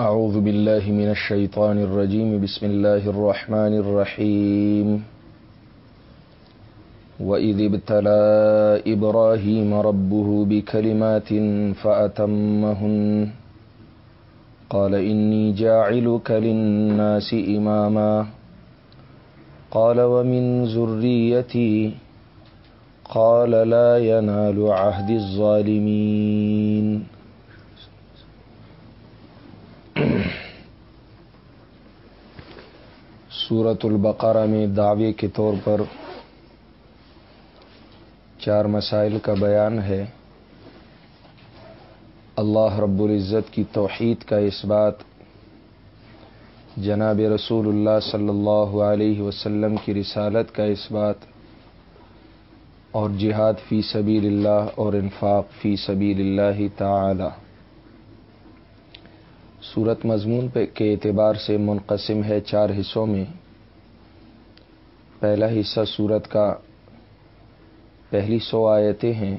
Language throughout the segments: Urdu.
أعوذ بالله من الشيطان الرجيم. بسم الله الرحمن الرحيم. وإذ ابتلى إبراهيم ربه بكلمات فأتمهن. قال إني جاعلك للناس إماما. قال ومن ذريتي. قال لا ينال عهد الظالمين. صورت البقرہ میں دعوے کے طور پر چار مسائل کا بیان ہے۔ اللہ رب العزت کی توحید کا اس بات۔ جناب رسول اللہ صلی اللہ علیہ وسلم کی رسالت کا اس بات۔ اور جہاد فی سبیل اللہ اور انفاق فی سبیل اللہ تعالی۔ صورت مضمون پہ کے اعتبار سے منقسم ہے چار حصوں میں۔ پہلا حصہ صورت کا پہلی سو آیتیں ہیں۔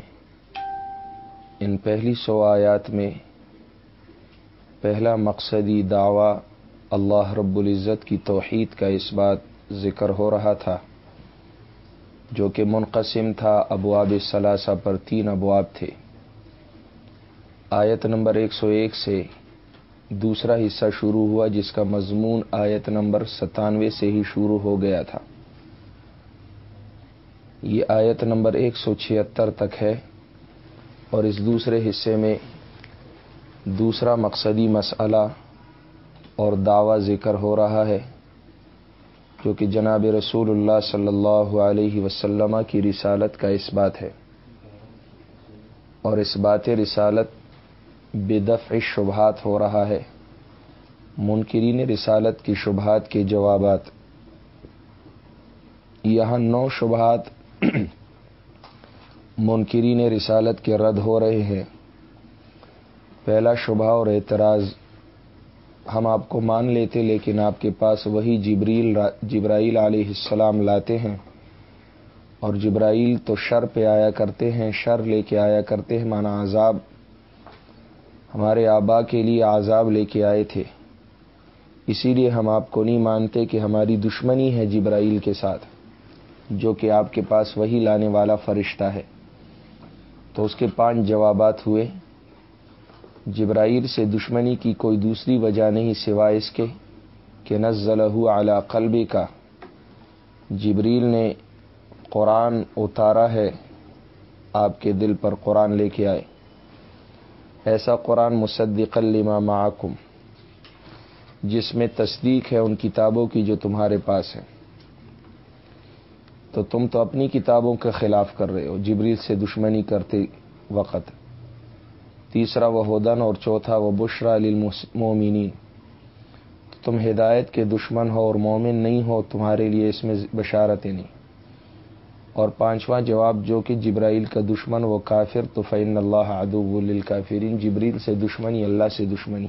ان پہلی سو آیات میں پہلا مقصدی دعویٰ اللہ رب العزت کی توحید کا اس بات ذکر ہو رہا تھا، جو کہ منقسم تھا ابواب ثلاثہ پر تین ابواب تھے۔ آیت نمبر ایک سو ایک سے دوسرا حصہ شروع ہوا، جس کا مضمون آیت نمبر ستانوے سے ہی شروع ہو گیا تھا۔ یہ آیت نمبر ایک سو چھہتر تک ہے اور اس دوسرے حصے میں دوسرا مقصدی مسئلہ اور دعوی ذکر ہو رہا ہے، جو کہ جناب رسول اللہ صلی اللہ علیہ وسلم کی رسالت کا اس بات ہے۔ اور اس بات رسالت بے دفع شبہات ہو رہا ہے۔ منکرین رسالت کی شبہات کے جوابات۔ یہاں نو شبہات منکرین رسالت کے رد ہو رہے ہیں۔ پہلا شبہ اور اعتراض ہم آپ کو مان لیتے لیکن آپ کے پاس وہی جبریل جبرائیل علیہ السلام لاتے ہیں۔ اور جبرائیل تو شر پہ آیا کرتے ہیں، شر لے کے آیا کرتے ہیں مانا عذاب۔ ہمارے آبا کے لیے عذاب لے کے آئے تھے۔ اسی لیے ہم آپ کو نہیں مانتے کہ ہماری دشمنی ہے جبرائیل کے ساتھ۔ جو کہ آپ کے پاس وہی لانے والا فرشتہ ہے۔ تو اس کے پانچ جوابات ہوئے۔ جبرائیل سے دشمنی کی کوئی دوسری وجہ نہیں سوائے اس کے کہ نزلہ اعلی قلبی کا جبریل نے قرآن اتارا ہے، آپ کے دل پر قرآن لے کے آئے۔ ایسا قرآن مصدق لما معکم، جس میں تصدیق ہے ان کتابوں کی جو تمہارے پاس ہیں۔ تو تم تو اپنی کتابوں کے خلاف کر رہے ہو۔ جبریل سے دشمنی کرتے وقت تیسرا وہ ہدن اور چوتھا وہ بشرا للمومنین تو تم ہدایت کے دشمن ہو اور مومن نہیں ہو، تمہارے لیے اس میں بشارتیں نہیں۔ اور پانچواں جواب، جو کہ جبرائیل کا دشمن، وہ کافر، تو فعن اللہ ادب الکافرین جبریل سے دشمنی، اللہ سے دشمنی۔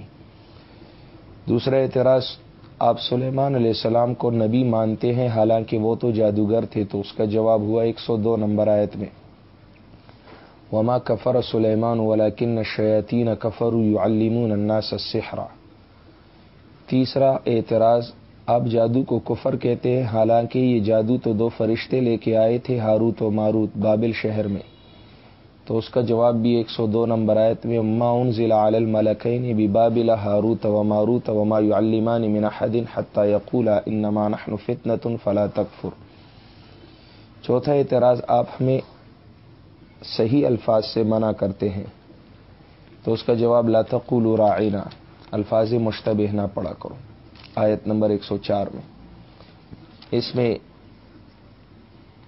دوسرا اعتراض آپ سلیمان علیہ السلام کو نبی مانتے ہیں، حالانکہ وہ تو جادوگر تھے، تو اس کا جواب ہوا ایک سو دو نمبر آیت میں۔ وما کفر سلیمان ولاکن شیطین کفر علمون الناس السحرا تیسرا اعتراض، آپ جادو کو کفر کہتے ہیں، حالانکہ یہ جادو تو دو فرشتے لے کے آئے تھے، ہاروت و ماروت، بابل شہر میں۔ تو اس کا جواب بھی ایک سو دو نمبر آیت میں معاون ضلع الملکین بھی بابل ہاروت و ماروت و ما علمان من حدن حتیٰ یقولا انما نحن فتنة فلا تکفر. چوتھا اعتراض، آپ ہمیں صحیح الفاظ سے منع کرتے ہیں۔ تو اس کا جواب، لا تقولوا راعینا الفاظ مشتبہ نہ پڑا کرو۔ آیت نمبر ایک سو چار میں۔ اس میں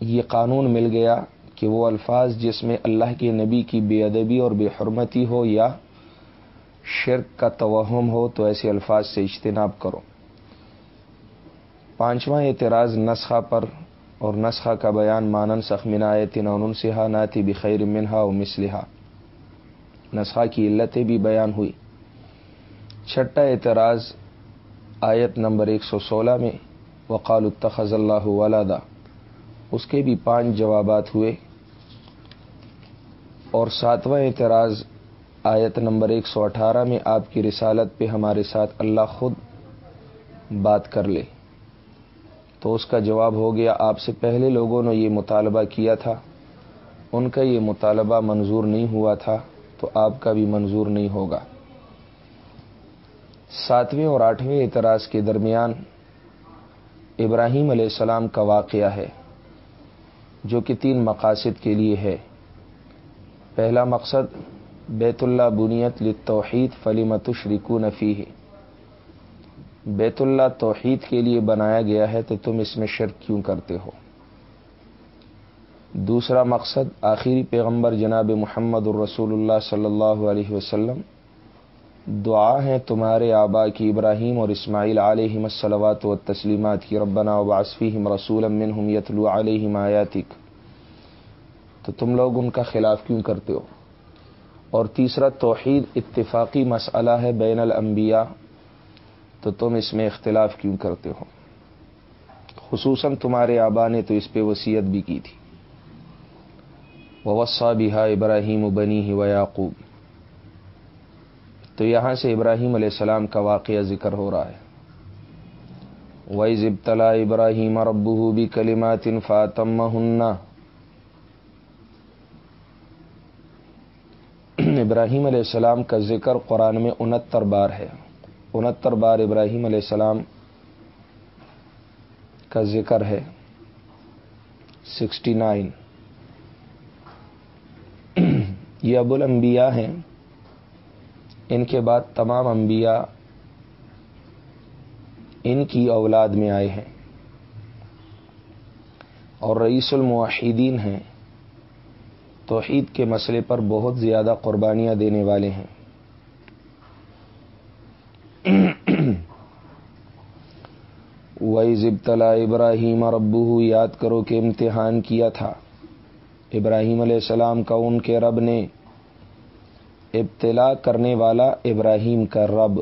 یہ قانون مل گیا کہ وہ الفاظ جس میں اللہ کے نبی کی بے ادبی اور بے حرمتی ہو یا شرک کا توہم ہو تو ایسے الفاظ سے اجتناب کرو۔ پانچواں، اعتراض نسخہ پر اور نسخہ کا بیان مانن سخمن آیتن اور سہا ناتی بخیر منہا و مسلحا نسخہ کی علتیں بھی بیان ہوئی۔ چھٹا، اعتراض آیت نمبر ایک سو سولہ میں، وقال التخذ اللہ ولادا اس کے بھی پانچ جوابات ہوئے۔ اور ساتواں اعتراض آیت نمبر ایک سو اٹھارہ میں آپ کی رسالت پہ ہمارے ساتھ اللہ خود بات کر لے۔ تو اس کا جواب ہو گیا، آپ سے پہلے لوگوں نے یہ مطالبہ کیا تھا، ان کا یہ مطالبہ منظور نہیں ہوا تھا، تو آپ کا بھی منظور نہیں ہوگا۔ ساتویں اور آٹھویں اعتراض کے درمیان ابراہیم علیہ السلام کا واقعہ ہے، جو کہ تین مقاصد کے لیے ہے۔ پہلا مقصد بیت اللہ بنیت لتوحید فلیمت شریکو نفی ہے بیت اللہ توحید کے لیے بنایا گیا ہے تو تم اس میں شرک کیوں کرتے ہو؟ دوسرا مقصد، آخری پیغمبر جناب محمد الرسول اللہ صلی اللہ علیہ وسلم، دعا ہے تمہارے آبا کی ابراہیم اور اسماعیل علیہ مسلوات و تسلیمات کی، ربنا و رسول منہم یتلو علیہ آیاتک۔ تو تم لوگ ان کا خلاف کیوں کرتے ہو؟ اور تیسرا، توحید اتفاقی مسئلہ ہے بین الانبیاء، تو تم اس میں اختلاف کیوں کرتے ہو؟ خصوصاً تمہارے آبا نے تو اس پہ وسیعت بھی کی تھی۔ وسا بہا ابراہیم بنی ہی و یعقوب تو یہاں سے ابراہیم علیہ السلام کا واقعہ ذکر ہو رہا ہے۔ وئی ضبطلا ابراہیم ربو بھی کلیمات فاطم ابراہیم علیہ السلام کا ذکر قرآن میں انہتر بار ہے۔ انہتر بار ابراہیم علیہ السلام کا ذکر ہے۔ Sixty nine. یہ ابو الانبیاء ہیں۔ ان کے بعد تمام انبیاء ان کی اولاد میں آئے ہیں۔ اور رئیس الموحدین ہیں۔ توحید کے مسئلے پر بہت زیادہ قربانیاں دینے والے ہیں۔ وئی ضبطلا ابراہیم اور ابو یاد کرو کہ امتحان کیا تھا۔ ابراہیم علیہ السلام کا ان کے رب نے ابتلا کرنے والا ابراہیم کا رب۔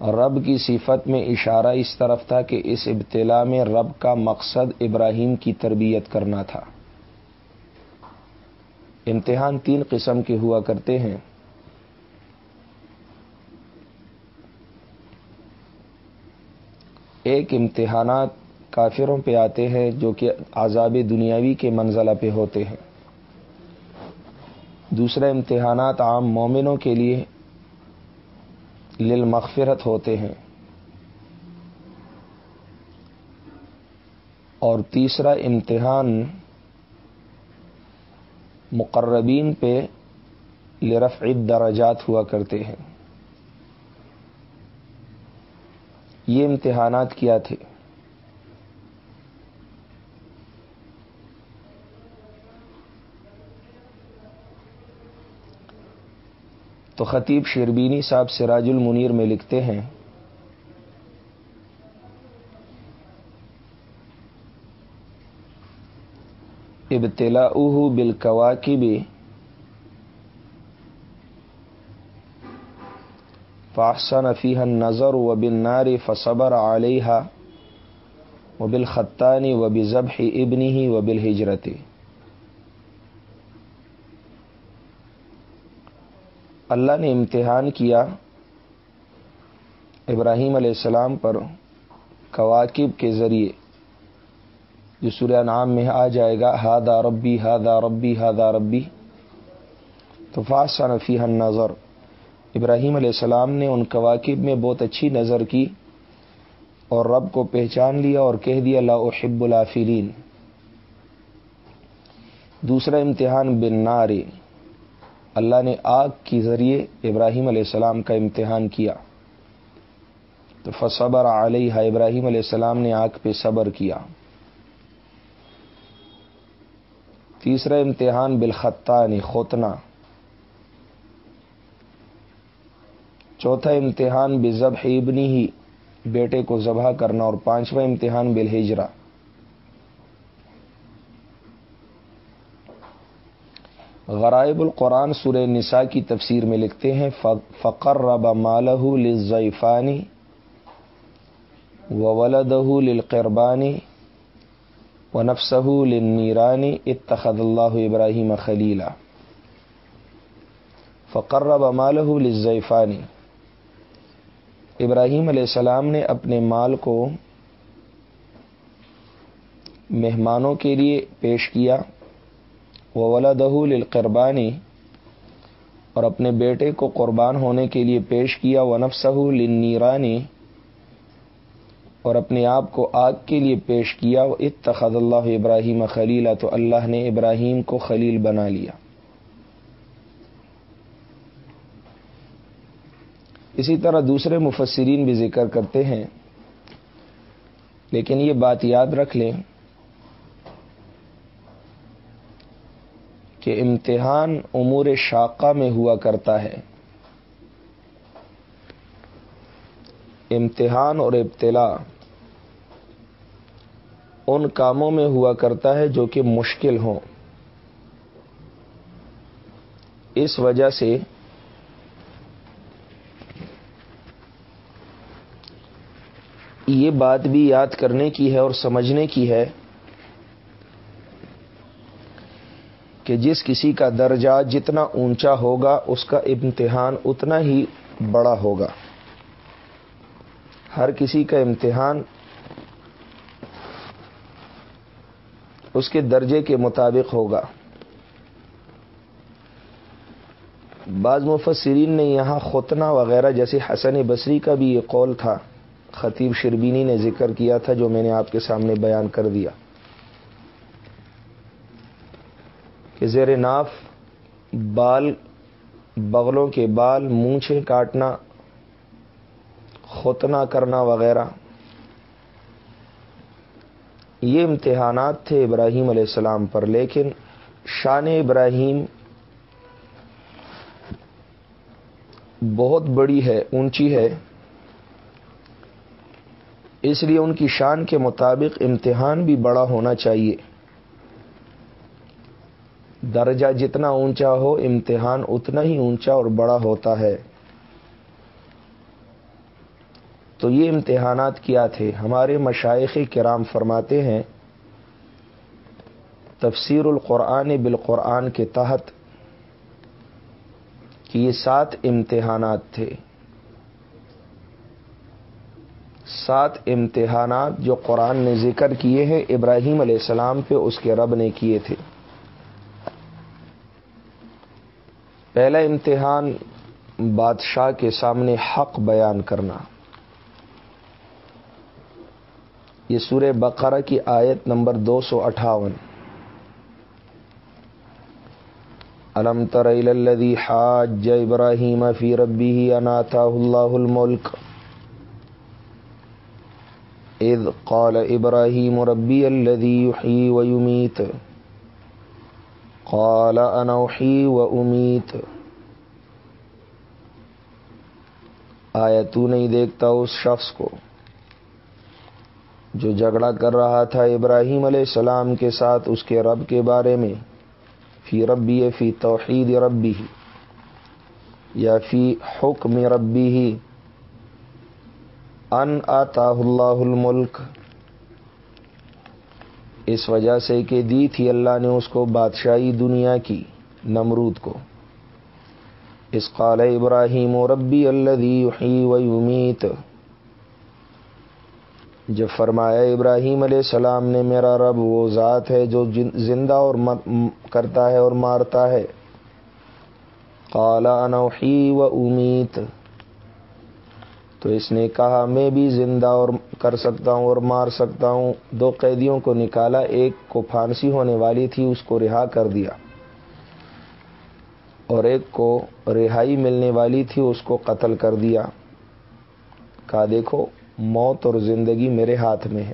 رب کی صفت میں اشارہ اس طرف تھا کہ اس ابتلا میں رب کا مقصد ابراہیم کی تربیت کرنا تھا۔ امتحان تین قسم کے ہوا کرتے ہیں۔ ایک امتحانات کافروں پہ آتے ہیں جو کہ عذاب دنیاوی کے منزلہ پہ ہوتے ہیں۔ دوسرے امتحانات عام مومنوں کے لیے للمغفرت ہوتے ہیں۔ اور تیسرا امتحان مقربین پہ لرفع درجات ہوا کرتے ہیں۔ یہ امتحانات کیا تھے؟ تو خطیب شربینی صاحب سراج المنیر میں لکھتے ہیں ابتلا بل بھی فاحسن فیح نظر و بن ناری فصبر علیہ و بل خطانی و بضب ابنی ہی و بل ہجرتی اللہ نے امتحان کیا ابراہیم علیہ السلام پر کواکب کے ذریعے. جو سورہ نام میں آ جائے گا ہادا ربی ہادا ربی ہادا ربی تو فاسا نفی نظر ابراہیم علیہ السلام نے ان کواکب میں بہت اچھی نظر کی اور رب کو پہچان لیا اور کہہ دیا اللہ احب الافرین دوسرا امتحان بن ناری اللہ نے آگ کے ذریعے ابراہیم علیہ السلام کا امتحان کیا۔ تو فصبر علیہ ابراہیم علیہ السلام نے آگ پہ صبر کیا۔ تیسرا امتحان بالخطان خوتنا۔ چوتھا امتحان بزب ابنی ہی بیٹے کو ذبح کرنا، اور پانچواں امتحان بالحجرہ غرائب القرآن سر نساء کی تفسیر میں لکھتے ہیں فقر رب مالہ لذیفانی و ولدہ للقربانی و نفسہ لنیرانی اتخذ اللہ ابراہیم خلیلہ فقرب امالہ لزیفانی ابراہیم علیہ السلام نے اپنے مال کو مہمانوں کے لیے پیش کیا. وہ ولادہ للقربانی اور اپنے بیٹے کو قربان ہونے کے لیے پیش کیا. وہ نفسہ لنیرانی اور اپنے آپ کو آگ کے لیے پیش کیا، وہ اتخذ اللہ ابراہیم خلیلہ، تو اللہ نے ابراہیم کو خلیل بنا لیا۔ اسی طرح دوسرے مفسرین بھی ذکر کرتے ہیں، لیکن یہ بات یاد رکھ لیں کہ امتحان امور شاقہ میں ہوا کرتا ہے۔ امتحان اور ابتلا ان کاموں میں ہوا کرتا ہے جو کہ مشکل ہوں۔ اس وجہ سے یہ بات بھی یاد کرنے کی ہے اور سمجھنے کی ہے کہ جس کسی کا درجہ جتنا اونچا ہوگا، اس کا امتحان اتنا ہی بڑا ہوگا۔ ہر کسی کا امتحان اس کے درجے کے مطابق ہوگا۔ بعض مفسرین نے یہاں ختنہ وغیرہ جیسے حسن بصری کا بھی یہ قول تھا۔ خطیب شربینی نے ذکر کیا تھا جو میں نے آپ کے سامنے بیان کر دیا۔ کہ زیر ناف بال، بغلوں کے بال، مونچھیں کاٹنا ختنا کرنا وغیرہ۔ یہ امتحانات تھے ابراہیم علیہ السلام پر، لیکن شان ابراہیم بہت بڑی ہے، اونچی ہے۔ اس لیے ان کی شان کے مطابق امتحان بھی بڑا ہونا چاہیے۔ درجہ جتنا اونچا ہو، امتحان اتنا ہی اونچا اور بڑا ہوتا ہے۔ تو یہ امتحانات کیا تھے؟ ہمارے مشائق کرام فرماتے ہیں، تفسیر القرآن بالقرآن کے تحت کہ یہ سات امتحانات تھے۔ سات امتحانات جو قرآن نے ذکر کیے ہیں، ابراہیم علیہ السلام پہ اس کے رب نے کیے تھے۔ پہلا امتحان بادشاہ کے سامنے حق بیان کرنا۔ یہ سورہ بقرہ کی آیت نمبر دو سو اٹھاون۔ علم الذي حاج ابراہیم فی ربی اناتا اللہ الملک۔ اذ قال ابراہیم ربی الذي يحيي ويميت قال انا احيي واميت آیا تو نہیں دیکھتا اس شخص کو۔ جو جھگڑا کر رہا تھا ابراہیم علیہ السلام کے ساتھ اس کے رب کے بارے میں، فی ربی، فی توحید ربی، یا فی حکم ربی ہی ان آتا اللہ الملک۔ اس وجہ سے کہ دی تھی اللہ نے اس کو بادشاہی دنیا کی، نمرود کو۔ اس قال ابراہیم و ربی اللہ و امیت جب فرمایا ابراہیم علیہ السلام نے میرا رب وہ ذات ہے جو زندہ اور کرتا ہے اور مارتا ہے۔ قال انوحی و امیت۔ تو اس نے کہا، میں بھی زندہ اور کر سکتا ہوں اور مار سکتا ہوں۔ دو قیدیوں کو نکالا، ایک کو پھانسی ہونے والی تھی، اس کو رہا کر دیا۔ اور ایک کو رہائی ملنے والی تھی، اس کو قتل کر دیا۔ کہا، دیکھو موت اور زندگی میرے ہاتھ میں ہے۔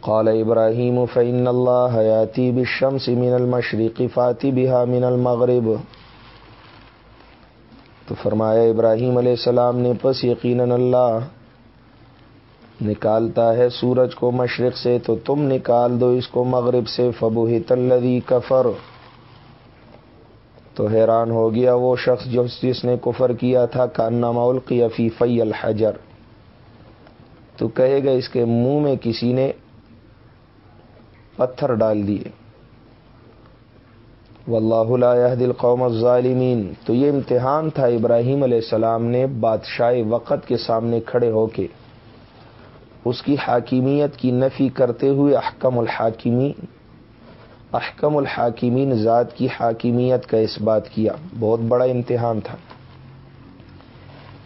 قال ابراہیم فعین اللہ حیاتی بشمس من المشرقی فاتی بہا من المغرب۔ تو فرمایا، ابراہیم علیہ السلام نے پس یقیناً اللہ نکالتا ہے سورج کو مشرق سے، تو تم نکال دو اس کو مغرب سے۔ فبو ہی کفر۔ تو حیران ہو گیا وہ شخص جو جس نے کفر کیا تھا کانا مولقی فی الحجر۔ تو کہے گا اس کے منہ میں کسی نے پتھر ڈال دیے۔ واللہ دل قوم الظالمین۔ تو یہ امتحان تھا، ابراہیم علیہ السلام نے بادشاہ وقت کے سامنے کھڑے ہو کے اس کی حاکمیت کی نفی کرتے ہوئے احکم الحاکمین احکم الحاکمین ذات کی حاکمیت کا اس بات کیا۔ بہت بڑا امتحان تھا۔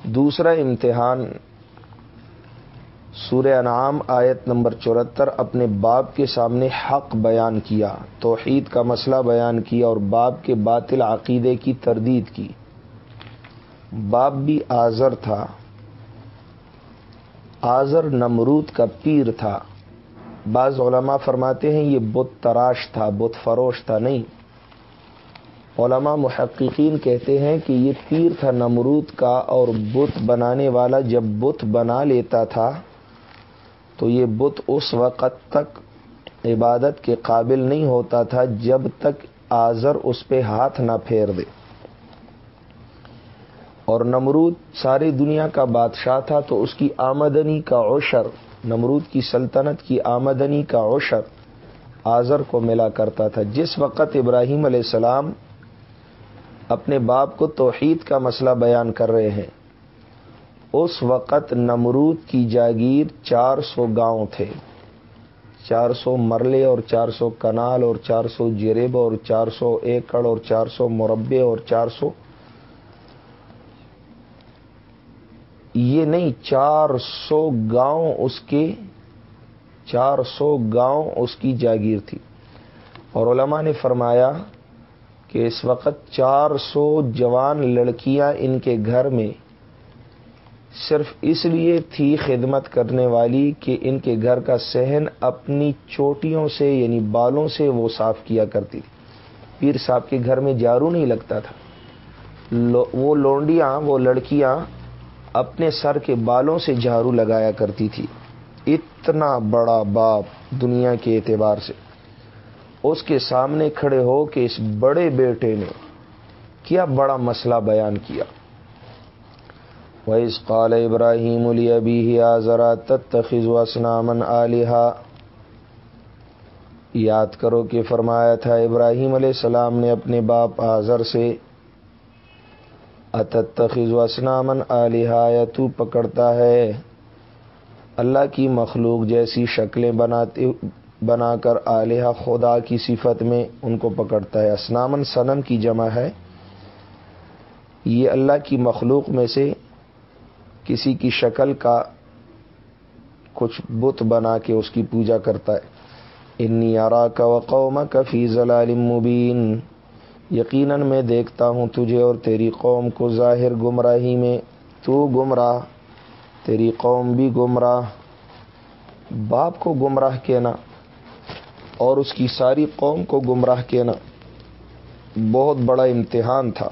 دوسرا امتحان سورہ انعام آیت نمبر چورہتر اپنے باپ کے سامنے حق بیان کیا، توحید کا مسئلہ بیان کیا اور باپ کے باطل عقیدے کی تردید کی۔ باپ بھی آزر تھا۔ آزر نمرود کا پیر تھا۔ بعض علماء فرماتے ہیں یہ بت تراش تھا، بت فروش تھا، نہیں۔ علماء محققین کہتے ہیں کہ یہ پیر تھا نمرود کا اور بت بنانے والا جب بت بنا لیتا تھا، تو یہ بت اس وقت تک عبادت کے قابل نہیں ہوتا تھا جب تک آزر اس پہ ہاتھ نہ پھیر دے۔ اور نمرود ساری دنیا کا بادشاہ تھا، تو اس کی آمدنی کا عشر نمرود کی سلطنت کی آمدنی کا عشر آزر کو ملا کرتا تھا۔ جس وقت ابراہیم علیہ السلام اپنے باپ کو توحید کا مسئلہ بیان کر رہے ہیں، اس وقت نمرود کی جاگیر چار سو گاؤں تھے۔ چار سو مرلے اور چار سو کنال اور چار سو جریب اور چار سو ایکڑ اور چار سو مربے اور چار سو یہ نہیں، چار سو گاؤں اس کے، چار سو گاؤں اس کی جاگیر تھی۔ اور علماء نے فرمایا کہ اس وقت چار سو جوان لڑکیاں ان کے گھر میں صرف اس لیے تھی خدمت کرنے والی کہ ان کے گھر کا صحن اپنی چوٹیوں سے یعنی بالوں سے وہ صاف کیا کرتی تھی۔ پیر صاحب کے گھر میں جارو نہیں لگتا تھا۔ وہ لونڈیاں، وہ لڑکیاں اپنے سر کے بالوں سے جھاڑو لگایا کرتی تھی۔ اتنا بڑا باپ دنیا کے اعتبار سے۔ اس کے سامنے کھڑے ہو کے اس بڑے بیٹے نے کیا بڑا مسئلہ بیان کیا۔ وَإِذْ قَالَ إِبْرَاهِيمُ لِيَبِيهِ آزَرَا تَتَّخِذُ أَصْنَامًا آلِهَا یاد کرو کہ فرمایا تھا، ابراہیم علیہ السلام نے اپنے باپ آزر سے اتتخذ اسنامن آلیہ یا تو پکڑتا ہے؟ اللہ کی مخلوق جیسی شکلیں بناتے بنا کر آلیہ خدا کی صفت میں ان کو پکڑتا ہے۔ اسنامن سنم کی جمع ہے۔ یہ اللہ کی مخلوق میں سے کسی کی شکل کا کچھ بت بنا کے اس کی پوجا کرتا ہے۔ انی آرا کا وقوم کا فیض مبین۔ یقیناً میں دیکھتا ہوں تجھے اور تیری قوم کو ظاہر گمراہی میں۔ تو گمراہ، تیری قوم بھی گمراہ۔ باپ کو گمراہ کہنا اور اس کی ساری قوم کو گمراہ کہنا بہت بڑا امتحان تھا۔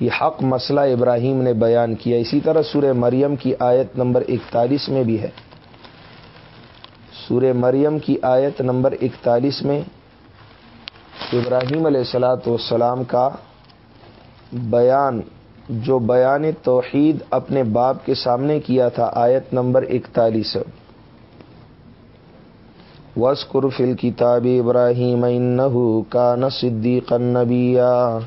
یہ حق مسئلہ ابراہیم نے بیان کیا۔ اسی طرح سورہ مریم کی آیت نمبر اکتالیس میں بھی ہے۔ سورہ مریم کی آیت نمبر اکتالیس میں ابراہیم علیہ السلاۃ والسلام کا بیان، جو بیان توحید اپنے باپ کے سامنے کیا تھا، آیت نمبر اکتالیس۔ وس قرفل کتاب ابراہیم کا ن صدیق نبیا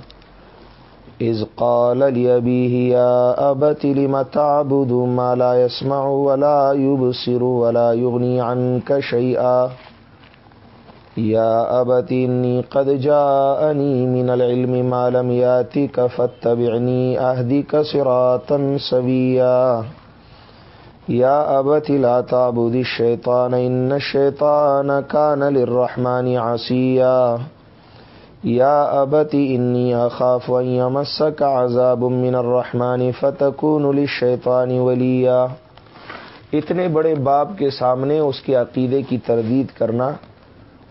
از قال لأبيه يا أبت لم تعبد ما لا يسمع ولا يبصر ولا يغني عنك شيئا يا أبت إني قد جاءني من العلم ما لم ياتك فاتبعني أهدك صراطا سبيا. يا أبت لا تعبد الشيطان إن الشيطان كان للرحمن عصيا. یا ابتی انی اخاف و یمسک عذاب من الرحمن فتکون للشیطان ولیا اتنے بڑے باپ کے سامنے اس کے عقیدے کی تردید کرنا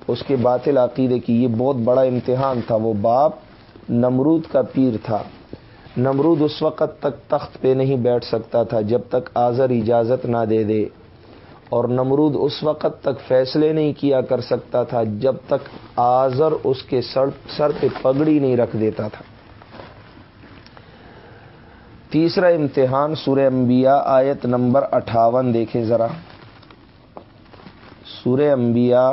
اس کے باطل عقیدے کی یہ بہت بڑا امتحان تھا، وہ باپ نمرود کا پیر تھا۔ نمرود اس وقت تک تخت پہ نہیں بیٹھ سکتا تھا جب تک آزر اجازت نہ دے دے۔ اور نمرود اس وقت تک فیصلے نہیں کیا کر سکتا تھا جب تک آزر اس کے سر سر پہ پگڑی نہیں رکھ دیتا تھا۔ تیسرا امتحان سورہ انبیاء آیت نمبر اٹھاون دیکھیں ذرا۔ سورہ انبیاء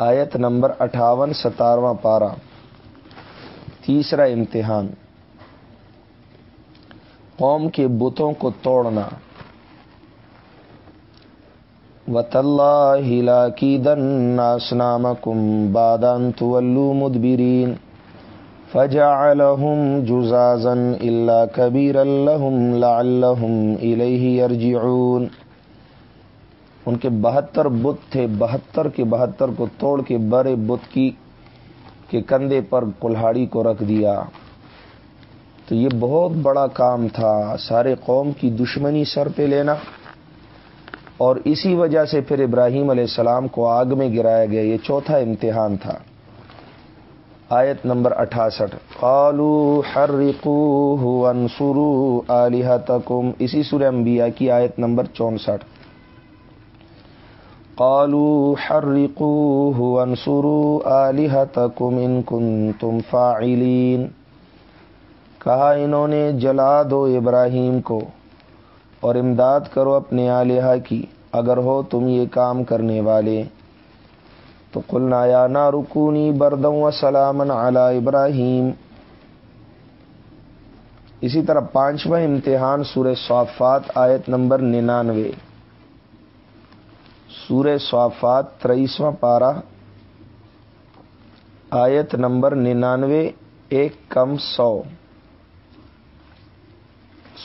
آیت نمبر اٹھاون ستارواں پارہ تیسرا امتحان۔ قوم کے بتوں کو توڑنا۔ وط اللہ ہلا کی دن ناسنام کم بادان تو مدبرین فجا الحم جزازن اللہ کبیر الحم لعلہم الیہ ارجعون ان کے بہتر بت تھے، بہتر کے بہتر کو توڑ کے بڑے بت کی کے کندھے پر کلہاڑی کو رکھ دیا۔ تو یہ بہت بڑا کام تھا۔ سارے قوم کی دشمنی سر پہ لینا۔ اور اسی وجہ سے پھر ابراہیم علیہ السلام کو آگ میں گرایا گیا۔ یہ چوتھا امتحان تھا۔ آیت نمبر اٹھاسٹھ۔ قالو حرقو انصرو علیہ اسی سورہ انبیاء کی آیت نمبر چونسٹھ۔ قالو حرقو انصرو علیہ تکم ان کن تم فاعلین کہا انہوں نے، جلا دو ابراہیم کو اور امداد کرو اپنے آلیہ کی، اگر ہو تم یہ کام کرنے والے۔ تو قلنا یا نا رکونی بردوں و سلامن اعلی ابراہیم۔ اسی طرح پانچواں امتحان سورہ صافات آیت نمبر ننانوے۔ سورہ صافات تریسواں پارہ، آیت نمبر ننانوے، ایک کم سو۔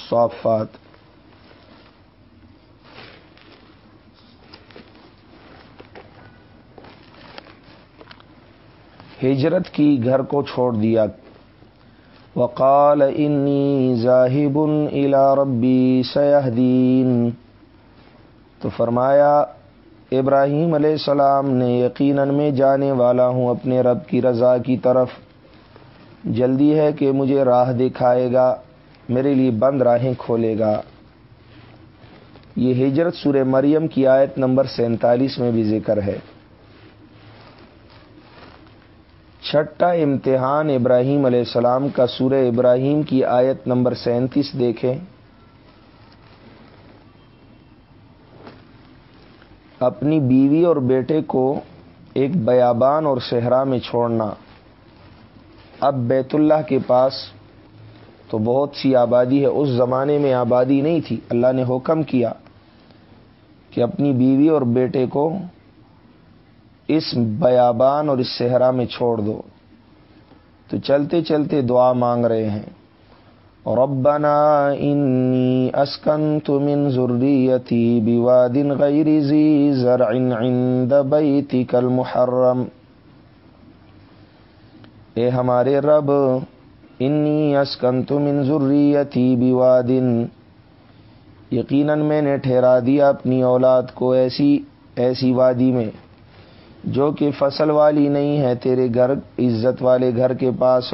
صافات۔ ہجرت کی گھر کو چھوڑ دیا۔ وقال انی ذاہب الا ربی سیاحدین تو فرمایا ابراہیم علیہ السلام نے یقیناً میں جانے والا ہوں اپنے رب کی رضا کی طرف۔ جلدی ہے کہ مجھے راہ دکھائے گا، میرے لیے بند راہیں کھولے گا۔ یہ ہجرت سورہ مریم کی آیت نمبر سینتالیس میں بھی ذکر ہے۔ چھٹا امتحان ابراہیم علیہ السلام کا سورہ ابراہیم کی آیت نمبر سینتیس دیکھیں۔ اپنی بیوی اور بیٹے کو ایک بیابان اور صحرا میں چھوڑنا۔ اب بیت اللہ کے پاس تو بہت سی آبادی ہے۔ اس زمانے میں آبادی نہیں تھی۔ اللہ نے حکم کیا کہ اپنی بیوی اور بیٹے کو اس بیابان اور اس صحرا میں چھوڑ دو۔ تو چلتے چلتے دعا مانگ رہے ہیں۔ ربنا انی اسکنت من ذریتی بواد غیر زی زرع عند بیتک المحرم. اے ہمارے رب انی اسکنت من ذریتی بواد. یقیناً میں نے ٹھہرا دیا اپنی اولاد کو ایسی ایسی وادی میں، جو کہ فصل والی نہیں ہے، تیرے گھر، عزت والے گھر کے پاس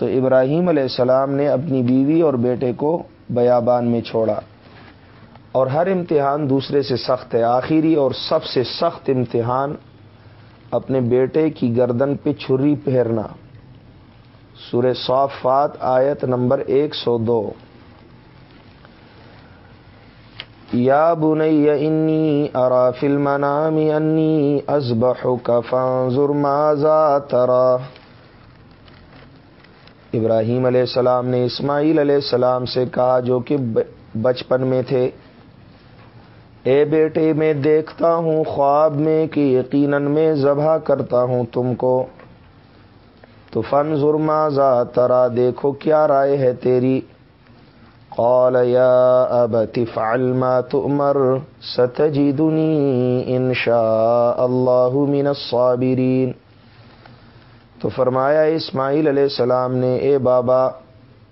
تو ابراہیم علیہ السلام نے اپنی بیوی اور بیٹے کو بیابان میں چھوڑا اور ہر امتحان دوسرے سے سخت ہے، آخری اور سب سے سخت امتحان اپنے بیٹے کی گردن پہ چھری پھیرنا۔ سورہ صافات آیت نمبر ایک سو دو۔ یا بنی انی ارا فی المنام انی ازبحک فانظر ماذا ترا۔ ابراہیم علیہ السلام نے اسماعیل علیہ السلام سے کہا جو کہ بچپن میں تھے۔ اے بیٹے، میں دیکھتا ہوں، خواب میں کہ یقیناً میں ذبح کرتا ہوں تم کو۔ تو فن ظرما ذا ترا، دیکھو کیا رائے ہے تیری۔ قال يا أبت فعل ما تؤمر ستجدني إن شاء من الصابرين تو فرمایا، اسماعیل علیہ السلام نے، اے بابا،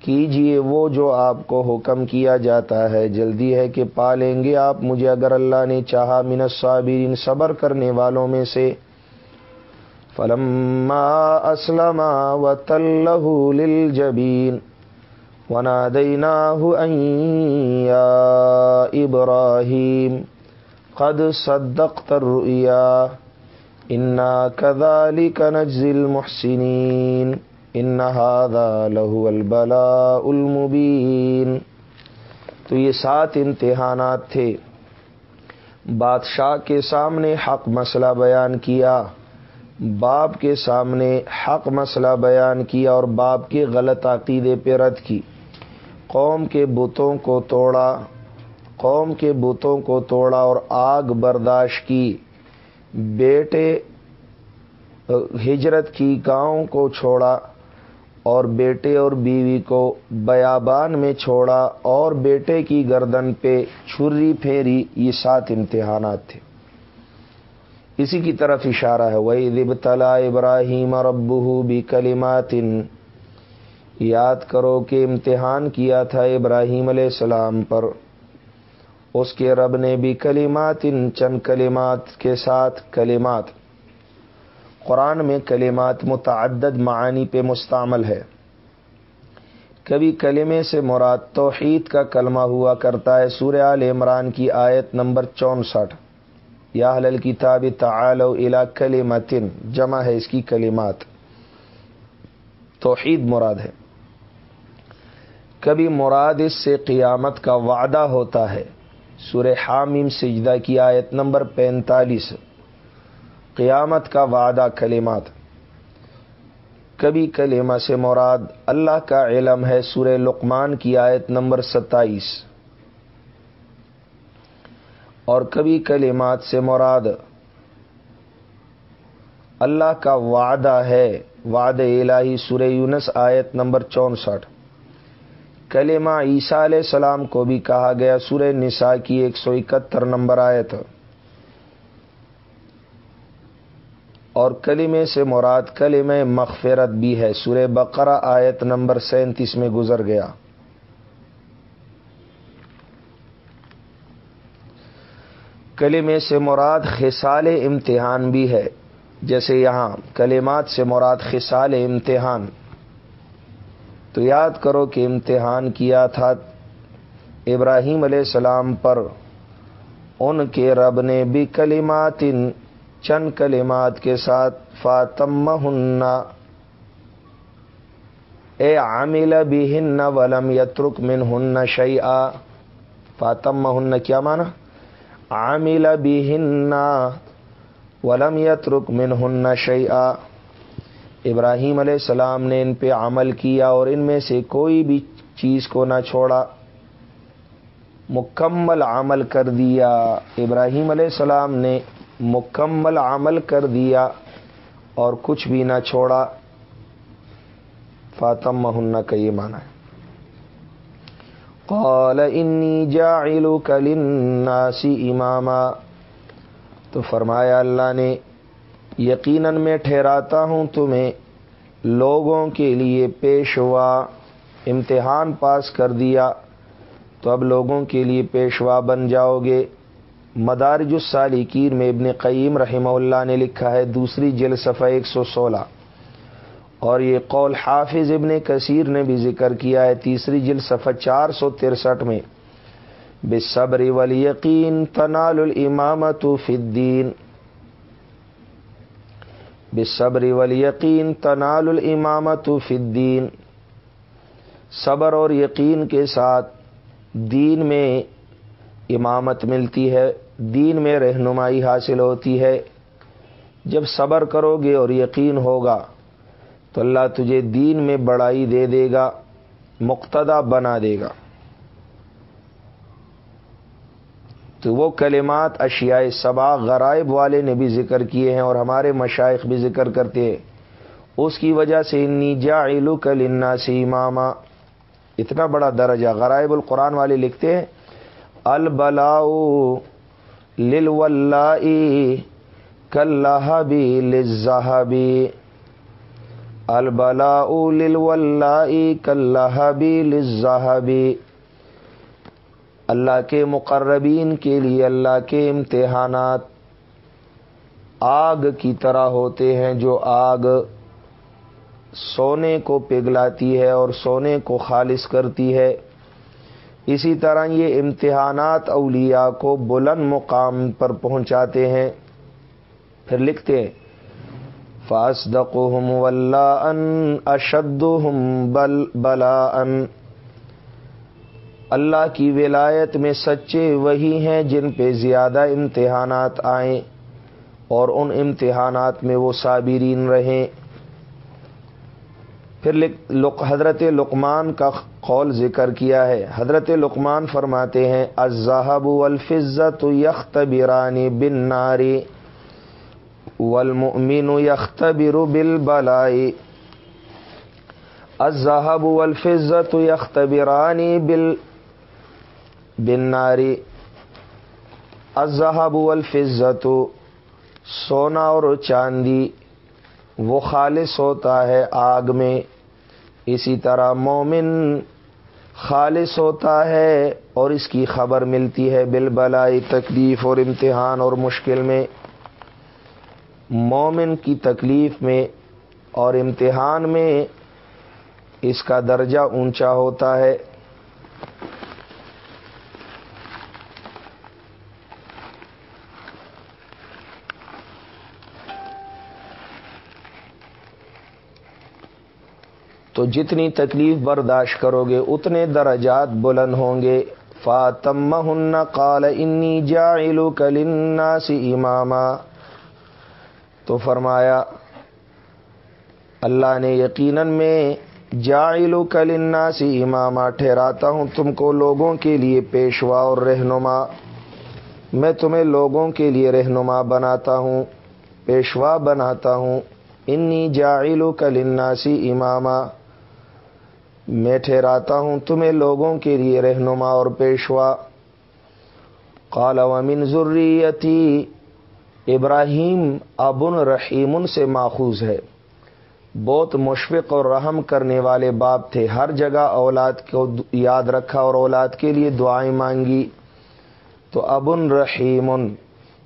کیجیے وہ جو آپ کو حکم کیا جاتا ہے۔ جلدی ہے کہ پا لیں گے آپ مجھے۔ اگر اللہ نے چاہا، من الصابرین، صبر کرنے والوں میں سے۔ فلما اسلم وتله للجبين وناديناه ان يا ابراهيم قد صدقت الرؤيا انا كذلك نجزي المحسنين ان هذا له البلاء المبين تو یہ سات امتحانات تھے۔ بادشاہ کے سامنے حق مسئلہ بیان کیا، باپ کے سامنے حق مسئلہ بیان کیا اور باپ کے غلط عقیدے پہ رد کی۔ قوم کے بتوں کو توڑا، قوم کے بتوں کو توڑا اور آگ برداشت کی۔ بیٹے ہجرت کی گاؤں کو چھوڑا اور بیٹے اور بیوی کو بیابان میں چھوڑا اور بیٹے کی گردن پہ چھری پھیری، یہ سات امتحانات تھے۔ اسی کی طرف اشارہ ہے وہی دب تلا ابراہیم اور ابو بھی یاد کرو کہ امتحان کیا تھا ابراہیم علیہ السلام پر۔ اس کے رب نے بھی کلیمات ان چند کلمات کے ساتھ کلمات۔ قرآن میں کلمات متعدد معانی پہ مستعمل ہے۔ کبھی کلمے سے مراد توحید کا کلمہ ہوا کرتا ہے، سورہ عال عمران کی آیت نمبر چونسٹھ۔ یا حل کتاب تعالو الا کلمتن جمع ہے اس کی کلمات۔ توحید مراد ہے۔ کبھی مراد اس سے قیامت کا وعدہ ہوتا ہے۔ سورہ حامیم سجدہ کی آیت نمبر پینتالیس۔ قیامت کا وعدہ کلمات۔ کبھی کلمہ سے مراد اللہ کا علم ہے سورہ لقمان کی آیت نمبر ستائیس۔ اور کبھی کلمات سے مراد اللہ کا وعدہ ہے وعد الہی سورہ یونس آیت نمبر چونسٹھ۔ کلمہ عیسیٰ علیہ السلام کو بھی کہا گیا، سورہ نساء کی ایک سو اکہتر نمبر آیت۔ اور کلمے سے مراد کلمہ مغفرت بھی ہے۔ سورہ بقرہ آیت نمبر سینتیس میں گزر گیا۔ کلمے سے مراد خسال امتحان بھی ہے۔ جیسے یہاں کلمات سے مراد خسال امتحان۔ تو یاد کرو کہ امتحان کیا تھا ابراہیم علیہ السلام پر۔ ان کے رب نے بھی کلمات، چند کلمات کے ساتھ فاطم ہننا اے عامل بھی ہن ولم یترک من ہن شعی آ ہن کیا مانا عامل بہن ولم یترک من ہن شعیٰ ابراہیم علیہ السلام نے ان پہ عمل کیا اور ان میں سے کوئی بھی چیز کو نہ چھوڑا۔ مکمل عمل کر دیا۔ ابراہیم علیہ السلام نے مکمل عمل کر دیا اور کچھ بھی نہ چھوڑا۔ فاطم ہن کا یہ مانا ہے۔ قال انی جاعلک للناس اماما۔ تو فرمایا اللہ نے یقیناً میں ٹھہراتا ہوں تمہیں لوگوں کے لیے پیشوا امتحان پاس کر دیا تو اب لوگوں کے لیے پیشوا بن جاؤ گے۔ مدارج السالکین میں ابن قیم رحمہ اللہ نے لکھا ہے، دوسری جل صفحہ ایک سو سولہ۔ اور یہ قول حافظ ابن کثیر نے بھی ذکر کیا ہے، تیسری جل صفحہ چار سو ترسٹھ میں۔ بے صبر یقین تنال الامامت فدین بے صبر یقین تنال الامامت فدین صبر اور یقین کے ساتھ دین میں امامت ملتی ہے، دین میں رہنمائی حاصل ہوتی ہے۔ جب صبر کرو گے اور یقین ہوگا تو اللہ تجھے دین میں بڑائی دے دے گا، مقتدا بنا دے گا۔ تو وہ کلمات اشیاء سبا غرائب والے نے بھی ذکر کیے ہیں اور ہمارے مشائق بھی ذکر کرتے ہیں۔ اس کی وجہ سے انی جا کل سی اماما۔ اتنا بڑا درجہ غرائب القرآن والے لکھتے ہیں۔ البلاؤ لل کلحبی لذہبی البلا کلحبی لذہبی اللہ کے مقربین کے لیے اللہ کے امتحانات آگ کی طرح ہوتے ہیں جو آگ سونے کو پگلاتی ہے اور سونے کو خالص کرتی ہے۔ اسی طرح یہ امتحانات اولیاء کو بلند مقام پر پہنچاتے ہیں۔ پھر لکھتے ہیں فاسدق ان اشد بل بلا ان اللہ کی ولایت میں سچے وہی ہیں جن پہ زیادہ امتحانات آئیں اور ان امتحانات میں وہ صابرین رہیں۔ پھر حضرت لقمان کا قول ذکر کیا ہے۔ حضرت لقمان فرماتے ہیں الزہب الفظت یختبرانی بن ناری والمؤمن یختبر بالبلائی الزہب الفظت یخت برانی بناری الزہب الفظت سونا اور چاندی، وہ خالص ہوتا ہے آگ میں۔ اسی طرح مومن خالص ہوتا ہے اور اس کی خبر ملتی ہے بل بلائی تکلیف اور امتحان اور مشکل میں۔ مومن کی تکلیف میں اور امتحان میں اس کا درجہ اونچا ہوتا ہے۔ تو جتنی تکلیف برداشت کرو گے، اتنے درجات بلند ہوں گے۔ فاطم ہن انی جا کلنا سی اماما تو فرمایا، اللہ نے یقیناً میں جاعلو کلنا سی اماما ٹھہراتا ہوں تم کو لوگوں کے لیے پیشوا اور رہنما۔ میں تمہیں لوگوں کے لیے رہنما بناتا ہوں، پیشوا بناتا ہوں۔ انی جاعلو کلنا سی اماما میں ٹھہراتا ہوں تمہیں لوگوں کے لیے رہنما اور پیشوا۔ قال ومن ضروریتی ابراہیم ابن رحیم سے ماخوذ ہے۔ بہت مشفق اور رحم کرنے والے باپ تھے۔ ہر جگہ اولاد کو یاد رکھا اور اولاد کے لیے دعائیں مانگی۔ تو ابن رحیم،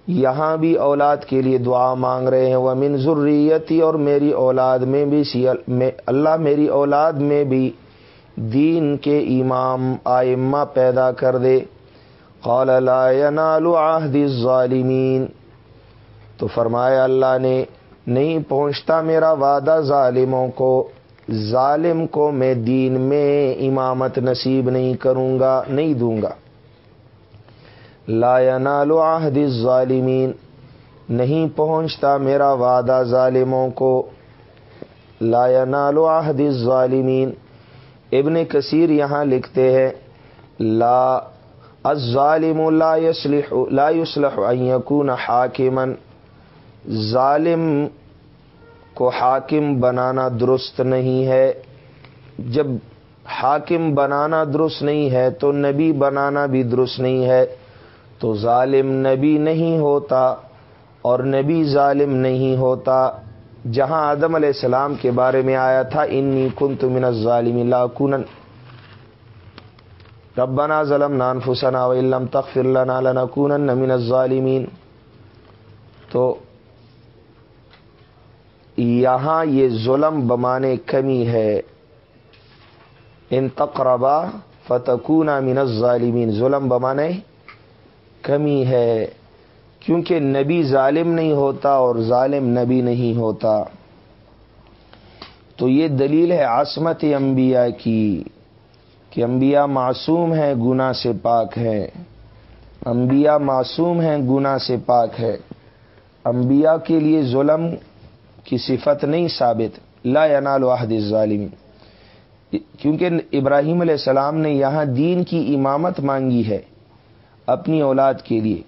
یہاں بھی اولاد کے لیے دعا مانگ رہے ہیں۔ وہ من ضروریتی اور میری اولاد میں بھی اللہ میری اولاد میں بھی دین کے امام آئمہ پیدا کر دے۔ قال، لا ينال عہد الظالمین۔ تو فرمایا، اللہ نے، نہیں پہنچتا میرا وعدہ ظالموں کو۔ ظالم کو میں دین میں امامت نصیب نہیں کروں گا، نہیں دوں گا۔ لا ينال عہد الظالمین۔ نہیں پہنچتا میرا وعدہ ظالموں کو۔ لا ينال عہد الظالمین۔ ابن کثیر یہاں لکھتے ہیں، لا، الظالم لا يصلح لا يصلح ان يكون حاکما، ظالم کو حاکم بنانا درست نہیں ہے۔ جب حاکم بنانا درست نہیں ہے تو نبی بنانا بھی درست نہیں ہے۔ تو ظالم نبی نہیں ہوتا اور نبی ظالم نہیں ہوتا۔ جہاں آدم علیہ السلام کے بارے میں آیا تھا، انی کن تو من ظالم اللہ کن ربنا ظلم نان فسنا علم تخ لنا لنکونن من الظالمین۔ تو یہاں یہ ظلم بمانے کمی ہے۔ ان تقربا فتکون من الظالمین۔ ظلم بمانے کمی ہے۔ کیونکہ نبی ظالم نہیں ہوتا اور ظالم نبی نہیں ہوتا۔ تو یہ دلیل ہے عصمت انبیاء کی کہ انبیاء معصوم ہیں گنا سے پاک ہے انبیاء معصوم ہیں گنا سے پاک ہے انبیاء کے لیے ظلم کی صفت نہیں ثابت۔ لا ینال واحد ظالم کیونکہ ابراہیم علیہ السلام نے یہاں دین کی امامت مانگی ہے اپنی اولاد کے لیے۔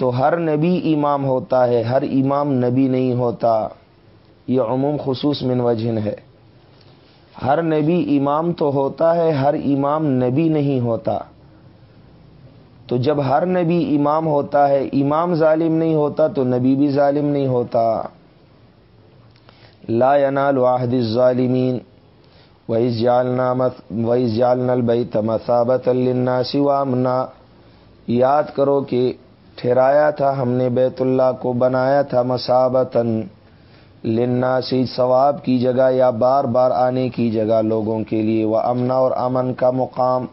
تو ہر نبی امام ہوتا ہے، ہر امام نبی نہیں ہوتا۔ یہ عموم خصوص من وجہ ہے۔ ہر نبی امام تو ہوتا ہے، ہر امام نبی نہیں ہوتا۔ تو جب ہر نبی امام ہوتا ہے، امام ظالم نہیں ہوتا تو نبی بھی ظالم نہیں ہوتا۔ لا ینال واحد الظالمین۔ ویز جالنا ویز جالنا البئی تمسابت النا سوامنا یاد کرو کہ ٹھہرایا تھا، ہم نے بیت اللہ کو بنایا تھا مسابتن لناسی ثواب کی جگہ یا بار بار آنے کی جگہ لوگوں کے لیے۔ وہ امنا اور امن کا مقام۔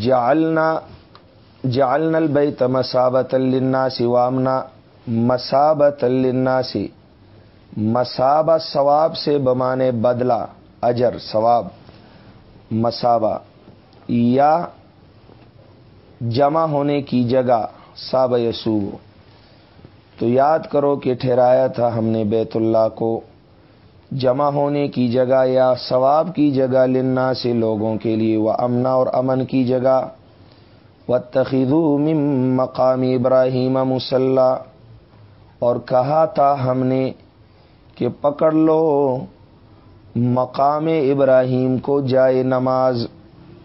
جعلنا جعلنا البیت مسابت للناس وامنا مسابت للناس۔ مسابہ ثواب سے بمانے بدلہ، اجر، ثواب، مسابہ۔ یا جمع ہونے کی جگہ ساب یسو تو یاد کرو کہ ٹھہرایا تھا ہم نے بیت اللہ کو۔ جمع ہونے کی جگہ یا ثواب کی جگہ لنا سے لوگوں کے لیے وہ امنا اور امن کی جگہ۔ و من مقامی ابراہیم مسلح اور کہا تھا ہم نے کہ پکڑ لو مقام ابراہیم کو جائے نماز۔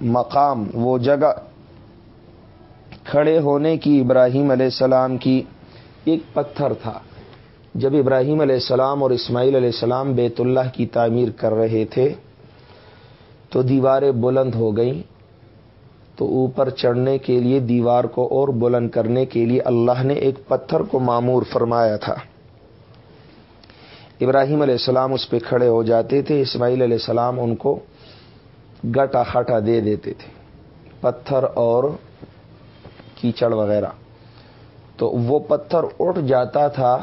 مقام، وہ جگہ۔ کھڑے ہونے کی ابراہیم علیہ السلام کی ایک پتھر تھا۔ جب ابراہیم علیہ السلام اور اسماعیل علیہ السلام بیت اللہ کی تعمیر کر رہے تھے، تو دیواریں بلند ہو گئیں۔ تو اوپر چڑھنے کے لیے دیوار کو اور بلند کرنے کے لیے اللہ نے ایک پتھر کو معمور فرمایا تھا۔ ابراہیم علیہ السلام اس پہ کھڑے ہو جاتے تھے، اسماعیل علیہ السلام ان کو گٹا خٹا دے دیتے تھے۔ پتھر اور کیچڑ وغیرہ۔ تو وہ پتھر اٹھ جاتا تھا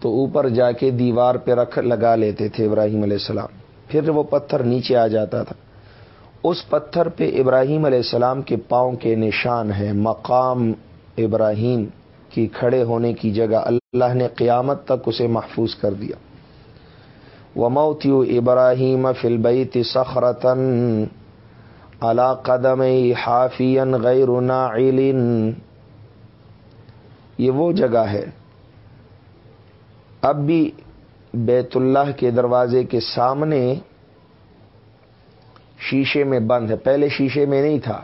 تو اوپر جا کے دیوار پہ رکھ لگا لیتے تھے ابراہیم علیہ السلام۔ پھر وہ پتھر نیچے آ جاتا تھا۔ اس پتھر پہ ابراہیم علیہ السلام کے پاؤں کے نشان ہیں مقام ابراہیم کی کھڑے ہونے کی جگہ اللہ نے قیامت تک اسے محفوظ کر دیا۔ وہ ابراہیم فلبئی سخرتن اللہ قدم حافین غیر یہ وہ جگہ ہے. اب بھی بیت اللہ کے دروازے کے سامنے شیشے میں بند ہے. پہلے شیشے میں نہیں تھا.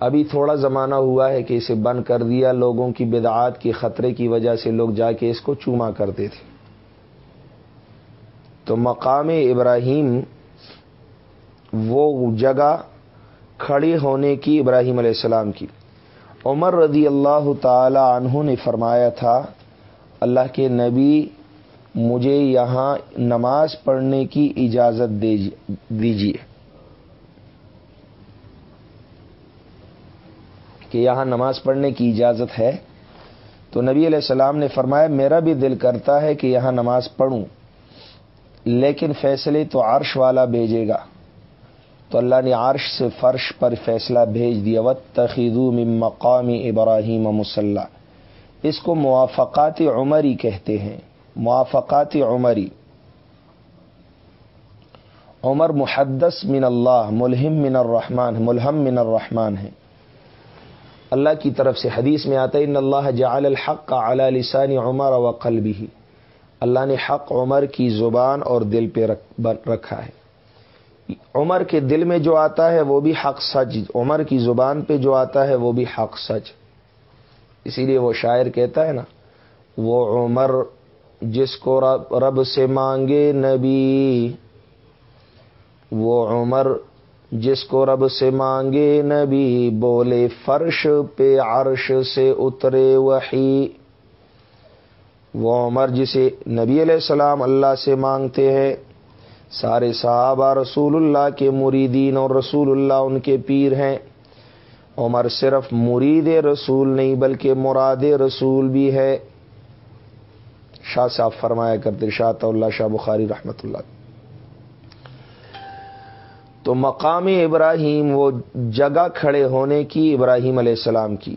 ابھی تھوڑا زمانہ ہوا ہے کہ اسے بند کر دیا. لوگوں کی بدعات کی خطرے کی وجہ سے لوگ جا کے اس کو چوما کرتے تھے. تو مقام ابراہیم وہ جگہ کھڑی ہونے کی ابراہیم علیہ السلام کی۔ عمر رضی اللہ تعالی عنہ نے فرمایا تھا، اللہ کے نبی، مجھے یہاں نماز پڑھنے کی اجازت دیجیے کہ یہاں نماز پڑھنے کی اجازت ہے۔ تو نبی علیہ السلام نے فرمایا، میرا بھی دل کرتا ہے کہ یہاں نماز پڑھوں، لیکن فیصلے تو عرش والا بھیجے گا۔ تو اللہ نے عرش سے فرش پر فیصلہ بھیج دیا و تخیدو مقامی ابراہیم مسلح اس کو موافقات عمری کہتے ہیں۔ موافقات عمری۔ عمر محدث من اللہ، ملہم من الرحمان ملہم من الرحمان ہے۔ اللہ کی طرف سے حدیث میں آتا ہے، ان اللہ جعل الحق کا اعلی لسانی عمر و قلبی اللہ نے حق عمر کی زبان اور دل پہ رکھا ہے۔ عمر کے دل میں جو آتا ہے وہ بھی حق سچ، عمر کی زبان پہ جو آتا ہے وہ بھی حق سچ۔ اسی لیے وہ شاعر کہتا ہے نا، وہ عمر جس کو رب رب سے مانگے نبی، وہ عمر جس کو رب سے مانگے نبی، بولے فرش پہ عرش سے اترے وحی۔ وہ عمر جسے نبی علیہ السلام اللہ سے مانگتے ہیں سارے صحابہ رسول اللہ کے مریدین اور رسول اللہ ان کے پیر ہیں۔ عمر صرف مرید رسول نہیں بلکہ مراد رسول بھی ہے۔ شاہ صاحب فرمایا کرتے شاہ اللہ، شاہ بخاری رحمۃ اللہ۔ تو مقام ابراہیم، وہ جگہ کھڑے ہونے کی ابراہیم علیہ السلام کی۔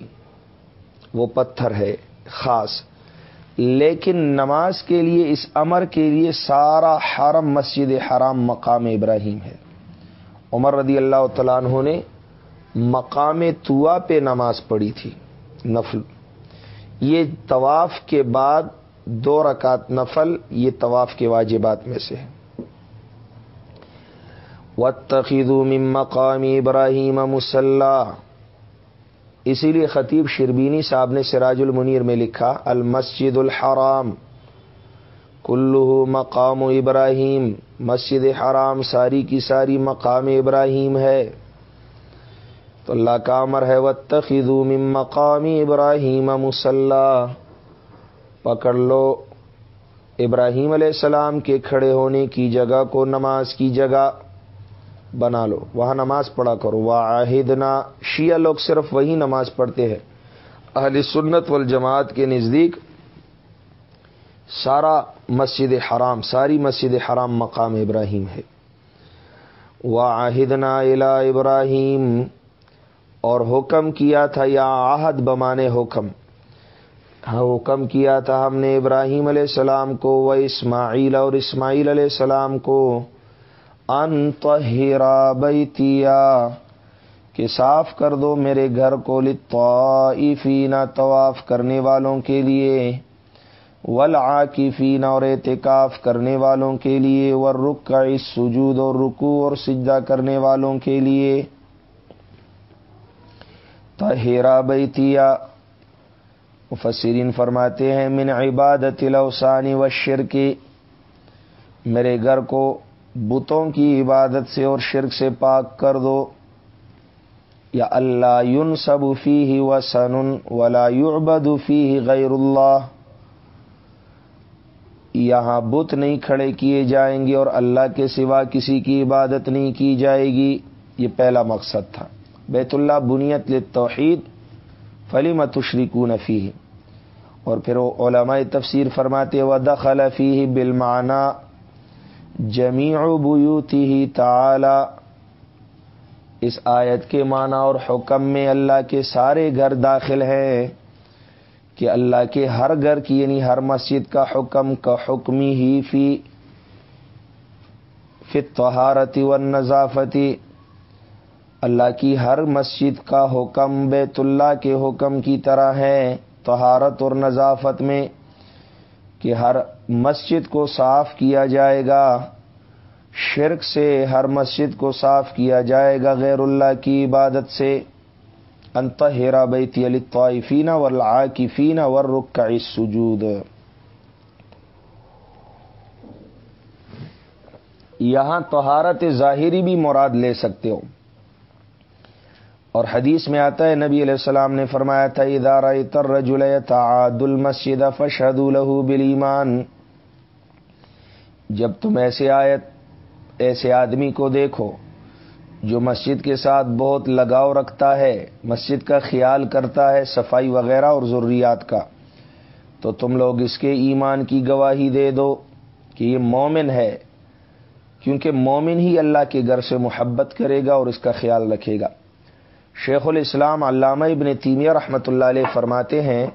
وہ پتھر ہے، خاص۔ لیکن نماز کے لیے اس امر کے لیے سارا حرم مسجد حرام مقام ابراہیم ہے۔ عمر رضی اللہ تعالیٰ عنہ نے مقام توا پہ نماز پڑھی تھی، نفل۔ یہ طواف کے بعد دو رکعت نفل، یہ طواف کے واجبات میں سے ہے۔ من مقام ابراہیم مسلح اسی لیے خطیب شربینی صاحب نے سراج المنیر میں لکھا، المسجد الحرام کلو مقام ابراہیم، مسجد حرام ساری کی ساری مقام ابراہیم ہے۔ تو اللہ کا امر ہے و من مقامی ابراہیم مسلح پکڑ لو۔ ابراہیم علیہ السلام کے کھڑے ہونے کی جگہ کو، نماز کی جگہ۔ بنا لو۔ وہاں نماز پڑھا کرو۔ واحدنا شیعہ لوگ صرف وہی نماز پڑھتے ہیں۔ اہل سنت والجماعت کے نزدیک سارا مسجد حرام، ساری مسجد حرام مقام ابراہیم ہے۔ واحدنا الا ابراہیم اور حکم کیا تھا، یا آہد بمانے حکم۔ ہاں حکم کیا تھا ہم نے ابراہیم علیہ السلام کو، و اسماعیل اور اسماعیل علیہ السلام کو۔ انتہرا بیتیا کہ صاف کر دو میرے گھر کو لطائفین طواف کرنے والوں کے لیے ولعاکفین اور اعتکاف کرنے والوں کے لیے ور رکع سجود اور رکو اور سجدہ کرنے والوں کے لیے۔ تہرا بیتیا، مفسرین فرماتے ہیں، من عبادت الاوسانی و شرک میرے گھر کو بتوں کی عبادت سے اور شرک سے پاک کر دو۔ یا اللہ یون سب ہی و سن ولا یعبد فی غیر اللہ۔ یہاں بت نہیں کھڑے کیے جائیں گے اور اللہ کے سوا کسی کی عبادت نہیں کی جائے گی۔ یہ پہلا مقصد تھا۔ بیت اللہ بنیت لتوحید فلی متشریکون فی اور پھر وہ علماء تفسیر فرماتے و دخل فی بالمعنی جمیع بیوتی ہی تعالی، اس آیت کے معنی اور حکم میں اللہ کے سارے گھر داخل ہیں کہ اللہ کے ہر گھر کی یعنی ہر مسجد کا حکم کا حکمی ہی فی فطہارتی و نظافتی اللہ کی ہر مسجد کا حکم بیت اللہ کے حکم کی طرح ہے، طہارت اور نظافت میں، کہ ہر مسجد کو صاف کیا جائے گا۔ شرک سے ہر مسجد کو صاف کیا جائے گا غیر اللہ کی عبادت سے۔ انتہرا بیتی علی طائفین والعاکفین والرکع السجود۔ یہاں طہارت ظاہری بھی مراد لے سکتے ہو۔ اور حدیث میں آتا ہے، نبی علیہ السلام نے فرمایا تھا ادارہ تر رجول تعاد المسد فشد الہ بلیمان جب تم ایسے آیت، ایسے آدمی کو دیکھو جو مسجد کے ساتھ بہت لگاؤ رکھتا ہے، مسجد کا خیال کرتا ہے، صفائی وغیرہ اور ضروریات کا۔ تو تم لوگ اس کے ایمان کی گواہی دے دو کہ یہ مومن ہے، کیونکہ مومن ہی اللہ کے گھر سے محبت کرے گا اور اس کا خیال رکھے گا۔ شیخ الاسلام علامہ ابن تیمیہ رحمۃ اللہ علیہ فرماتے ہیں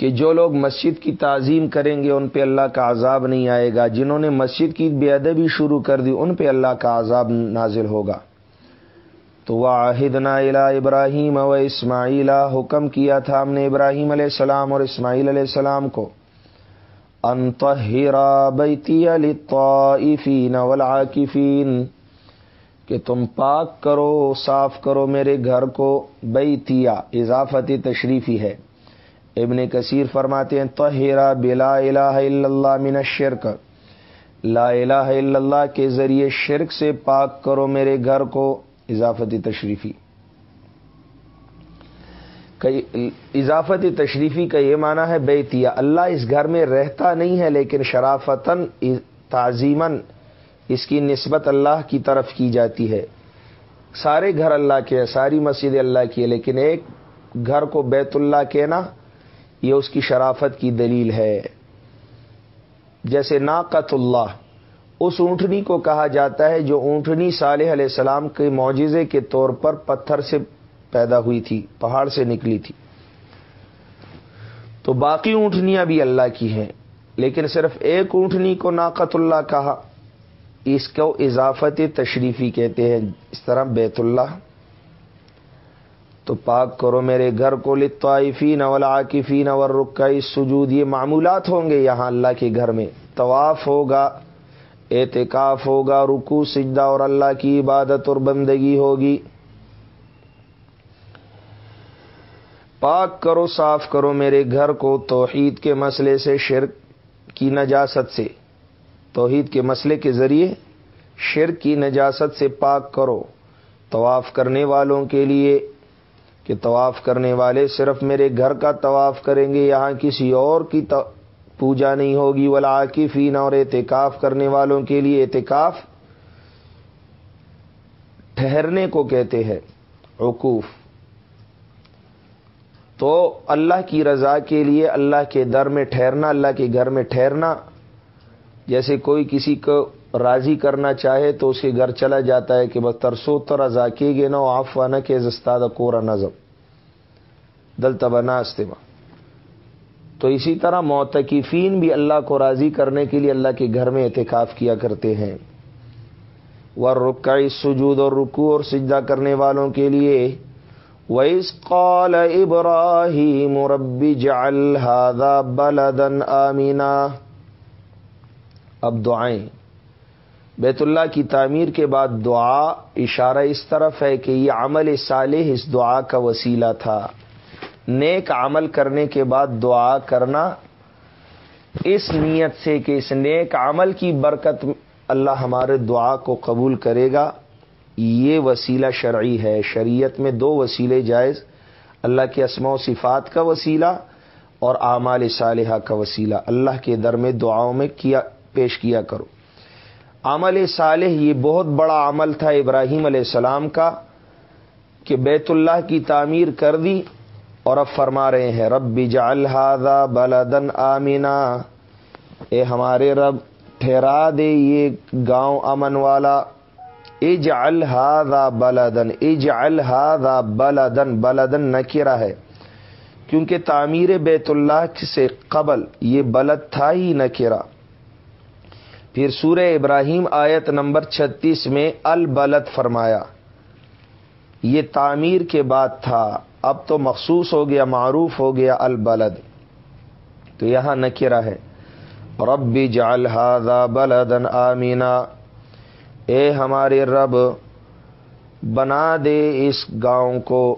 کہ جو لوگ مسجد کی تعظیم کریں گے ان پہ اللہ کا عذاب نہیں آئے گا۔ جنہوں نے مسجد کی بے ادبی شروع کر دی، ان پہ اللہ کا عذاب نازل ہوگا۔ تو واحد نا ابراہیم و اسماعیل حکم کیا تھا ہم نے ابراہیم علیہ السلام اور اسماعیل علیہ السلام کو۔ انتہرا بیتی للطائفین والعاکفین کہ تم پاک کرو، صاف کرو میرے گھر کو۔ بیتیا اضافتی تشریفی ہے۔ ابن کثیر فرماتے ہیں تو بلا الہ الا اللہ من الشرک۔ لا الہ الا اللہ کے ذریعے شرک سے پاک کرو میرے گھر کو، اضافتی تشریفی۔ اضافتی تشریفی کا یہ معنی ہے بیتیا اللہ اس گھر میں رہتا نہیں ہے، لیکن شرافتن تعظیمن اس کی نسبت اللہ کی طرف کی جاتی ہے۔ سارے گھر اللہ کے ساری مسجد اللہ کی ہے لیکن ایک گھر کو بیت اللہ کہنا یہ اس کی شرافت کی دلیل ہے۔ جیسے ناقت اللہ، اس اونٹنی کو کہا جاتا ہے جو اونٹنی صالح علیہ السلام کے معجزے کے طور پر پتھر سے پیدا ہوئی تھی، پہاڑ سے نکلی تھی۔ تو باقی اونٹنیاں بھی اللہ کی ہیں، لیکن صرف ایک اونٹنی کو ناقت اللہ کہا، اس کو اضافت تشریفی کہتے ہیں، اس طرح بیت اللہ۔ تو پاک کرو میرے گھر کو لطائفین اول عاقفین اور رکائی سجود، یہ معمولات ہوں گے یہاں اللہ کے گھر میں۔ طواف ہوگا، اعتکاف ہوگا رکو سجدہ اور اللہ کی عبادت اور بندگی ہوگی۔ پاک کرو، صاف کرو میرے گھر کو توحید کے مسئلے سے، شرک کی نجاست سے۔ توحید کے مسئلے کے ذریعے شر کی نجاست سے پاک کرو۔ طواف کرنے والوں کے لیے کہ طواف کرنے والے صرف میرے گھر کا طواف کریں گے، یہاں کسی اور کی پوجا نہیں ہوگی۔ ولا عاقفین اور اعتکاف کرنے والوں کے لیے اعتکاف ٹھہرنے کو کہتے ہیں عقوف تو اللہ کی رضا کے لیے اللہ کے در میں ٹھہرنا، اللہ کے گھر میں ٹھہرنا، جیسے کوئی کسی کو راضی کرنا چاہے تو اس کے گھر چلا جاتا ہے کہ بس ترسو تو رضا کی گے نا آف کے زستاد کورا نظم۔ دل تبنا استما تو اسی طرح موتقفین بھی اللہ کو راضی کرنے کے لیے اللہ کے گھر میں احتکاف کیا کرتے ہیں۔ وہ رکائی سجود اور رکو اور سجدہ کرنے والوں کے لیے۔ ویس قال ابراہیم ربی جعل هذا آمینا اب دعائیں۔ بیت اللہ کی تعمیر کے بعد دعا، اشارہ اس طرف ہے کہ یہ عمل صالح اس دعا کا وسیلہ تھا۔ نیک عمل کرنے کے بعد دعا کرنا اس نیت سے کہ اس نیک عمل کی برکت اللہ ہمارے دعا کو قبول کرے گا۔ یہ وسیلہ شرعی ہے۔ شریعت میں دو وسیلے جائز، اللہ کے اسماء و صفات کا وسیلہ اور اعمال صالحہ کا وسیلہ۔ اللہ کے در میں دعاؤں میں کیا، پیش کیا کرو۔ عمل صالح یہ بہت بڑا عمل تھا ابراہیم علیہ السلام کا کہ بیت اللہ کی تعمیر کر دی اور اب فرما رہے ہیں، رب بجا الحاظہ بلدن آمینا اے ہمارے رب، ٹھہرا دے یہ گاؤں امن والا۔ اج الحاظ بلدن اج الحاظ بلدن بلدن نکیرا ہے۔ کیونکہ تعمیر بیت اللہ سے قبل یہ بلد تھا ہی نکیرا پھر سورہ ابراہیم آیت نمبر چھتیس میں البلد فرمایا، یہ تعمیر کے بعد تھا، اب تو مخصوص ہو گیا، معروف ہو گیا البلد۔ تو یہاں نکیرا ہے، ربی جعل هذا بلدن آمینا۔ اے ہمارے رب، بنا دے اس گاؤں کو،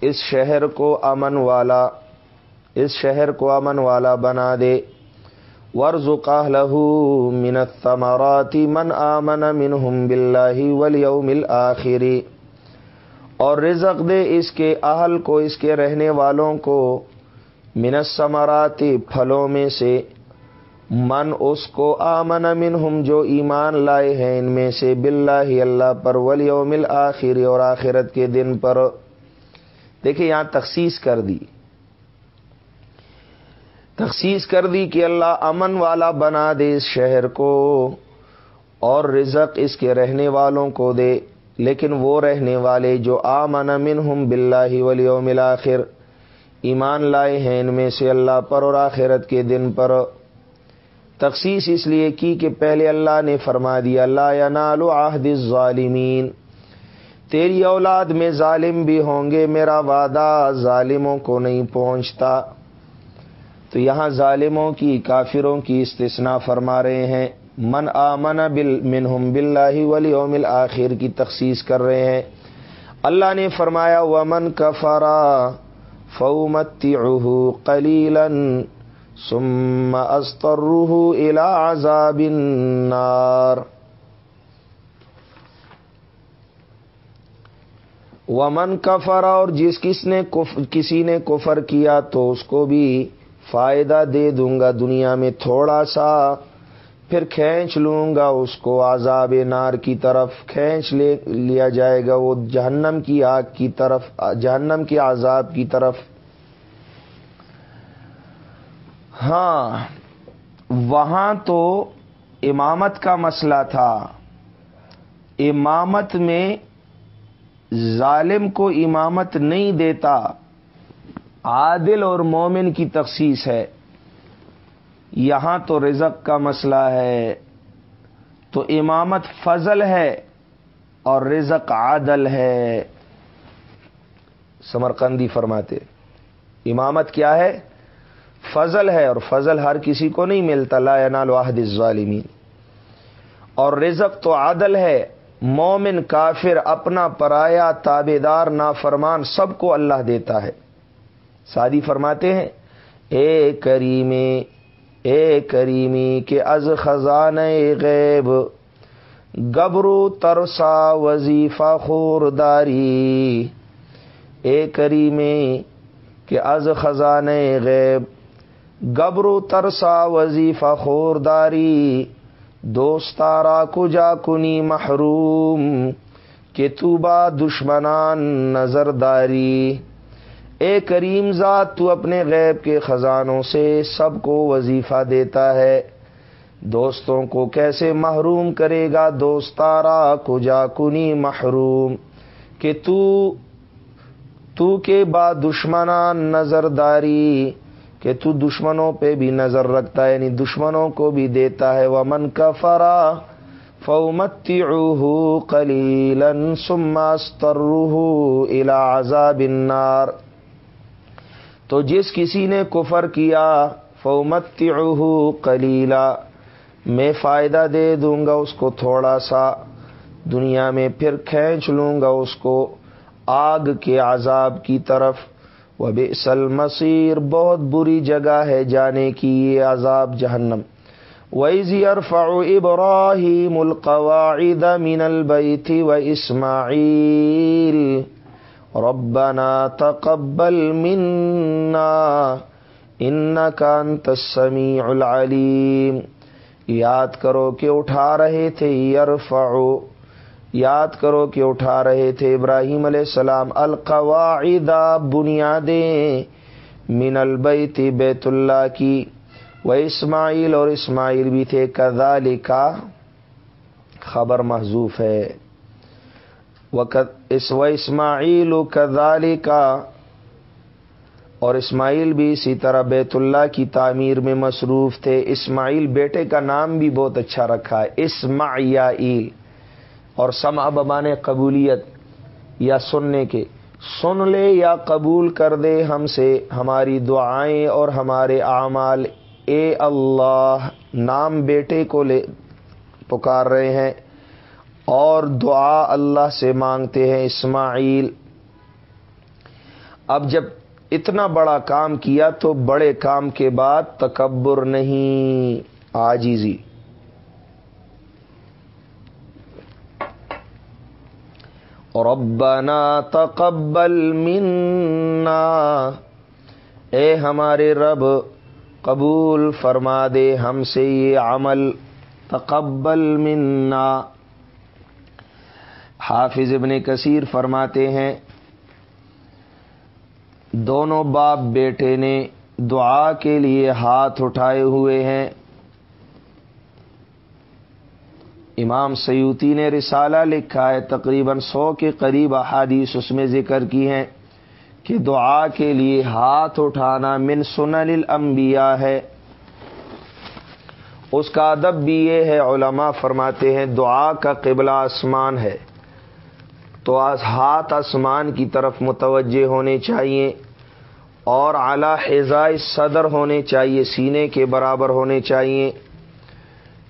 اس شہر کو امن والا، اس شہر کو امن والا بنا دے۔ ورژ لہو منت تماراتی من آمن منہم بلّہ ولیوم الآخری اور رزق دے اس کے اہل کو، اس کے رہنے والوں کو منت ثمراتی پھلوں میں سے من اس کو آمن منہم جو ایمان لائے ہیں، ان میں سے بلّہ اللہ پر ولیوم آخر اور آخرت کے دن پر۔ دیکھیں یہاں تخصیص کر دی۔ تخصیص کر دی کہ اللہ امن والا بنا دے اس شہر کو اور رزق اس کے رہنے والوں کو دے۔ لیکن وہ رہنے والے جو آمن منہم بلّہ ولیوم آخر ایمان لائے ہیں ان میں سے اللہ پر اور آخرت کے دن پر۔ تخصیص اس لیے کی کہ پہلے اللہ نے فرما دیا اللہ یا نالو آہد ظالمین تیری اولاد میں ظالم بھی ہوں گے، میرا وعدہ ظالموں کو نہیں پہنچتا۔ تو یہاں ظالموں کی، کافروں کی استثنا فرما رہے ہیں۔ من آمن بل منہم بلّہ ولی اومل آخر کی تخصیص کر رہے ہیں۔ اللہ نے فرمایا، ومن کفرا فومتی قلیلاً ثم استره الى عذاب النار۔ ومن کفر اور جس کس نے کسی نے کفر کیا تو اس کو بھی فائدہ دے دوں گا دنیا میں تھوڑا سا۔ پھر کھینچ لوں گا اس کو عذاب نار کی طرف۔ کھینچ لے لیا جائے گا وہ جہنم کی آگ کی طرف، جہنم کے عذاب کی طرف۔ ہاں وہاں تو امامت کا مسئلہ تھا۔ امامت میں ظالم کو امامت نہیں دیتا۔ عادل اور مومن کی تخصیص ہے۔ یہاں تو رزق کا مسئلہ ہے، تو امامت فضل ہے اور رزق عادل ہے۔ سمرقندی فرماتے، امامت کیا ہے؟ فضل ہے اور فضل ہر کسی کو نہیں ملتا، لا ینال واحد الظالمین۔ اور رزق تو عادل ہے، مومن کافر اپنا پرایا تابے دار نافرمان سب کو اللہ دیتا ہے۔ سادی فرماتے ہیں، اے کریمی اے کریمی کہ از خزان غیب، گبرو، ترسا، وظیفہ، خورداری۔ اے کری میں کہ از خزان غیب، گبرو، ترسا، وظیفہ، خورداری۔ دوستارا، کجا کنی محروم، کہ تو با دشمنان نظرداری۔ اے کریم ذات، تو اپنے غیب کے خزانوں سے سب کو وظیفہ دیتا ہے۔ دوستوں کو کیسے محروم کرے گا دوستارا، کجا کنی محروم؟ کہ تو تو کے با دشمنان نظرداری، کہ تو دشمنوں پہ بھی نظر رکھتا ہے یعنی دشمنوں کو بھی دیتا ہے۔ وہ من کا فرا فومتی کلیلن سماستر عذاب النار۔ تو جس کسی نے کفر کیا فومتی کلیلا میں فائدہ دے دوں گا اس کو تھوڑا سا۔ دنیا میں پھر کھینچ لوں گا اس کو آگ کے عذاب کی طرف۔ وہ بے مسیر بہت بری جگہ ہے جانے کی یہ عذاب جہنم۔ ویزی ارفع ابراہیم القواعد من البیت و اسماعیل ربنا تقبل منا انکا انت السمیع العلیم یاد کرو کہ اٹھا رہے تھے یرفعو یاد کرو کہ اٹھا رہے تھے ابراہیم علیہ السلام۔ القواعدہ بنیادیں من البیت بیت اللہ کی۔ وہ اسماعیل اور اسماعیل بھی تھے۔ کدا لکھا خبر محضوف ہے۔ اس و اسماعیل کدالی کا اور اسماعیل بھی اسی طرح بیت اللہ کی تعمیر میں مصروف تھے۔ اسماعیل بیٹے کا نام بھی بہت اچھا رکھا ہے۔ اسماعیل، اور سما بمانے قبولیت یا سننے کے۔ سن لے یا قبول کر دے ہم سے ہماری دعائیں اور ہمارے اعمال۔ اے اللہ، نام بیٹے کو لے پکار رہے ہیں۔ اور دعا اللہ سے مانگتے ہیں اسماعیل۔ اب جب اتنا بڑا کام کیا تو بڑے کام کے بعد تکبر نہیں آجیزی ربنا تقبل منا۔ اے ہمارے رب، قبول فرما دے ہم سے یہ عمل۔ تقبل منا۔ حافظ ابن کثیر فرماتے ہیں، دونوں باپ بیٹے نے دعا کے لیے ہاتھ اٹھائے ہوئے ہیں۔ امام سیوتی نے رسالہ لکھا ہے، تقریباً سو کے قریب احادیث اس میں ذکر کی ہیں کہ دعا کے لیے ہاتھ اٹھانا من سنن الانبیاء ہے۔ اس کا ادب بھی یہ ہے، علماء فرماتے ہیں دعا کا قبلہ آسمان ہے۔ تو ہاتھ آسمان کی طرف متوجہ ہونے چاہیے اور اعلی حضائے صدر ہونے چاہیے، سینے کے برابر ہونے چاہیے۔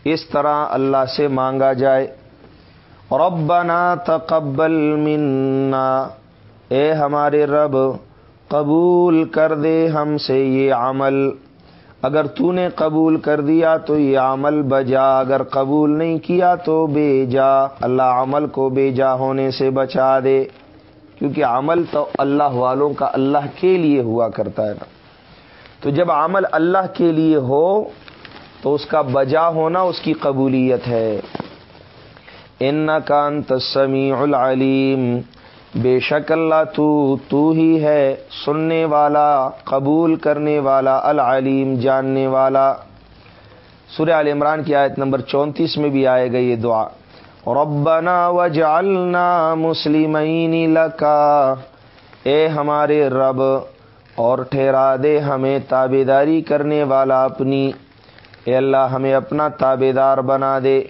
اس طرح اللہ سے مانگا جائے۔ ربنا تقبل منا۔ اے ہمارے رب، قبول کر دے ہم سے یہ عمل۔ اگر تو نے قبول کر دیا تو یہ عمل بجا، اگر قبول نہیں کیا تو بے جا اللہ عمل کو بے جا ہونے سے بچا دے، کیونکہ عمل تو اللہ والوں کا اللہ کے لیے ہوا کرتا ہے نا۔ تو جب عمل اللہ کے لیے ہو تو اس کا بجا ہونا اس کی قبولیت ہے۔ ان کان تسمی العلیم۔ بے شک اللہ تو تو ہی ہے سننے والا، قبول کرنے والا، العلیم جاننے والا۔ سورہ عال عمران کی آیت نمبر چونتیس میں بھی آئے گا یہ دعا۔ ربنا وجعلنا مسلمین لکا۔ اے ہمارے رب، اور ٹھہرا دے ہمیں تابے داری کرنے والا اپنی۔ اے اللہ، ہمیں اپنا تابے دار بنا دے۔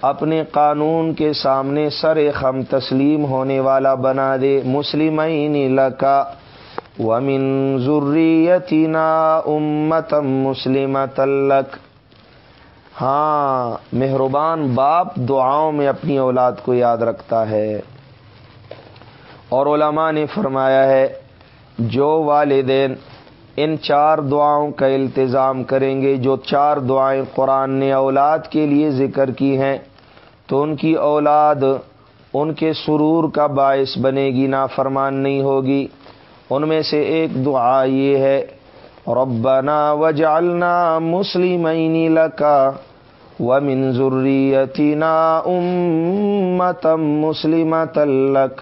اپنے قانون کے سامنے سر خم تسلیم ہونے والا بنا دے مسلمین لکا ومن ذریتنا امتم مسلمت لک ہاں مہربان باپ دعاؤں میں اپنی اولاد کو یاد رکھتا ہے۔ اور علماء نے فرمایا ہے، جو والدین ان چار دعاؤں کا التظام کریں گے جو چار دعائیں قرآن نے اولاد کے لیے ذکر کی ہیں، تو ان کی اولاد ان کے سرور کا باعث بنے گی نا فرمان نہیں ہوگی۔ ان میں سے ایک دعا یہ ہے، ربنا وجعلنا مسلمین لکا ومن ذریتنا امتا مسلمتا لک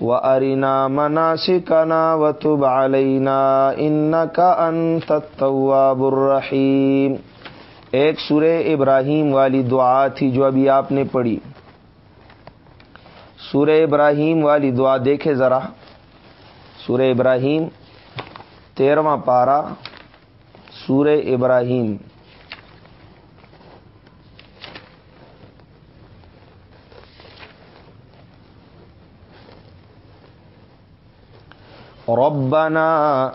وارنا مناسکنا وتب علینا انکا انت التواب الرحیم ایک سورہ ابراہیم والی دعا تھی جو ابھی آپ نے پڑھی۔ سورہ ابراہیم والی دعا دیکھے ذرا۔ سورہ ابراہیم تیرواں پارا سورہ ابراہیم۔ ربنا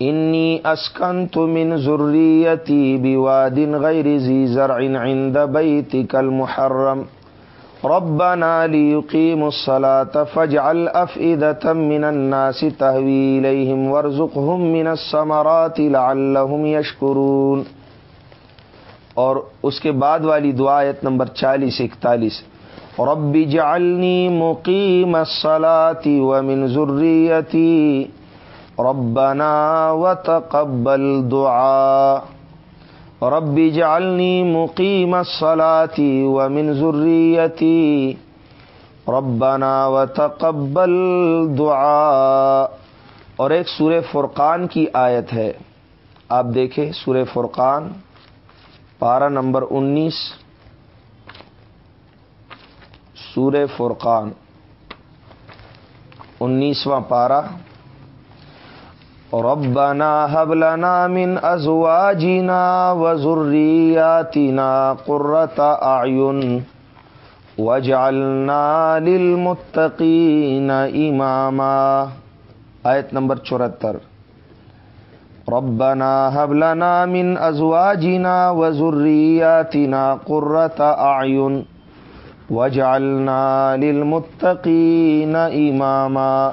انی اسکنت من ذریتی بواد غیر ذی زرع عند بیتک المحرم. ربنا ليقيموا الصلاة فاجعل أفئدة من الناس تهوي إليهم وارزقهم من الثمرات لعلهم يشكرون. اور اس کے بعد والی دعا آیت نمبر چالیس اکتالیس. رب جعلنی مقیم الصلاة ومن ذریتی ربنا وتقبل دعا ربی جعلنی مقیم الصلاة ومن ذریتی ربنا وتقبل دعا اور ایک سورہ فرقان کی آیت ہے۔ آپ دیکھیں سورہ فرقان، پارہ نمبر انیس۔ سورہ فرقان، انیسواں پارہ۔ ربنا هب لنا من ازواجنا وذرياتنا قرة اعين واجعلنا للمتقين اماما۔ آیت نمبر چورہتر۔ ربنا هب لنا من ازواجنا وذرياتنا قرة اعين واجعلنا للمتقين اماما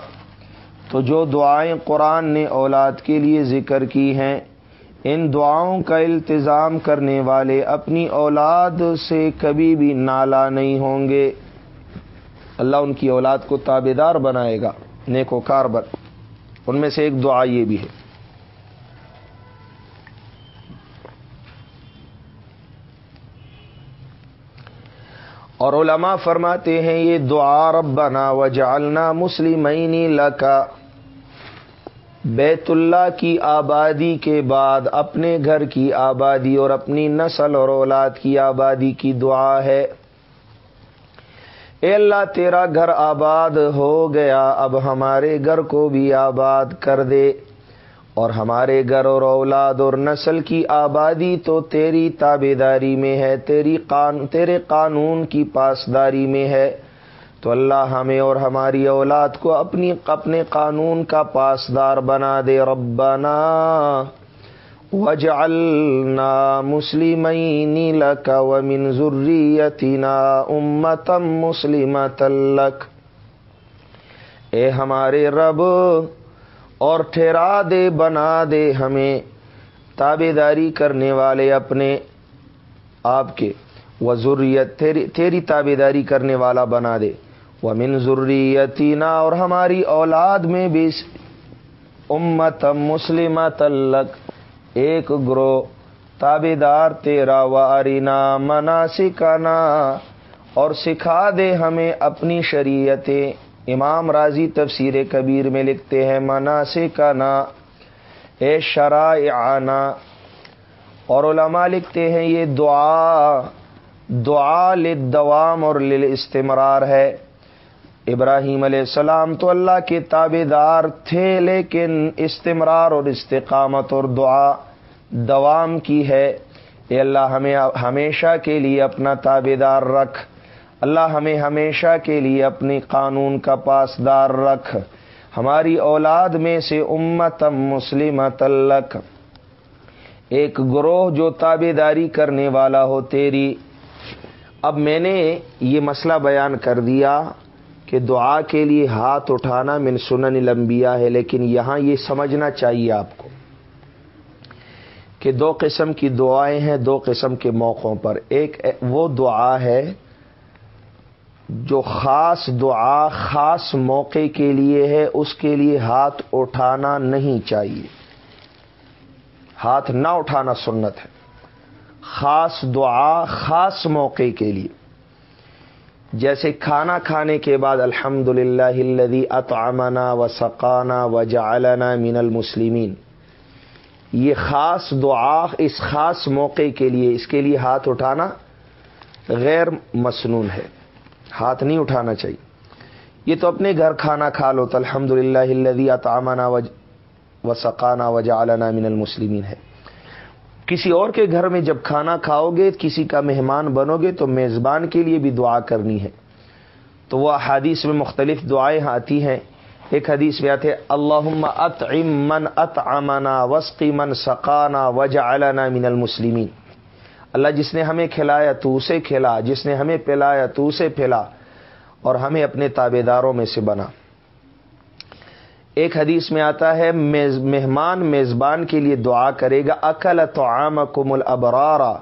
تو جو دعائیں قرآن نے اولاد کے لیے ذکر کی ہیں، ان دعاؤں کا التظام کرنے والے اپنی اولاد سے کبھی بھی نالا نہیں ہوں گے۔ اللہ ان کی اولاد کو تابے دار بنائے گا نیک و کاربر ان میں سے ایک دعا یہ بھی ہے۔ اور علماء فرماتے ہیں یہ دعا ربنا وجعلنا مسلمین لکا بیت اللہ کی آبادی کے بعد اپنے گھر کی آبادی اور اپنی نسل اور اولاد کی آبادی کی دعا ہے۔ اے اللہ، تیرا گھر آباد ہو گیا، اب ہمارے گھر کو بھی آباد کر دے۔ اور ہمارے گھر اور اولاد اور نسل کی آبادی تو تیری تابے داری میں ہے، تیری قان، تیرے قانون کی پاسداری میں ہے۔ تو اللہ ہمیں اور ہماری اولاد کو اپنی اپنے قانون کا پاسدار بنا دے ربنا۔ وجعلنا مسلمین لک ومن ذریتنا امتا مسلمتا لک۔ اے ہمارے رب اور ٹھہرا دے، بنا دے ہمیں تابے داری کرنے والے اپنے آپ کے۔ وہ ضروریت تیری تیری تابے داری کرنے والا بنا دے۔ وہ من ضروریتینا اور ہماری اولاد میں بھی امت مسلم تلک ایک گروہ تابے دار تیرا، و ارینا منا سکھانا اور سکھا دے ہمیں اپنی شریعتیں۔ امام راضی تفسیر کبیر میں لکھتے ہیں منا سکھانا اے شرائعنا اور علماء لکھتے ہیں، یہ دعا دعا لدوام اور للاستمرار ہے۔ ابراہیم علیہ السلام تو اللہ کے تابے دار تھے، لیکن استمرار اور استقامت اور دعا دوام کی ہے۔ اے اللہ، ہمیں ہمیشہ کے لیے اپنا تابے دار رکھ۔ اللہ ہمیں ہمیشہ کے لیے اپنی قانون کا پاسدار رکھ۔ ہماری اولاد میں سے امت مسلم تلک ایک گروہ جو تابے داری کرنے والا ہو تیری۔ اب میں نے یہ مسئلہ بیان کر دیا کہ دعا کے لیے ہاتھ اٹھانا من سنن لمبیا ہے، لیکن یہاں یہ سمجھنا چاہیے آپ کو کہ دو قسم کی دعائیں ہیں، دو قسم کے موقعوں پر۔ ایک وہ دعا ہے جو خاص دعا خاص موقع کے لیے ہے، اس کے لیے ہاتھ اٹھانا نہیں چاہیے۔ ہاتھ نہ اٹھانا سنت ہے۔ خاص دعا خاص موقع کے لیے۔ جیسے کھانا کھانے کے بعد الحمد للہ اطعمنا و سقانہ و جعلنا من المسلمین۔ یہ خاص دعا اس خاص موقع کے لیے، اس کے لیے ہاتھ اٹھانا غیر مسنون ہے۔ ہاتھ نہیں اٹھانا چاہیے۔ یہ تو اپنے گھر کھانا کھا لو تو الحمد للہ اطعمنا و سقانہ و من المسلمین ہے۔ کسی اور کے گھر میں جب کھانا کھاؤ گے، کسی کا مہمان بنو گے تو میزبان کے لیے بھی دعا کرنی ہے۔ تو وہ حادیث میں مختلف دعائیں آتی ہیں۔ ایک حدیث میں آتے اللہ ات من ات امنا وسقی من سقانا وج من المسلمین۔ اللہ جس نے ہمیں کھلایا تو اسے کھلا، جس نے ہمیں پلایا تو اسے پھیلا، اور ہمیں اپنے تابے داروں میں سے بنا۔ ایک حدیث میں آتا ہے مہمان میزبان کے لیے دعا کرے گا، اکل تو عام کم البرارا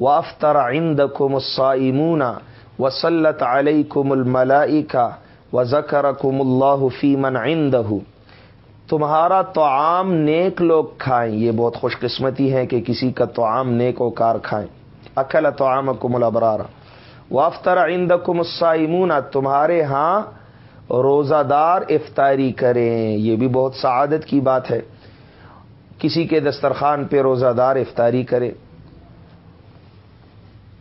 و عند کم السائمونا و علیہ کم الملائی کا و ذکر کم اللہ فیمن عند تمہارا تو عام نیک لوگ کھائیں۔ یہ بہت خوش قسمتی ہے کہ کسی کا تو عام نیک و کار کھائیں۔ اکل تو عام کم البرارا و افطر عند کم تمہارے ہاں روزہ دار افطاری کریں۔ یہ بھی بہت سعادت کی بات ہے۔ کسی کے دسترخوان پہ روزہ دار افطاری کرے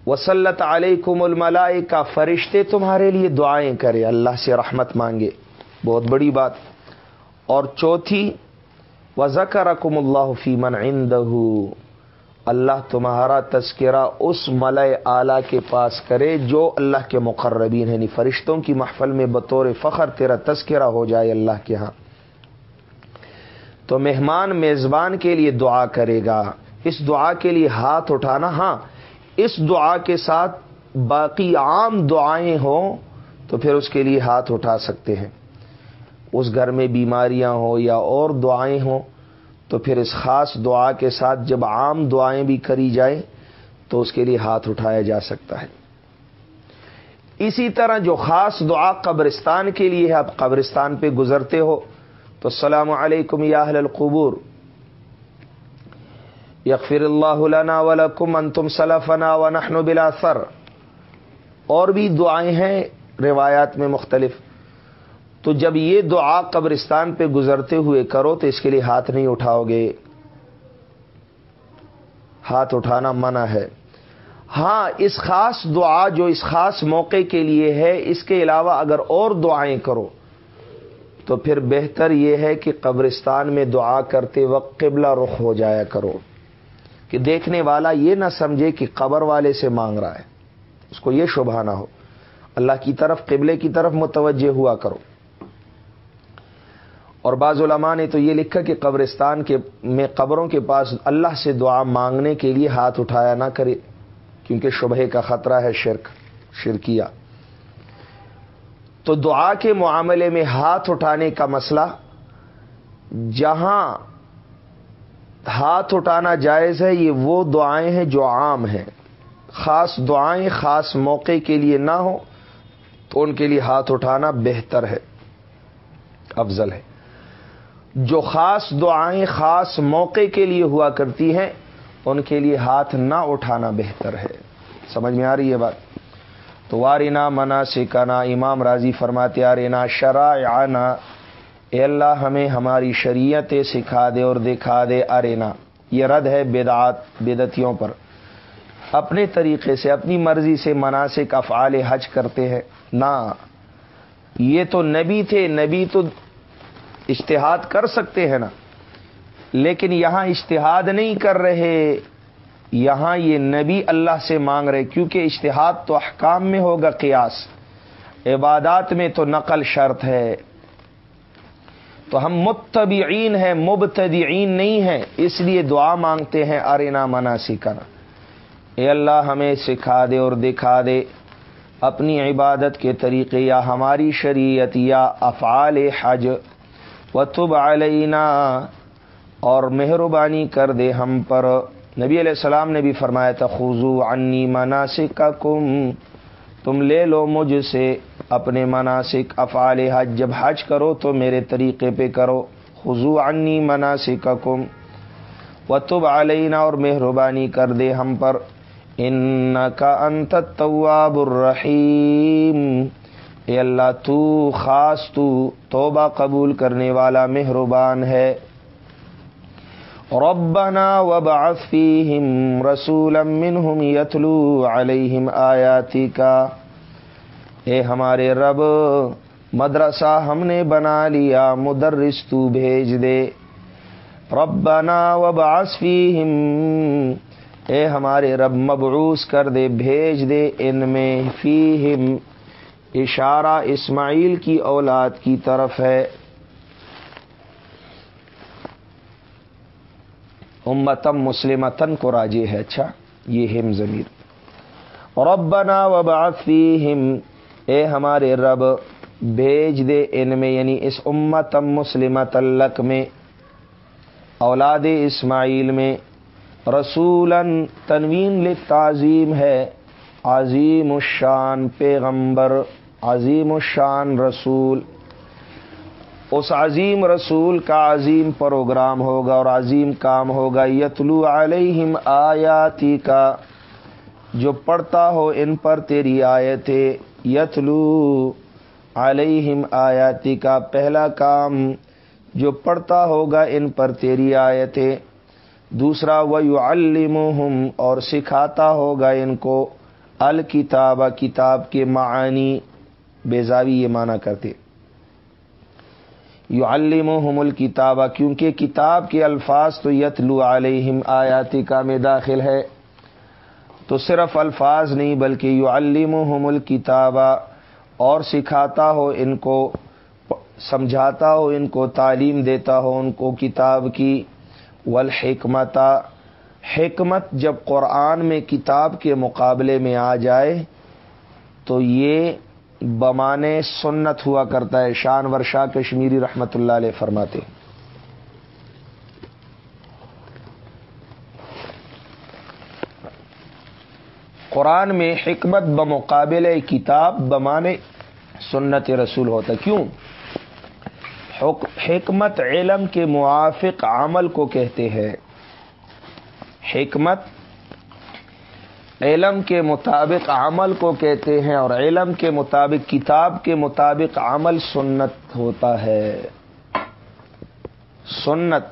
وسلط علیکم الملائے کا فرشتے تمہارے لیے دعائیں کرے اللہ سے رحمت مانگے۔ بہت بڑی بات۔ اور چوتھی وزکر رقم اللہ فیمن عندہ اللہ تمہارا تذکرہ اس ملئے اعلی کے پاس کرے جو اللہ کے مقربین ہیں یعنی فرشتوں کی محفل میں بطور فخر تیرا تذکرہ ہو جائے اللہ کے ہاں۔ تو مہمان میزبان کے لیے دعا کرے گا۔ اس دعا کے لیے ہاتھ اٹھانا ہاں اس دعا کے ساتھ باقی عام دعائیں ہوں تو پھر اس کے لیے ہاتھ اٹھا سکتے ہیں۔ اس گھر میں بیماریاں ہوں یا اور دعائیں ہوں، تو پھر اس خاص دعا کے ساتھ جب عام دعائیں بھی کری جائیں، تو اس کے لیے ہاتھ اٹھایا جا سکتا ہے۔ اسی طرح جو خاص دعا قبرستان کے لیے ہے، آپ قبرستان پہ گزرتے ہو، تو السلام علیکم یا اہل القبور۔ یغفر اللہ لنا ولکم انتم سلفنا ونحن بلا سر۔ اور بھی دعائیں ہیں، روایات میں مختلف۔ تو جب یہ دعا قبرستان پہ گزرتے ہوئے کرو تو اس کے لیے ہاتھ نہیں اٹھاؤ گے۔ ہاتھ اٹھانا منع ہے۔ ہاں اس خاص دعا جو اس خاص موقع کے لیے ہے، اس کے علاوہ اگر اور دعائیں کرو، تو پھر بہتر یہ ہے کہ قبرستان میں دعا کرتے وقت قبلہ رخ ہو جایا کرو۔ کہ دیکھنے والا یہ نہ سمجھے کہ قبر والے سے مانگ رہا ہے۔ اس کو یہ شبہ نہ ہو۔ اللہ کی طرف، قبلے کی طرف متوجہ ہوا کرو۔ اور بعض علماء نے تو یہ لکھا کہ قبرستان کے میں قبروں کے پاس اللہ سے دعا مانگنے کے لیے ہاتھ اٹھایا نہ کرے، کیونکہ شبہ کا خطرہ ہے شرک، شرکیہ۔ تو دعا کے معاملے میں ہاتھ اٹھانے کا مسئلہ، جہاں ہاتھ اٹھانا جائز ہے، یہ وہ دعائیں ہیں جو عام ہیں۔ خاص دعائیں خاص موقع کے لیے نہ ہو تو ان کے لیے ہاتھ اٹھانا بہتر ہے، افضل ہے۔ جو خاص دعائیں خاص موقع کے لیے ہوا کرتی ہیں، ان کے لیے ہاتھ نہ اٹھانا بہتر ہے۔ سمجھ میں آ رہی ہے بات؟ تو وارینا منا سکھانا امام راضی فرماتے آرینا شرائنا اے اللہ ہمیں ہماری شریعتیں سکھا دے اور دکھا دے ارینا یہ رد ہے بدعات بدتیوں پر۔ اپنے طریقے سے، اپنی مرضی سے مناسب افعال حج کرتے ہیں۔ نہ یہ تو نبی تھے، نبی تو اشتہاد کر سکتے ہیں نا۔ لیکن یہاں اشتہاد نہیں کر رہے۔ یہاں یہ نبی اللہ سے مانگ رہے، کیونکہ اشتہاد تو احکام میں ہوگا قیاس۔ عبادات میں تو نقل شرط ہے۔ تو ہم متبعین ہیں، مبتدعین نہیں ہیں، اس لیے دعا مانگتے ہیں، ارنا منا سکھنا اے اللہ، ہمیں سکھا دے اور دکھا دے۔ اپنی عبادت کے طریقے یا ہماری شریعت یا افعال حج۔ و تب علینا اور مہربانی کر دے ہم پر۔ نبی علیہ السلام نے بھی فرمایا تھا خضو انی مناسک کم تم لے لو مجھ سے اپنے مناسک افعال حج۔ جب حج کرو تو میرے طریقے پہ کرو۔ خزو عنی مناسک کم علینا اور مہربانی کر دے ہم پر۔ ان کا انت طواب الرحیم۔ اے اللہ، تو خاص تو توبہ قبول کرنے والا مہربان ہے۔ ربنا وبعث فيهم رسولا منهم يتلو عليهم آياتك اے ہمارے رب، مدرسہ ہم نے بنا لیا، مدرس تو بھیج دے۔ ربنا وبعث فيهم اے ہمارے رب، مبعوث کر دے، بھیج دے۔ ان میں فیہم اشارہ اسماعیل کی اولاد کی طرف ہے۔ امتم مسلمتن کو راجی ہے۔ اچھا یہ ہم ضمیر۔ ربنا وبعث فیہم۔ اے ہمارے رب، بھیج دے ان میں یعنی اس امتم مسلمت الک میں، اولاد اسماعیل میں۔ رسول تنوین تعظیم ہے۔ عظیم الشان پیغمبر۔ عظیم الشان رسول۔ اس عظیم رسول کا عظیم پروگرام ہوگا اور عظیم کام ہوگا۔ یتلو علیہم آیاتی کا جو پڑھتا ہو ان پر تیری آیت یتلو علیہم آیاتی کا پہلا کام جو پڑھتا ہوگا ان پر تیری آیت دوسرا وہ اور سکھاتا ہوگا ان کو الکتاب کتاب کے معانی۔ بیزاوی یہ مانا کرتے یو الم الکتابہ کیونکہ کتاب کے الفاظ تو یتلو علیہم آیاتی کا میں داخل ہے۔ تو صرف الفاظ نہیں، بلکہ یو الم الکتابہ اور سکھاتا ہو ان کو، سمجھاتا ہو ان کو، تعلیم دیتا ہو ان کو کتاب کی۔ والحکمت، حکمت جب قرآن میں کتاب کے مقابلے میں آ جائے، تو یہ بمانے سنت ہوا کرتا ہے، شان ورشا کشمیری رحمت اللہ علیہ فرماتے قرآن میں حکمت بمقابل کتاب، بمانے سنت رسول ہوتا کیوں؟ حکمت علم کے موافق عمل کو کہتے ہیں۔ حکمت علم کے مطابق عمل کو کہتے ہیں اور علم کے مطابق کتاب کے مطابق عمل سنت ہوتا ہے۔ سنت،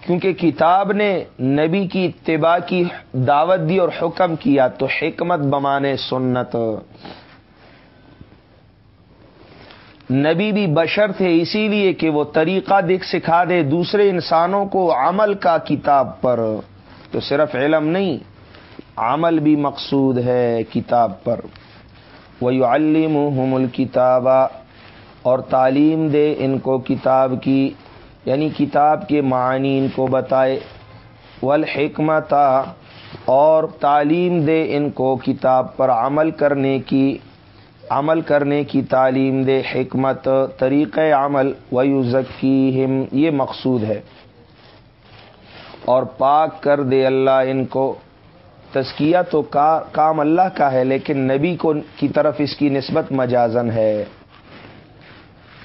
کیونکہ کتاب نے نبی کی اتباع کی دعوت دی اور حکم کیا تو حکمت بمانے سنت۔ نبی بھی بشر تھے، اسی لیے کہ وہ طریقہ دکھ سکھا دے دوسرے انسانوں کو عمل کا کتاب پر۔ تو صرف علم نہیں عمل بھی مقصود ہے کتاب پر۔ وہ علم الکتابہ اور تعلیم دے ان کو کتاب کی یعنی کتاب کے معنی ان کو بتائے۔ والحکمت اور تعلیم دے ان کو کتاب پر عمل کرنے کی، عمل کرنے کی تعلیم دے حکمت طریق عمل۔ ویوزکیہم یہ مقصود ہے۔ اور پاک کر دے اللہ ان کو۔ تزکیہ تو کام اللہ کا ہے، لیکن نبی کو کی طرف اس کی نسبت مجازن ہے۔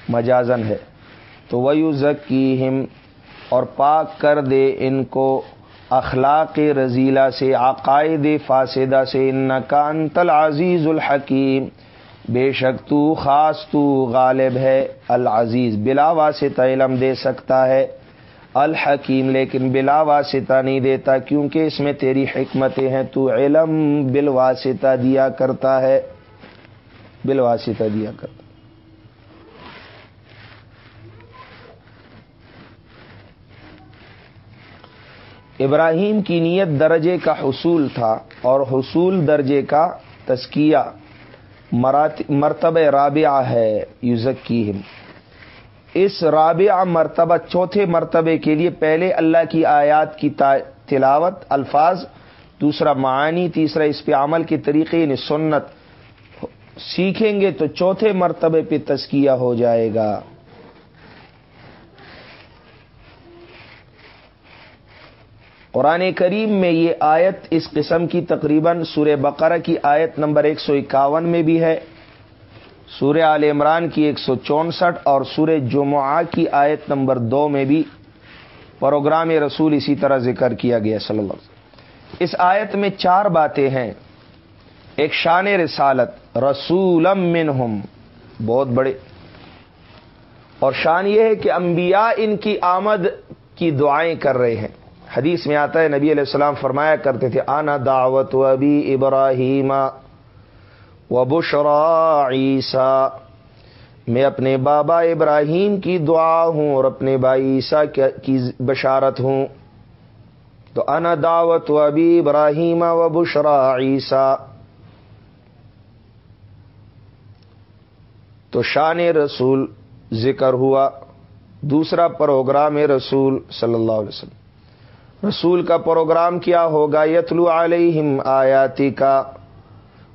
مجازن ہے۔ تو ویو ذکیم اور پاک کر دے ان کو اخلاق رضیلا سے، عقائد فاسدہ سے ان کا انتل عزیز الحکیم بے شک تو خاص تو غالب ہے، العزیز، بلا واسطہ علم دے سکتا ہے۔ الحکیم، لیکن بلا واسطہ نہیں دیتا، کیونکہ اس میں تیری حکمتیں ہیں، تو علم بل واسطہ دیا کرتا ہے۔ بل واسطہ دیا کرتا۔ ابراہیم کی نیت درجے کا حصول تھا اور حصول درجے کا تسکیہ مرتبہ رابعہ ہے یوزکیم اس رابع مرتبہ، چوتھے مرتبے کے لیے پہلے اللہ کی آیات کی تلاوت، الفاظ، دوسرا معانی، تیسرا اس پہ عمل کے طریقے یعنی سنت، سیکھیں گے تو چوتھے مرتبے پہ تزکیہ ہو جائے گا۔ قرآن کریم میں یہ آیت اس قسم کی تقریباً سورہ بقرہ کی آیت نمبر ایک سو اکاون میں بھی ہے۔ سورہ عال عمران کی ایک سو چونسٹھ اور سورہ جمعہ کی آیت نمبر دو میں بھی پروگرام رسول اسی طرح ذکر کیا گیا صلی اللہ علیہ وسلم۔ اس آیت میں چار باتیں ہیں۔ ایک شان رسالت، رسولم منہم، بہت بڑے۔ اور شان یہ ہے کہ انبیاء ان کی آمد کی دعائیں کر رہے ہیں۔ حدیث میں آتا ہے، نبی علیہ السلام فرمایا کرتے تھے، آنا دعوت ابی ابراہیم۔ و بشرا عیسیٰ۔ میں اپنے بابا ابراہیم کی دعا ہوں اور اپنے بھائی عیسیٰ کی بشارت ہوں۔ تو انا دعوت و ابی ابراہیم و بشرا عیسیٰ۔ تو شان رسول ذکر ہوا۔ دوسرا پروگرام رسول صلی اللہ علیہ وسلم۔ رسول کا پروگرام کیا ہوگا؟ یتلو علیہم آیاتی کا۔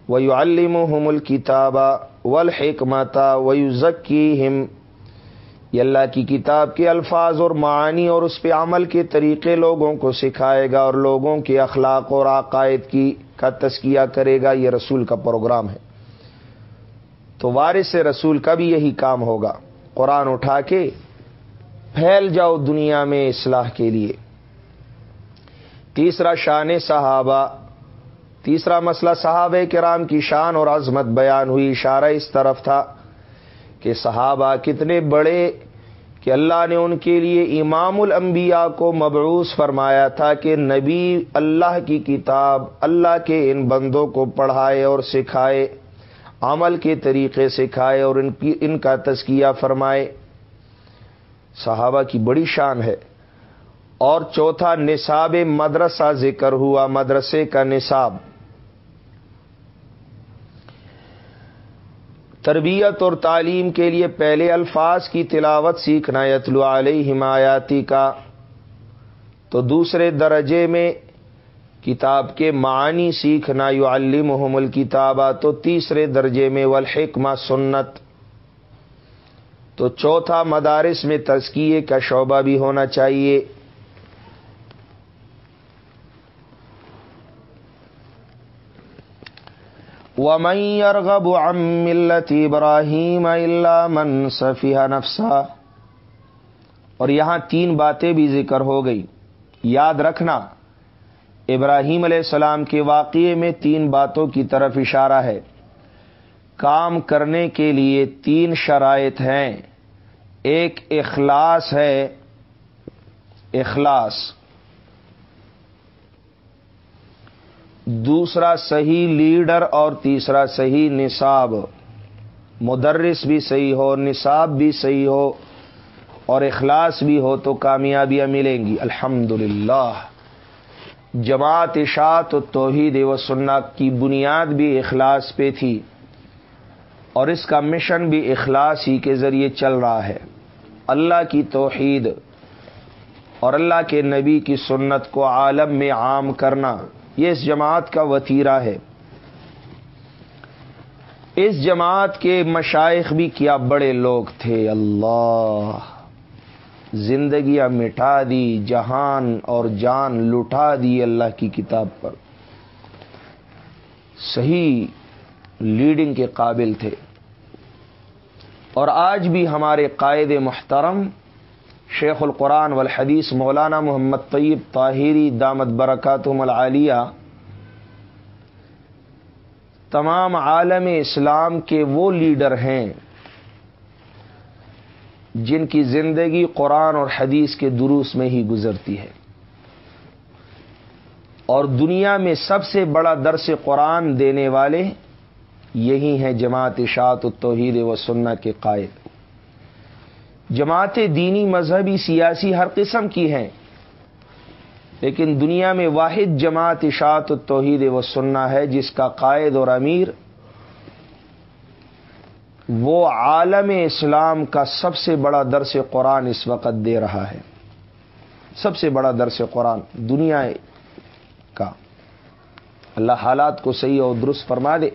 ویو الم الکتابہ ولحکمتا ویو ذکی ہم اللہ کی کتاب کے الفاظ اور معانی اور اس پہ عمل کے طریقے لوگوں کو سکھائے گا اور لوگوں کے اخلاق اور عقائد کی کا تسکیہ کرے گا۔ یہ رسول کا پروگرام ہے۔ تو وارث رسول کا بھی یہی کام ہوگا۔ قرآن اٹھا کے پھیل جاؤ دنیا میں اصلاح کے لیے۔ تیسرا شان صحابہ تیسرا مسئلہ، صحابہ کرام کی شان اور عظمت بیان ہوئی، اشارہ اس طرف تھا کہ صحابہ کتنے بڑے کہ اللہ نے ان کے لیے امام الانبیاء کو مبعوث فرمایا تھا کہ نبی اللہ کی کتاب اللہ کے ان بندوں کو پڑھائے اور سکھائے، عمل کے طریقے سکھائے اور ان کی، ان کا تزکیہ فرمائے۔ صحابہ کی بڑی شان ہے۔ اور چوتھا، نصاب مدرسہ ذکر ہوا، مدرسے کا نصاب۔ تربیت اور تعلیم کے لیے پہلے الفاظ کی تلاوت سیکھنا یتلو علیہ حمایاتی کا۔ تو دوسرے درجے میں کتاب کے معنی سیکھنا یو علمحم الکتابہ۔ تو تیسرے درجے میں والحکمہ سنت۔ تو چوتھا مدارس میں تزکیے کا شعبہ بھی ہونا چاہیے۔ ومن يرغب عن ملة ابراہیم اللہ من صفیہ نفسا اور یہاں تین باتیں بھی ذکر ہو گئی۔ یاد رکھنا، ابراہیم علیہ السلام کے واقعے میں تین باتوں کی طرف اشارہ ہے۔ کام کرنے کے لیے تین شرائط ہیں۔ ایک اخلاص ہے، اخلاص۔ دوسرا صحیح لیڈر اور تیسرا صحیح نصاب۔ مدرس بھی صحیح ہو، نصاب بھی صحیح ہو اور اخلاص بھی ہو تو کامیابیاں ملیں گی۔ الحمد جماعت اشاعت و توحید و سنت کی بنیاد بھی اخلاص پہ تھی اور اس کا مشن بھی اخلاص ہی کے ذریعے چل رہا ہے۔ اللہ کی توحید اور اللہ کے نبی کی سنت کو عالم میں عام کرنا۔ یہ اس جماعت کا وطیرہ ہے۔ اس جماعت کے مشائق بھی کیا بڑے لوگ تھے۔ اللہ، زندگیاں مٹا دی، جہان اور جان لٹا دی اللہ کی کتاب پر۔ صحیح لیڈنگ کے قابل تھے۔ اور آج بھی ہمارے قائد محترم شیخ القرآن والحدیث مولانا محمد طیب طاہری دامت برکاتم العالیہ، تمام عالم اسلام کے وہ لیڈر ہیں جن کی زندگی قرآن اور حدیث کے دروس میں ہی گزرتی ہے۔ اور دنیا میں سب سے بڑا درس قرآن دینے والے یہی ہیں جماعت اشاعت التوحید و سننا کے قائد۔ جماعت دینی مذہبی سیاسی ہر قسم کی ہیں، لیکن دنیا میں واحد جماعت اشاعت التوحید و سننا ہے جس کا قائد اور امیر وہ عالم اسلام کا سب سے بڑا درس قرآن اس وقت دے رہا ہے۔ سب سے بڑا درس قرآن دنیا کا۔ اللہ حالات کو صحیح اور درست فرما دے۔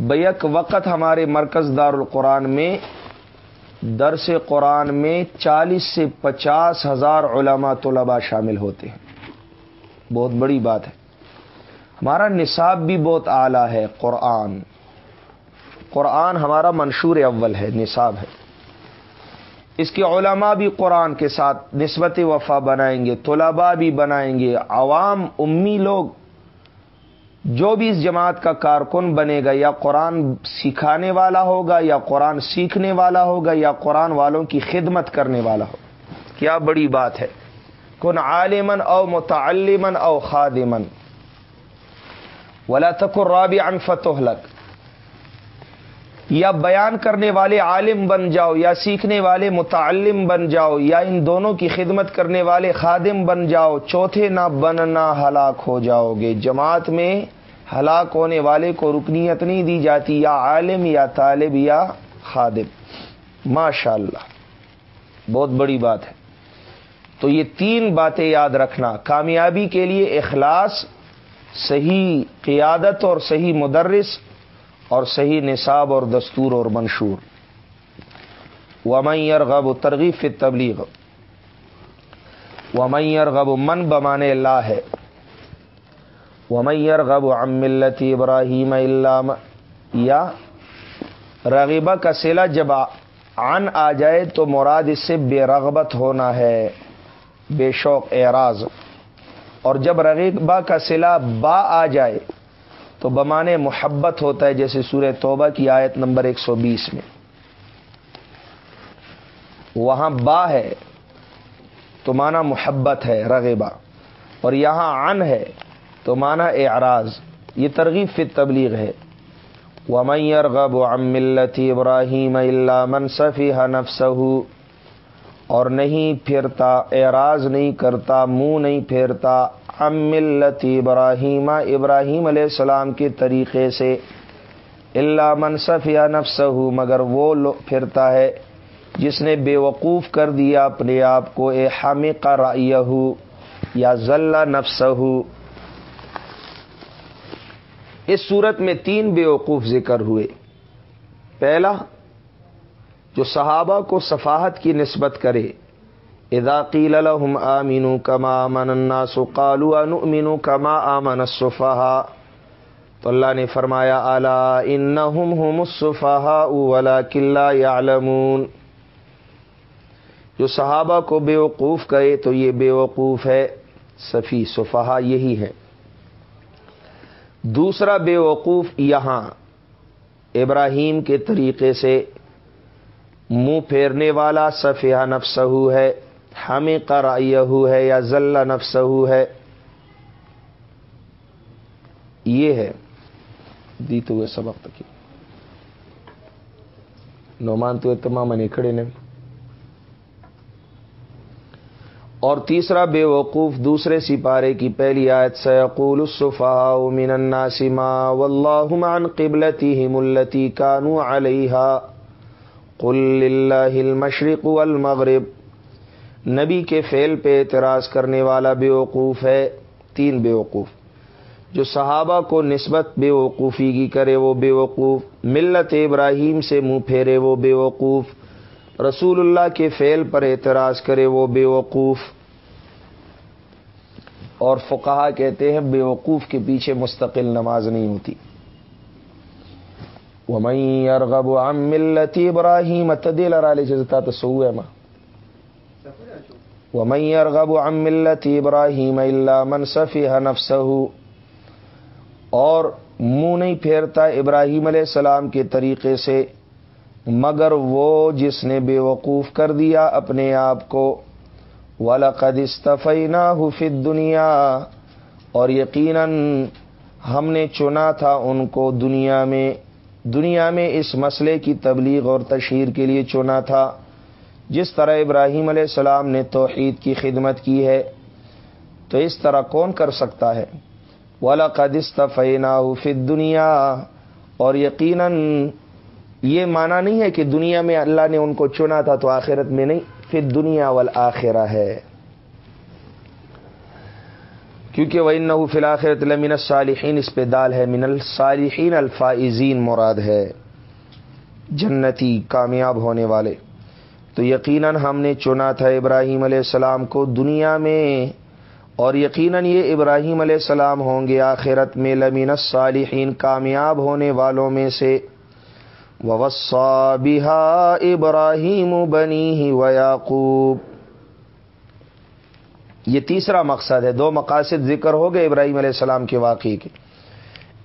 بیک وقت ہمارے مرکز دار القرآن میں درس قرآن میں چالیس سے پچاس ہزار علماء طلباء شامل ہوتے ہیں۔ بہت بڑی بات ہے۔ ہمارا نصاب بھی بہت اعلیٰ ہے قرآن۔ قرآن ہمارا منشور اول ہے، نصاب ہے۔ اس کے علماء بھی قرآن کے ساتھ نسبت وفا بنائیں گے، طلباء بھی بنائیں گے۔ عوام، امی لوگ جو بھی اس جماعت کا کارکن بنے گا، یا قرآن سکھانے والا ہوگا، یا قرآن سیکھنے والا ہوگا، یا قرآن والوں کی خدمت کرنے والا ہوگا۔ کیا بڑی بات ہے۔ کن عالمن او متعلمن او خادمن ولا تک رابع ان یا بیان کرنے والے عالم بن جاؤ، یا سیکھنے والے متعلم بن جاؤ، یا ان دونوں کی خدمت کرنے والے خادم بن جاؤ، چوتھے نہ بننا ہلاک ہو جاؤ گے۔ جماعت میں ہلاک ہونے والے کو رکنیت نہیں دی جاتی، یا عالم، یا طالب، یا خادم۔ ماشاء اللہ بہت بڑی بات ہے۔ تو یہ تین باتیں یاد رکھنا۔ کامیابی کے لیے اخلاص، صحیح قیادت اور صحیح مدرس اور صحیح نصاب اور دستور اور منشور۔ ومیر غب ترغیب فی تبلیغ ومیر غب من بمانے اللہ ہے۔ ومیر غب املت ابراہیم اللہ یا رغیبہ کا سلا جب عن آ جائے تو مراد اس سے بے رغبت ہونا ہے، بے شوق، اعراض۔ اور جب رغیبہ کا سلا با آ جائے تو بمانے محبت ہوتا ہے جیسے سورہ توبہ کی آیت نمبر ایک سو بیس میں۔ وہاں با ہے تو مانا محبت ہے رغیبہ اور یہاں عن ہے تو مانا اعراض۔ یہ ترغیب فی تبلیغ ہے۔ ومیر غب و املتی ابراہیم اللہ منصفی نفس اور نہیں پھرتا، اعراض نہیں کرتا، منہ نہیں پھیرتا۔ ام ملت ابراہیم ابراہیم علیہ السلام کے طریقے سے۔ اللہ منصف یا نفس مگر وہ پھرتا ہے، جس نے بے وقوف کر دیا اپنے آپ کو، اے حام کا یا ذلہ نفس اس صورت میں تین بے وقوف ذکر ہوئے۔ پہلا، جو صحابہ کو صفاحت کی نسبت کرے اذا قیل لهم آمنوا كما آمن الناس قالوا نؤمن كما آمن الصفحاء تو اللہ نے فرمایا، الا انهم هم الصفحاء ولكن لا يعلمون جو صحابہ کو بے وقوف کہے تو یہ بے وقوف ہے، صفی صفحا یہی ہے دوسرا بے وقوف یہاں، ابراہیم کے طریقے سے منہ پھیرنے والا صفیہ نفسہو ہے۔ ہمیں کرایہ ہے یا ذلہ نفسہو ہے۔ یہ ہے دی تو ہوئے سبق تک۔ نعمان تو تمام کھڑے نے اور تیسرا بے وقوف دوسرے سپارے کی پہلی آیت سیقول الصفاء من الناس ما واللہ عن قبلتهم التي كانوا عليها۔ قل للہ المشرق والمغرب۔ نبی کے فعل پہ اعتراض کرنے والا بے وقوف ہے، تین بے وقوف۔ جو صحابہ کو نسبت بیوقوفی کی کرے وہ بے وقوف، ملت ابراہیم سے منہ پھیرے وہ بے وقوف، رسول اللہ کے فعل پر اعتراض کرے وہ بے وقوف۔ اور فقہا کہتے ہیں بے وقوف کے پیچھے مستقل نماز نہیں ہوتی۔ وہ عن ملتی ابراہیم تدیل علی جزتا تو سو ہے ماں ومن يرغب عن ملت ابراہیم اللہ منصفی نفس اور منہ نہیں پھیرتا ابراہیم علیہ السلام کے طریقے سے، مگر وہ جس نے بے وقوف کر دیا اپنے آپ کو ولاقد استفینا حفظ دنیا اور یقیناً ہم نے چنا تھا ان کو دنیا میں دنیا میں اس مسئلے کی تبلیغ اور تشہیر کے لیے چنا تھا۔ جس طرح ابراہیم علیہ السلام نے توحید کی خدمت کی ہے، تو اس طرح کون کر سکتا ہے؟ والا قدست فینا فت دنیا اور یقیناً یہ مانا نہیں ہے کہ دنیا میں اللہ نے ان کو چنا تھا تو آخرت میں نہیں پھر دنیا والا ہے۔ کیونکہ وہ ان فی الآخرت لمن الصالحین اس پہ دال ہے، من الصالحین الفائزین، مراد ہے جنتی، کامیاب ہونے والے۔ تو یقیناً ہم نے چنا تھا ابراہیم علیہ السلام کو دنیا میں، اور یقیناً یہ ابراہیم علیہ السلام ہوں گے آخرت میں لمین الصالحین کامیاب ہونے والوں میں سے۔ وسا بہا ابراہیم بنی ہی و یعقوب یہ تیسرا مقصد ہے۔ دو مقاصد ذکر ہو گئے ابراہیم علیہ السلام کے واقعے کے۔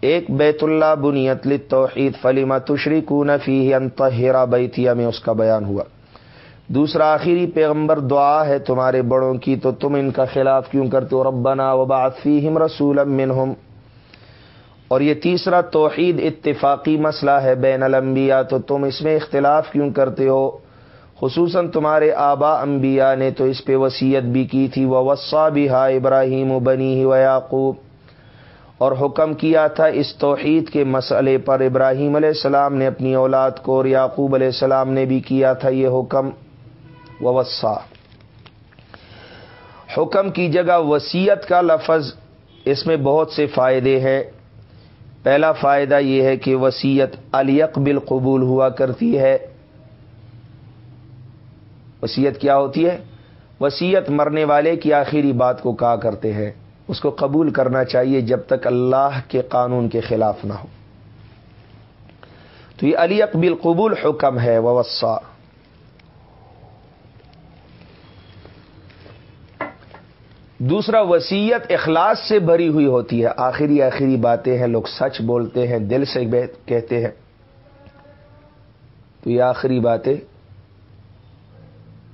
ایک، بیت اللہ بنیت للتوحید فلیمہ تشری کو نفی انتہرا بیتیا میں اس کا بیان ہوا۔ دوسرا آخری پیغمبر دعا ہے تمہارے بڑوں کی، تو تم ان کا خلاف کیوں کرتے ہو؟ ربنا وبعث فیہم رسولا منہم۔ اور یہ تیسرا توحید اتفاقی مسئلہ ہے بین الانبیاء، تو تم اس میں اختلاف کیوں کرتے ہو؟ خصوصاً تمہارے آبا انبیاء نے تو اس پہ وسیعت بھی کی تھی وہ وسا بھی ہا ابراہیم و بنی ہی و یعقوب اور حکم کیا تھا اس توحید کے مسئلے پر، ابراہیم علیہ السلام نے اپنی اولاد کو اور یعقوب علیہ السلام نے بھی کیا تھا یہ حکم۔ وسا حکم کی جگہ وسیعت کا لفظ اس میں بہت سے فائدے ہیں۔ پہلا فائدہ یہ ہے کہ وسیعت الیق بالقبول ہوا کرتی ہے۔ وسیعت کیا ہوتی ہے؟ وسیعت مرنے والے کی آخری بات کو کہا کرتے ہیں۔ اس کو قبول کرنا چاہیے جب تک اللہ کے قانون کے خلاف نہ ہو۔ تو یہ علی اقبال قبول حکم ہے وسا دوسرا وسیعت اخلاص سے بھری ہوئی ہوتی ہے۔ آخری آخری باتیں ہیں، لوگ سچ بولتے ہیں، دل سے کہتے ہیں۔ تو یہ آخری باتیں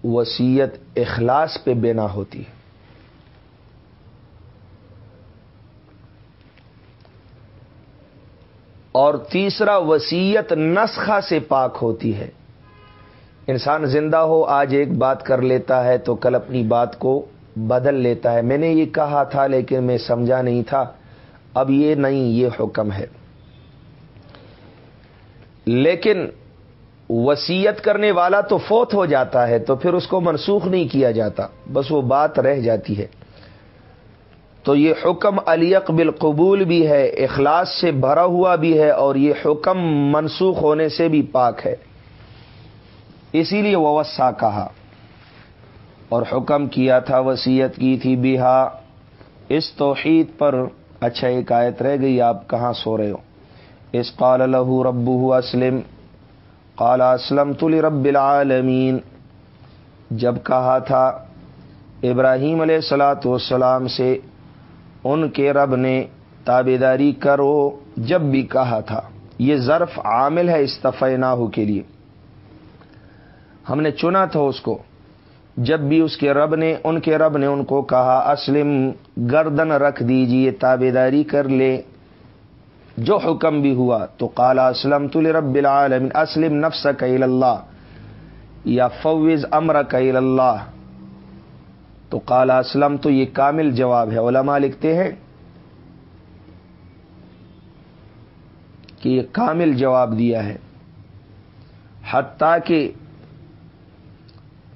وسیعت اخلاص پہ بنا ہوتی ہے اور تیسرا وسیعت نسخہ سے پاک ہوتی ہے۔ انسان زندہ ہو، آج ایک بات کر لیتا ہے تو کل اپنی بات کو بدل لیتا ہے۔ میں نے یہ کہا تھا لیکن میں سمجھا نہیں تھا۔ اب یہ نہیں، یہ حکم ہے۔ لیکن وسیعت کرنے والا تو فوت ہو جاتا ہے، تو پھر اس کو منسوخ نہیں کیا جاتا۔ بس وہ بات رہ جاتی ہے۔ تو یہ حکم علیق بالقبول بھی ہے، اخلاص سے بھرا ہوا بھی ہے اور یہ حکم منسوخ ہونے سے بھی پاک ہے۔ اسی لیے وسا کہا۔ اور حکم کیا تھا وسیعت کی تھی، بیہا۔ اس توحید پر اچھا ایک آیت رہ گئی، آپ کہاں سو رہے ہو؟ اس قال له ربه اسلم، قال اسلم تلی رب العالمین۔ جب کہا تھا ابراہیم علیہ السلاۃ والسلام سے، ان کے رب نے تابے داری کرو، جب بھی کہا تھا۔ یہ ظرف عامل ہے استفی ناہو کے لیے۔ ہم نے چنا تھا اس کو۔ جب بھی اس کے رب نے، ان کے رب نے ان کو کہا، اسلم، گردن رکھ دیجیے تابے داری کر لے۔ جو حکم بھی ہوا تو کالا اسلم تل رب العالمین، اسلم نفس کیل اللہ یا فوز امر کیل اللہ تو کالا اسلم تو یہ کامل جواب ہے۔ علماء لکھتے ہیں کہ یہ کامل جواب دیا ہے۔ حتیٰ کہ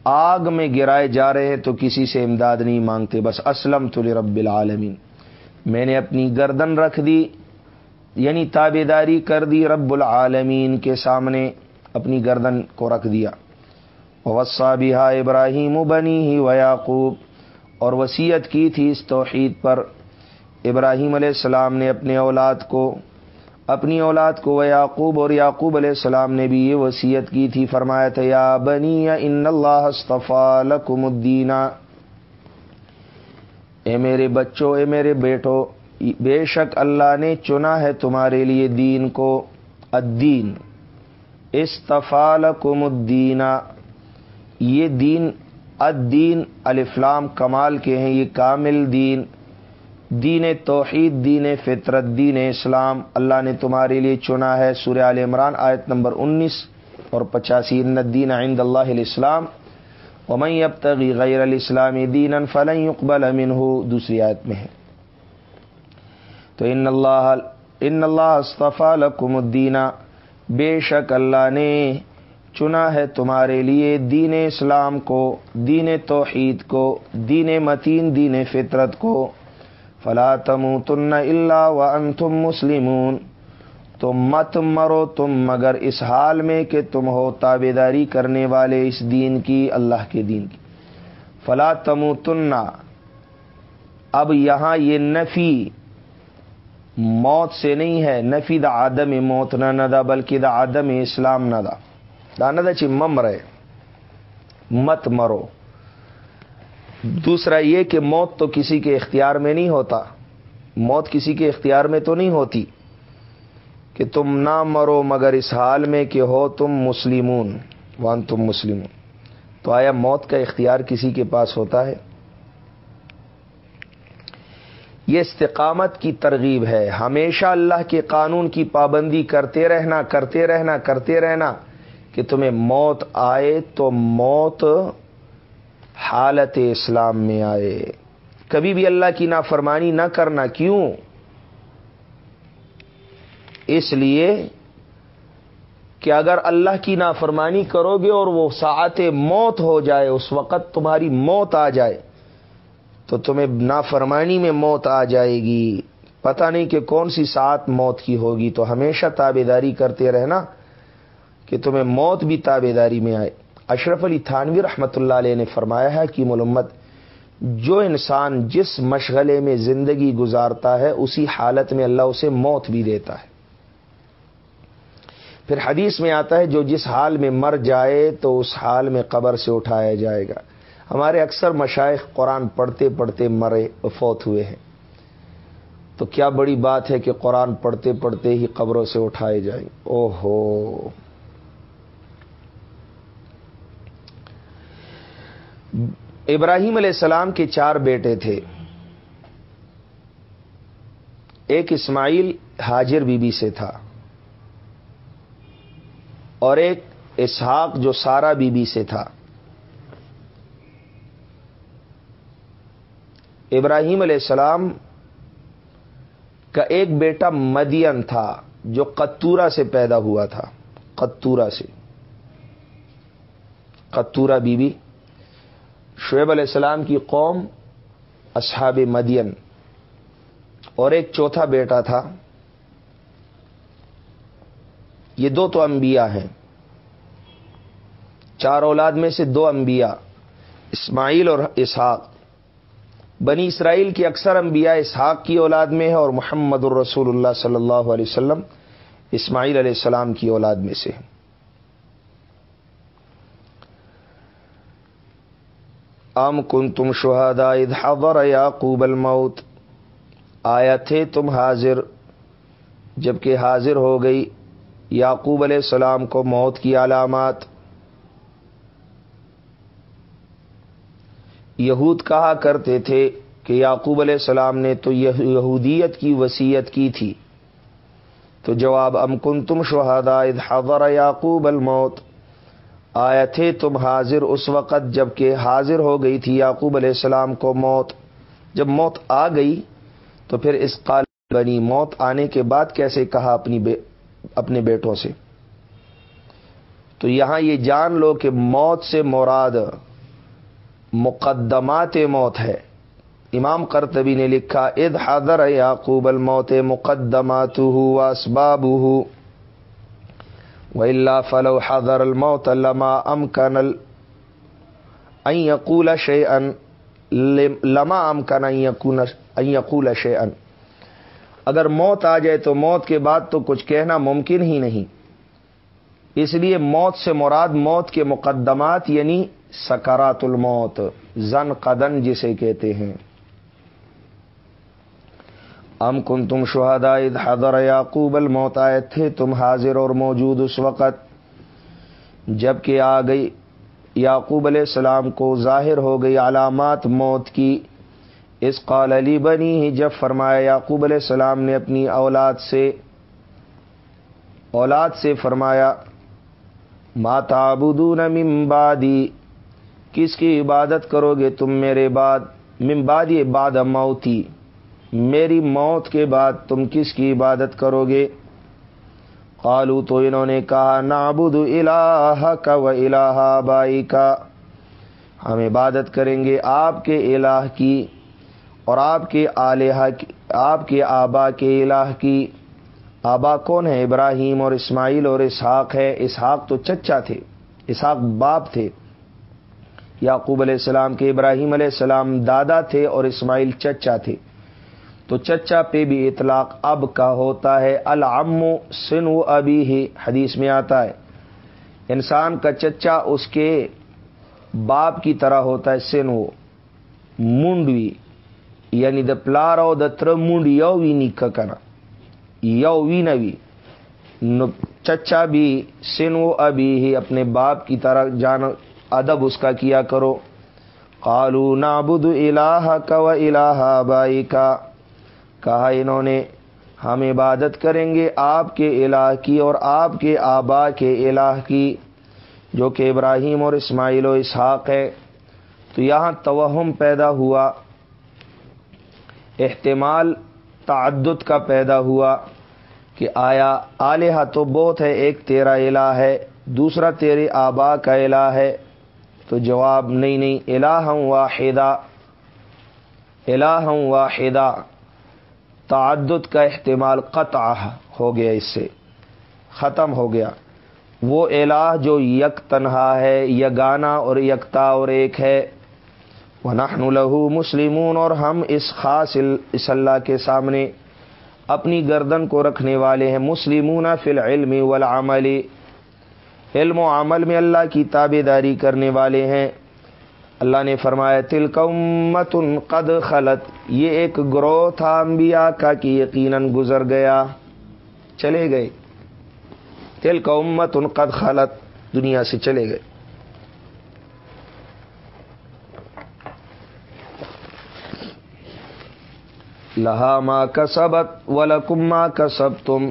آگ میں گرائے جا رہے ہیں تو کسی سے امداد نہیں مانگتے، بس اسلم تل رب العالمین۔ میں نے اپنی گردن رکھ دی یعنی تابے داری کر دی رب العالمین کے سامنے اپنی گردن کو رکھ دیا۔ وسا بہا ابراہیم بنی ہی و یعقوب اور وسیعت کی تھی اس توحید پر۔ ابراہیم علیہ السلام نے اپنے اولاد کو اپنی اولاد کو و یعقوب اور یعقوب علیہ السلام نے بھی یہ وسیعت کی تھی، فرمایا تھا، یا بنی، ان اللہ لکم الدینہ اے میرے بچوں، اے میرے بیٹو بے شک اللہ نے چنا ہے تمہارے لیے دین کو، الدین۔ استفال کم الدینہ یہ دین، الدین الفلام کمال کے ہیں، یہ کامل دین۔ دین توحید، دین فطرت، دین اسلام اللہ نے تمہارے لیے چنا ہے۔ سورہ عال عمران آیت نمبر انیس اور پچاسی الدین عند اللہ الاسلام ومن اب غیر الاسلام دین فلن يقبل امن ہو دوسری آیت میں ہے۔ تو ان اللہ ان اللہ استفا لکم الدینہ بے شک اللہ نے چنا ہے تمہارے لیے دین اسلام کو، دین توحید کو، دین متین، دین فطرت کو۔ فلا تم تن اللہ و تم مسلمون تو مت مرو، تم مگر اس حال میں کہ تم ہو تابے داری کرنے والے اس دین کی، اللہ کے دین کی۔ فلا تم اب یہاں یہ نفی موت سے نہیں ہے، نفی دا آدم موت، نہ ندا بلکہ دا آدم اسلام نہ دا۔ دا ندا چی مم رہے، مت مرو۔ دوسرا یہ کہ موت تو کسی کے اختیار میں نہیں ہوتا۔ موت کسی کے اختیار میں تو نہیں ہوتی کہ تم نہ مرو مگر اس حال میں کہ ہو تم مسلمون وان تم مسلمون۔ تو آیا موت کا اختیار کسی کے پاس ہوتا ہے؟ یہ استقامت کی ترغیب ہے۔ ہمیشہ اللہ کے قانون کی پابندی کرتے رہنا کرتے رہنا کرتے رہنا کہ تمہیں موت آئے تو موت حالت اسلام میں آئے۔ کبھی بھی اللہ کی نافرمانی نہ کرنا۔ کیوں؟ اس لیے کہ اگر اللہ کی نافرمانی کرو گے اور وہ ساعت موت ہو جائے، اس وقت تمہاری موت آ جائے، تو تمہیں نافرمانی میں موت آ جائے گی۔ پتہ نہیں کہ کون سی سات موت کی ہوگی۔ تو ہمیشہ تابے داری کرتے رہنا کہ تمہیں موت بھی تابے داری میں آئے۔ اشرف علی تھانوی رحمۃ اللہ علیہ نے فرمایا ہے کہ ملمت جو انسان جس مشغلے میں زندگی گزارتا ہے، اسی حالت میں اللہ اسے موت بھی دیتا ہے۔ پھر حدیث میں آتا ہے، جو جس حال میں مر جائے تو اس حال میں قبر سے اٹھایا جائے گا۔ ہمارے اکثر مشائق قرآن پڑھتے پڑھتے مرے، فوت ہوئے ہیں۔ تو کیا بڑی بات ہے کہ قرآن پڑھتے پڑھتے ہی قبروں سے اٹھائے جائیں۔ او ہو ابراہیم علیہ السلام کے چار بیٹے تھے۔ ایک اسماعیل حاجر بی بی سے تھا۔ اور ایک اسحاق جو سارا بی بی سے تھا۔ ابراہیم علیہ السلام کا ایک بیٹا مدین تھا جو قطورہ سے پیدا ہوا تھا۔ قطورہ سے۔ قطورہ بی بی۔ شعیب علیہ السلام کی قوم اصحاب مدین اور ایک چوتھا بیٹا تھا۔ یہ دو تو انبیاء ہیں۔ چار اولاد میں سے دو انبیاء، اسماعیل اور اسحاق۔ بنی اسرائیل کی اکثر انبیاء اسحاق کی اولاد میں ہے اور محمد الرسول اللہ صلی اللہ علیہ وسلم اسماعیل علیہ السلام کی اولاد میں سے ام کن تم شہادا حضر یعقوب الموت۔ آیا تھے تم حاضر؟ جبکہ حاضر ہو گئی، یعقوب علیہ السلام کو موت کی علامات۔ یہود کہا کرتے تھے کہ یعقوب علیہ السلام نے تو یہودیت کی وسیعت کی تھی۔ تو جواب ام کن تم شہادا حضر یعقوب الموت۔ آیا تھے تم حاضر اس وقت جبکہ حاضر ہو گئی تھی یعقوب علیہ السلام کو موت؟ جب موت آ گئی تو پھر اس قال بنی موت آنے کے بعد کیسے کہا اپنی بے اپنے بیٹوں سے؟ تو یہاں یہ جان لو کہ موت سے مراد مقدمات موت ہے۔ امام کرتبی نے لکھا اد حضر یعقوب الموت مقدمات ہو اسباب ہو و اللہ فلو حضر الموت لما ام کنل یقول شے ان لما ام کن یقول شے ان اگر موت آ جائے تو موت کے بعد تو کچھ کہنا ممکن ہی نہیں۔ اس لیے موت سے مراد موت کے مقدمات یعنی سکارات الموت، زن قدن جسے کہتے ہیں۔ ام کن تم شہادا حضر یعقوب الموت، آئے تھے تم حاضر اور موجود اس وقت۔ جبکہ آ گئی یعقوب علیہ السلام کو ظاہر ہو گئی علامات موت کی۔ اس قال علی بنی ہی جب فرمایا یعقوب علیہ السلام نے اپنی اولاد سے اولاد سے فرمایا ماتا بدون ممبادی کس کی عبادت کرو گے تم میرے بعد؟ ممباد یہ باد موتی۔ میری موت کے بعد تم کس کی عبادت کرو گے؟ قالو تو انہوں نے کہا نابود الہ کا و الہ بائی کا ہم عبادت کریں گے آپ کے الہ کی اور آپ کے آلیہ آپ کے آبا کے الہ کی۔ آبا کون ہے ابراہیم اور اسماعیل اور اسحاق ہے اسحاق تو چچا تھے، اسحاق باپ تھے۔ یعقوب علیہ السلام کے ابراہیم علیہ السلام دادا تھے اور اسماعیل چچا تھے۔ تو چچا پہ بھی اطلاق اب کا ہوتا ہے۔ العم سن و ابھی ہی حدیث میں آتا ہے۔ انسان کا چچا اس کے باپ کی طرح ہوتا ہے، سن وہ منڈوی یعنی د پلارو د تر منڈ یو وی نک کنا یو وی نوی چچا بھی سن و ابھی ہی اپنے باپ کی طرح جان ادب اس کا کیا کرو۔ قالو نابد الہ کا و الہ بائی کا کہا انہوں نے، ہم عبادت کریں گے آپ کے الہ کی اور آپ کے آبا کے الہ کی، جو کہ ابراہیم اور اسماعیل و اسحاق ہے۔ تو یہاں توہم پیدا ہوا، احتمال تعدد کا پیدا ہوا کہ آیا آلیہ تو بہت ہے، ایک تیرا الہ ہے، دوسرا تیرے آبا کا الہ ہے۔ تو جواب، نہیں نہیں الہ واحدہ الہ واحدہ۔ تعدد کا احتمال قطع ہو گیا، اس سے ختم ہو گیا۔ وہ الہ جو یک تنہا ہے یگانا اور یکتا اور ایک ہے۔ وہ نحن لہو مسلمون اور ہم اس خاص اس اللہ کے سامنے اپنی گردن کو رکھنے والے ہیں۔ مسلمون فی العلم والعمل۔ علم و عمل میں اللہ کی تابے داری کرنے والے ہیں۔ اللہ نے فرمایا تلکمت قد خلط یہ ایک گروہ تھا انبیاء کا کہ یقیناً گزر گیا، چلے گئے۔ تل کا امت ان قد خالت دنیا سے چلے گئے۔ لہا ماں کا سبت و لکما تم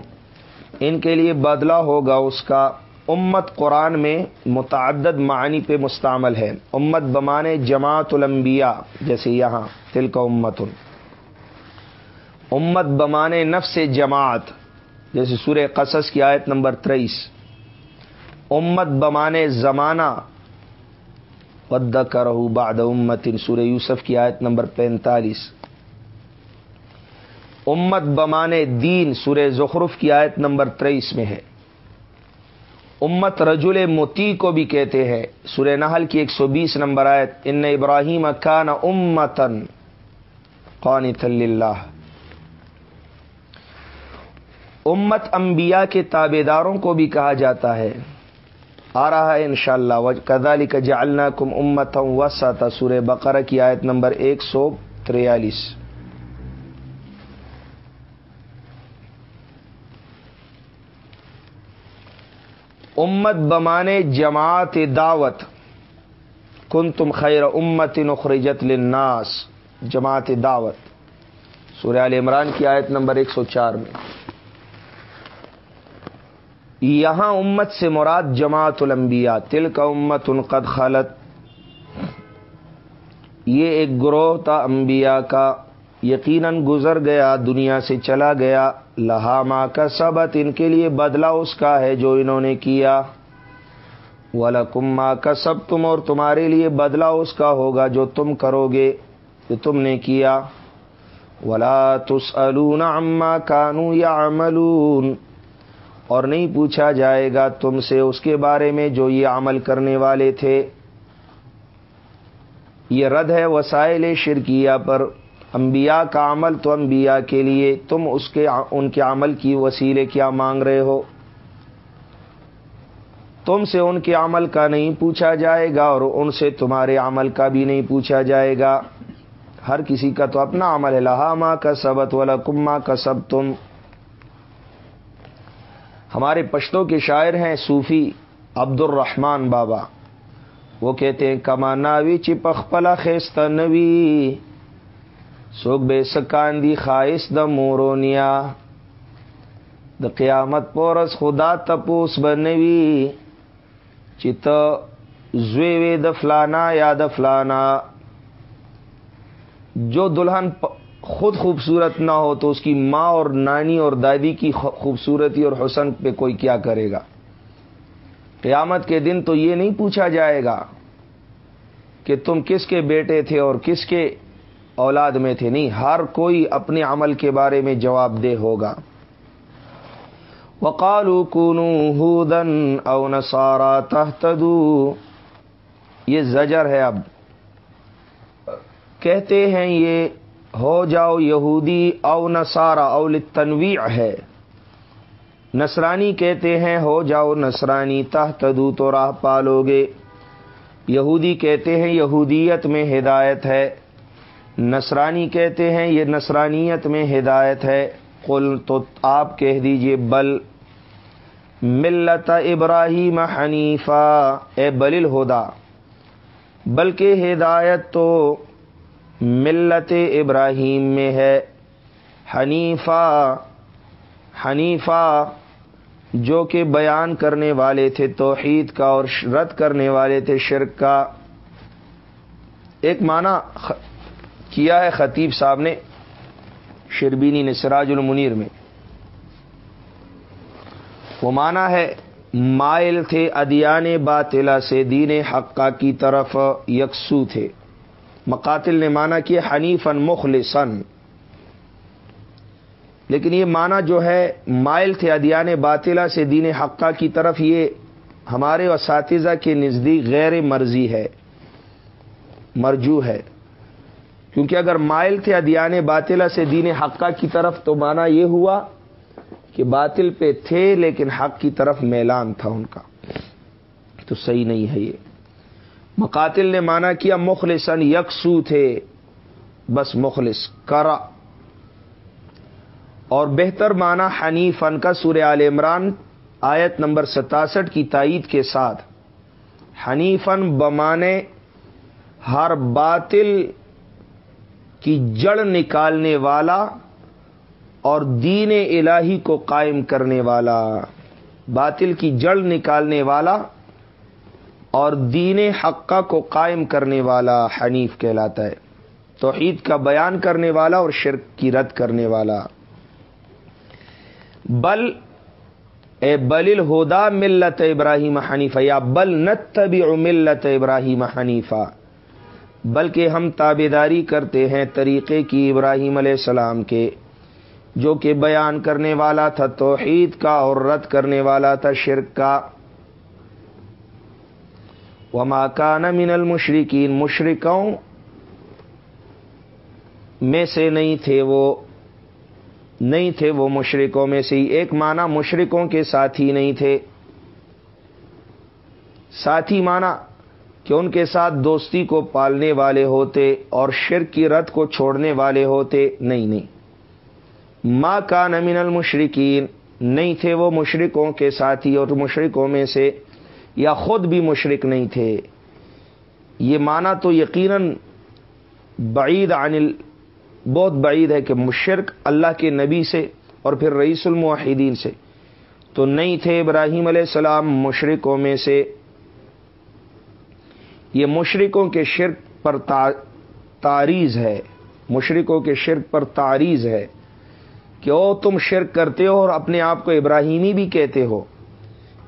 ان کے لیے بدلہ ہوگا اس کا۔ امت قرآن میں متعدد معنی پہ مستعمل ہے۔ امت بمانے جماعت الانبیاء، جیسے یہاں تل کا امت امت بمانے نفس جماعت، جیسے سورہ قصص کی آیت نمبر تیئیس امت بمانے زمانہ ود کرہ باد امت سورہ یوسف کی آیت نمبر پینتالیس۔ امت بمانے دین، سورہ زخرف کی آیت نمبر تیئیس میں ہے۔ امت رجل موتی کو بھی کہتے ہیں۔ سورہ نحل کی ایک سو بیس نمبر آیت، ان ابراہیم کان امتن قانت اللہ امت انبیاء کے تابے داروں کو بھی کہا جاتا ہے۔ آ رہا ہے انشاءاللہ۔ شاء اللہ کدالی کا جالنا کم امت وسا سور بقرہ کی آیت نمبر ایک سو تریالیس۔ امت بمانے جماعت دعوت۔ کن تم خیر امت نخرجت للناس۔ جماعت دعوت۔ سورہ عال عمران کی آیت نمبر ایک سو چار میں۔ یہاں امت سے مراد جماعت الانبیاء۔ تل کا امت ان قد خالت یہ ایک گروہ تھا انبیاء کا۔ یقیناً گزر گیا، دنیا سے چلا گیا۔ لہاما کا سبت ان کے لیے بدلا اس کا ہے جو انہوں نے کیا۔ ولا کا سب تم اور تمہارے لیے بدلا اس کا ہوگا جو تم کرو گے جو تم نے کیا۔ ولا تس اما کانو یا عملون اور نہیں پوچھا جائے گا تم سے اس کے بارے میں جو یہ عمل کرنے والے تھے۔ یہ رد ہے وسائل شرکیہ پر۔ انبیاء کا عمل تو انبیاء کے لیے تم اس کے ان کے عمل کی وسیلے کیا مانگ رہے ہو؟ تم سے ان کے عمل کا نہیں پوچھا جائے گا اور ان سے تمہارے عمل کا بھی نہیں پوچھا جائے گا۔ ہر کسی کا تو اپنا عمل ہے۔ لہامہ کا سبت والا کما کا سب تم ہمارے پشتوں کے شاعر ہیں صوفی عبد الرحمان بابا۔ وہ کہتے ہیں، کما ناوی چپخ پلا خیست نوی۔ سوک بے سکاندی خواہش د مورونیا. د قیامت پورس خدا تپوس بنوی چت زوی د فلانا یا د فلانا. جو دلہن خود خوبصورت نہ ہو تو اس کی ماں اور نانی اور دادی کی خوبصورتی اور حسن پہ کوئی کیا کرے گا؟ قیامت کے دن تو یہ نہیں پوچھا جائے گا کہ تم کس کے بیٹے تھے اور کس کے اولاد میں تھے نہیں، ہر کوئی اپنے عمل کے بارے میں جواب دہ ہوگا۔ وقالو کنو ہودن او نسارا تحتدو یہ زجر ہے اب۔ کہتے ہیں یہ ہو جاؤ یہودی او نسارا اول تنویع ہے۔ نصرانی کہتے ہیں ہو جاؤ نصرانی تہ تدو تو راہ پالو گے۔ یہودی کہتے ہیں یہودیت میں ہدایت ہے۔ نصرانی کہتے ہیں، یہ نصرانیت میں ہدایت ہے۔ قل تو آپ کہہ دیجیے، بل ملت ابراہیم حنیفہ اے بل ہدا بلکہ ہدایت تو ملت ابراہیم میں ہے۔ حنیفہ حنیفہ جو کہ بیان کرنے والے تھے، توحید کا اور رد کرنے والے تھے، شرک کا۔ ایک معنی کیا ہے خطیب صاحب نے شربینی نے سراج المنیر میں؟ وہ مانا ہے، مائل تھے، ادیان باطلا سے دین حقہ کی طرف یکسو تھے۔ مقاتل نے مانا کیا حنیفن مخلصن لیکن یہ مانا جو ہے، مائل تھے، ادیان باطلا سے دین حقہ کی طرف، یہ ہمارے اساتذہ کے نزدیک غیر مرضی ہے، مرجو ہے۔ کیونکہ اگر مائل تھے ادیان باطلا سے دین حقہ کی طرف، تو مانا یہ ہوا کہ باطل پہ تھے لیکن حق کی طرف میلان تھا ان کا۔ تو صحیح نہیں ہے یہ۔ مقاتل نے مانا کیا مخلصن یکسو تھے، بس مخلص کرا اور بہتر مانا حنیفن کا سورہ عال عمران آیت نمبر ستاسٹھ کی تائید کے ساتھ۔ حنیفن بمانے ہر باطل کی جڑ نکالنے والا اور دین الہی کو قائم کرنے والا، باطل کی جڑ نکالنے والا اور دین حقہ کو قائم کرنے والا حنیف کہلاتا ہے۔ توحید کا بیان کرنے والا اور شرک کی رد کرنے والا۔ بل، اے بل الہدا ملت ابراہیم حنیفہ، یا بل نتبع ملت ابراہیم حنیفہ۔ بلکہ ہم تابے داری کرتے ہیں طریقے کی ابراہیم علیہ السلام کے، جو کہ بیان کرنے والا تھا توحید کا اور رد کرنے والا تھا شرک کا۔ وما کان من المشرقین مشرقوں میں سے نہیں تھے وہ، نہیں تھے وہ مشرقوں میں سے۔ ایک معنی مشرقوں کے ساتھی نہیں تھے۔ ساتھی معنی کہ ان کے ساتھ دوستی کو پالنے والے ہوتے اور شرک کی رت کو چھوڑنے والے ہوتے نہیں نہیں۔ ماں کا نمین المشرقین نہیں تھے وہ مشرقوں کے ساتھی اور مشرقوں میں سے، یا خود بھی مشرق نہیں تھے۔ یہ مانا تو یقیناً بعید عن بہت بعید ہے کہ مشرق اللہ کے نبی سے اور پھر رئیس الموحدین سے۔ تو نہیں تھے ابراہیم علیہ السلام مشرقوں میں سے یہ مشرقوں کے شرک پر تاریز ہے۔ مشرقوں کے شرک پر تاریز ہے۔ کہ او تم شرک کرتے ہو اور اپنے آپ کو ابراہیمی بھی کہتے ہو؟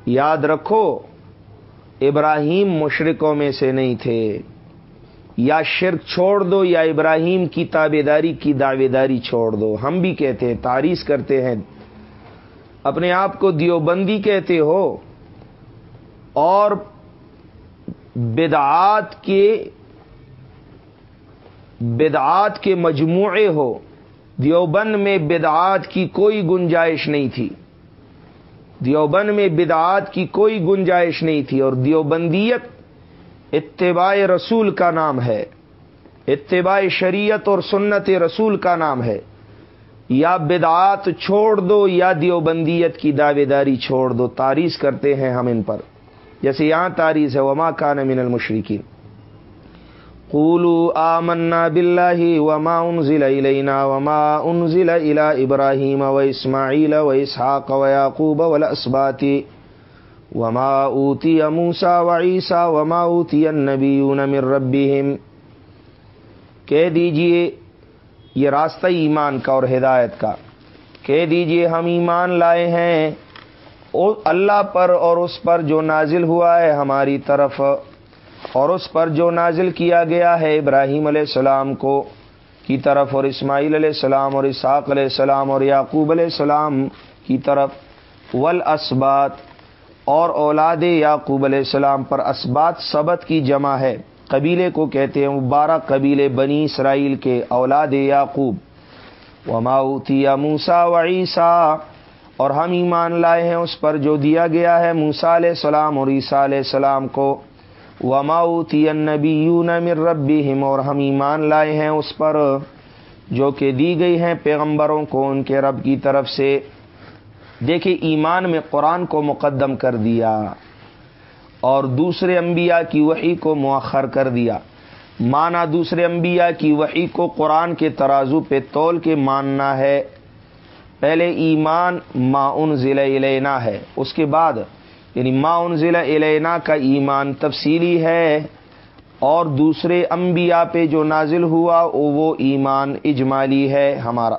یاد رکھو، ابراہیم مشرقوں میں سے نہیں تھے۔ یا شرک چھوڑ دو یا ابراہیم کی تابے داری کی دعوے داری چھوڑ دو۔ ہم بھی کہتے ہیں تاریخ کرتے ہیں۔ اپنے آپ کو دیوبندی کہتے ہو اور بدعات کے بدعات کے مجموعے ہو، دیوبند میں بدعات کی کوئی گنجائش نہیں تھی۔ دیوبند میں بدعات کی کوئی گنجائش نہیں تھی اور دیوبندیت اتباع رسول کا نام ہے۔ اتباع شریعت اور سنت رسول کا نام ہے۔ یا بدعات چھوڑ دو یا دیوبندیت کی دعوے داری چھوڑ دو، تاریخ کرتے ہیں ہم ان پر۔ جیسے یہاں تاریخ ہے وما کان من المشرقین قولوا آمنا بالله وما انزل الينا وما انزل الى ابراهيم واسماعيل واسحاق ويعقوب والاسباط وما اوتي موسى وعيسى وما اوتي النبيون من ربهم کہہ دیجیے یہ راستہ ایمان کا اور ہدایت کا. کہہ دیجیے ہم ایمان لائے ہیں اللہ پر اور اس پر جو نازل ہوا ہے ہماری طرف، اور اس پر جو نازل کیا گیا ہے ابراہیم علیہ السلام کو کی طرف، اور اسماعیل علیہ السلام، اور اسحاق علیہ السلام، اور یعقوب علیہ السلام کی طرف ول اسبات اور اولاد یعقوب علیہ السلام پر اسبات سبت کی جمع ہے۔ قبیلے کو کہتے ہیں بارہ قبیلے بنی اسرائیل کے اولاد یعقوب۔ وماؤتی موسا و عیسیٰ اور ہم ایمان لائے ہیں اس پر جو دیا گیا ہے موسا علیہ السلام اور عیسیٰ علیہ السلام کو۔ وماؤتی نبی یون من ربیم اور ہم ایمان لائے ہیں اس پر جو کہ دی گئی ہیں پیغمبروں کو ان کے رب کی طرف سے۔ دیکھیں ایمان میں قرآن کو مقدم کر دیا اور دوسرے انبیاء کی وحی کو مؤخر کر دیا۔ مانا دوسرے انبیاء کی وحی کو قرآن کے ترازو پہ تول کے ماننا ہے۔ پہلے ایمان ما ان ضلع علینا ہے، اس کے بعد یعنی ما ان ضلع علینا کا ایمان تفصیلی ہے، اور دوسرے انبیاء پہ جو نازل ہوا وہ ایمان اجمالی ہے ہمارا۔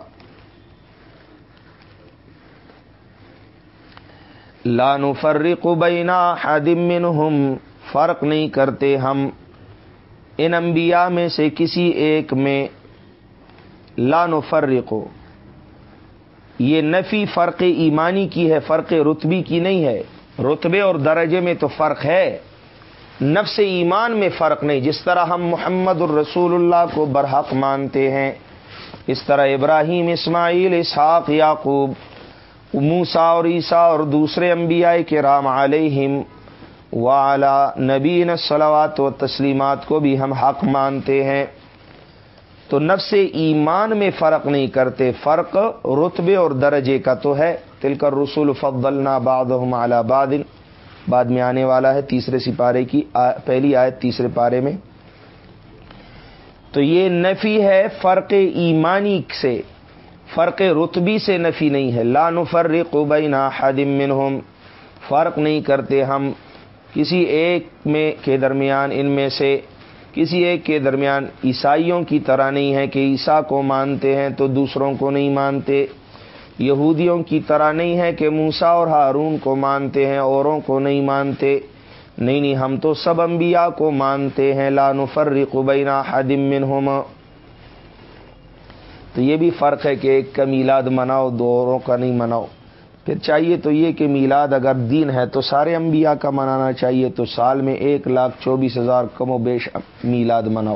لانو فرق بینا حدم منہم، فرق نہیں کرتے ہم۔ ان انبیاء میں سے کسی ایک میں لانو فرق یہ نفی فرق ایمانی کی ہے، فرق رتبی کی نہیں ہے۔ رتبے اور درجے میں تو فرق ہے۔ نفس ایمان میں فرق نہیں۔ جس طرح ہم محمد الرسول اللہ کو برحق مانتے ہیں، اس طرح ابراہیم، اسماعیل، اسحاق، یعقوب موسا اور عیسیٰ اور دوسرے انبیاء کے رام علیہم وعلا نبی صلوات و تسلیمات کو بھی ہم حق مانتے ہیں۔ تو نفس ایمان میں فرق نہیں کرتے، فرق رتبے اور درجے کا تو ہے۔ تل کر رسول فضلنا بعد بعد بعد میں آنے والا ہے تیسرے سپارے کی پہلی آیت تیسرے پارے میں۔ تو یہ نفی ہے فرق ایمانی سے، فرق رتبی سے نفی نہیں ہے۔ لا نفرق بین حدم منہم۔ فرق نہیں کرتے ہم کسی ایک میں کے درمیان، ان میں سے کسی ایک کے درمیان عیسائیوں کی طرح نہیں ہے کہ عیسیٰ کو مانتے ہیں تو دوسروں کو نہیں مانتے۔ یہودیوں کی طرح نہیں ہے کہ موسا اور ہارون کو مانتے ہیں، اوروں کو نہیں مانتے۔ نہیں نہیں، ہم تو سب انبیاء کو مانتے ہیں۔ لا نفرق بین حدم منہم۔ تو یہ بھی فرق ہے کہ ایک کا میلاد مناؤ، دو اوروں کا نہیں مناؤ۔ پھر چاہیے تو یہ کہ میلاد اگر دین ہے تو سارے انبیاء کا منانا چاہیے تو سال میں ایک لاکھ چوبیس ہزار کم و بیش میلاد مناؤ۔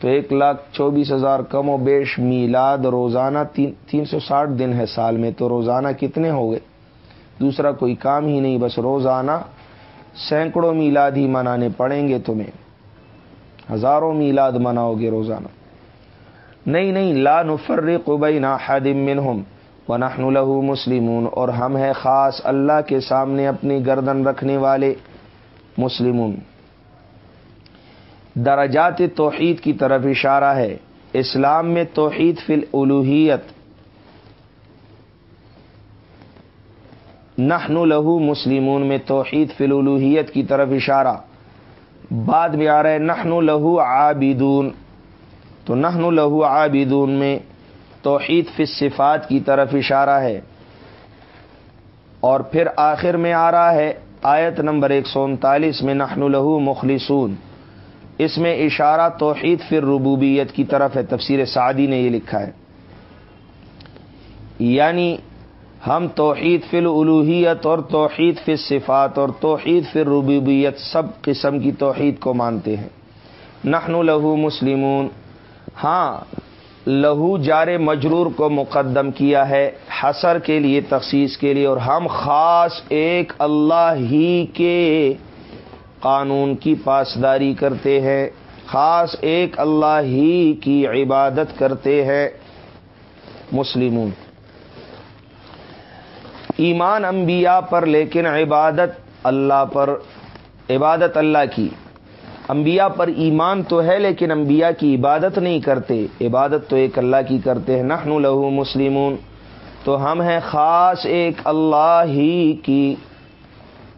تو ایک لاکھ چوبیس ہزار کم و بیش میلاد روزانہ تین سو ساٹھ دن ہے سال میں، تو روزانہ کتنے ہو گئے دوسرا کوئی کام ہی نہیں، بس روزانہ سینکڑوں میلاد ہی منانے پڑیں گے تمہیں۔ ہزاروں میلاد مناؤ گے روزانہ۔ نہیں نہیں، لا نفرق بین حدم منہم۔ ونحن له مسلمون، اور ہم ہیں خاص اللہ کے سامنے اپنی گردن رکھنے والے مسلمون۔ درجات توحید کی طرف اشارہ ہے۔ اسلام میں توحید فی الوحیت نحن لہو مسلمون میں توحید فی الوحیت کی طرف اشارہ۔ بعد میں آ رہا ہے نحن لہو عابدون۔ تو نحن لہو عابدون میں توحید فی صفات کی طرف اشارہ ہے۔ اور پھر آخر میں آ رہا ہے، آیت نمبر ایک سو انتالیس میں نحن لہو مخلصون۔ اس میں اشارہ توحید فر ربوبیت کی طرف ہے، تفسیر سعدی نے یہ لکھا ہے۔ یعنی ہم توحید فی الوحیت اور توحید فی صفات اور توحید فر ربوبیت سب قسم کی توحید کو مانتے ہیں۔ نحن لہو مسلمون۔ ہاں لہو جار مجرور کو مقدم کیا ہے حسر کے لیے، تخصیص کے لیے، اور ہم خاص ایک اللہ ہی کے قانون کی پاسداری کرتے ہیں۔ خاص ایک اللہ ہی کی عبادت کرتے ہیں مسلمون۔ ایمان انبیاء پر، لیکن عبادت اللہ پر، عبادت اللہ کی۔ انبیاء پر ایمان تو ہے لیکن انبیاء کی عبادت نہیں کرتے۔ عبادت تو ایک اللہ کی کرتے ہیں۔ نحن لہو مسلمون۔ تو ہم ہیں خاص ایک اللہ ہی کی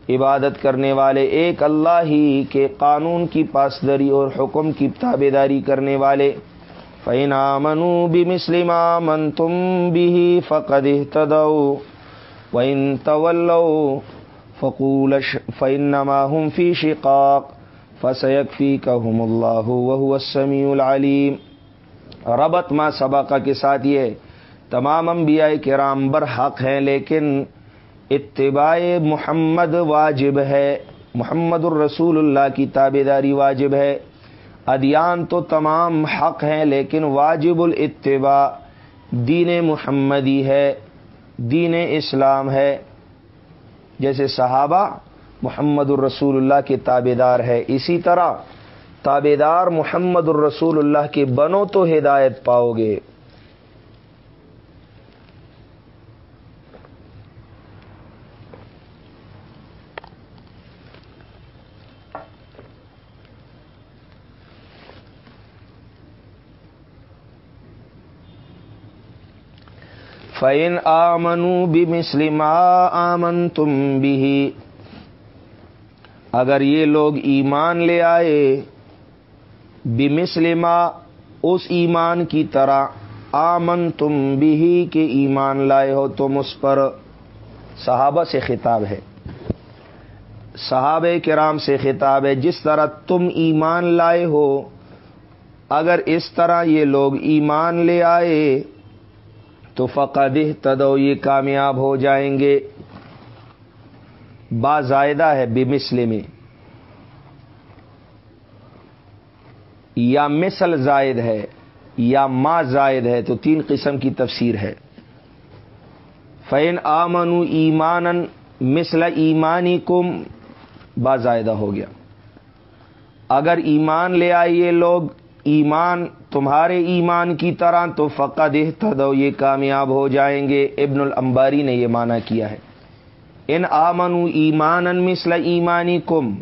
عبادت کرنے والے، ایک اللہ ہی کے قانون کی پاسدری اور حکم کی تابے داری کرنے والے۔ فین منو بھی مسلم من تم بھی فقد تدو وین طول فقول فین فی شقاق۔ فسیک فی کا اللہ وہ سمیع العلیم۔ ربط ما سبقہ کے ساتھ یہ تمام انبیاء کرام بر حق ہیں، لیکن اتباع محمد واجب ہے۔ محمد الرسول اللہ کی تابے داری واجب ہے۔ ادیان تو تمام حق ہیں، لیکن واجب الاتباع دین محمدی ہے، دین اسلام ہے۔ جیسے صحابہ محمد الرسول اللہ کے تابے دار ہے۔ اسی طرح تابے دار محمد الرسول اللہ کے بنو تو ہدایت پاؤ گے۔ فعین آمنو بھی مسلم آمن تم بھی اگر یہ لوگ ایمان لے آئے بھی مسلمہ اس ایمان کی طرح آمن تم بھی کے ایمان لائے ہو، تم اس پر صحابہ سے خطاب ہے۔ صحابہ کرام سے خطاب ہے، جس طرح تم ایمان لائے ہو، اگر اس طرح یہ لوگ ایمان لے آئے، تو فقد تدو یہ کامیاب ہو جائیں گے۔ بازائدہ ہے بے میں یا مثل زائد ہے یا ما زائد ہے تو تین قسم کی تفسیر ہے۔ فین آمن ایمان مثل ایمانی کم بازائدہ ہو گیا۔ اگر ایمان لے آئیے لوگ ایمان تمہارے ایمان کی طرح تو فقد احتدو یہ کامیاب ہو جائیں گے۔ ابن الانباری نے یہ مانا کیا ہے۔ ان آمن ایمان مثل ایمانی کم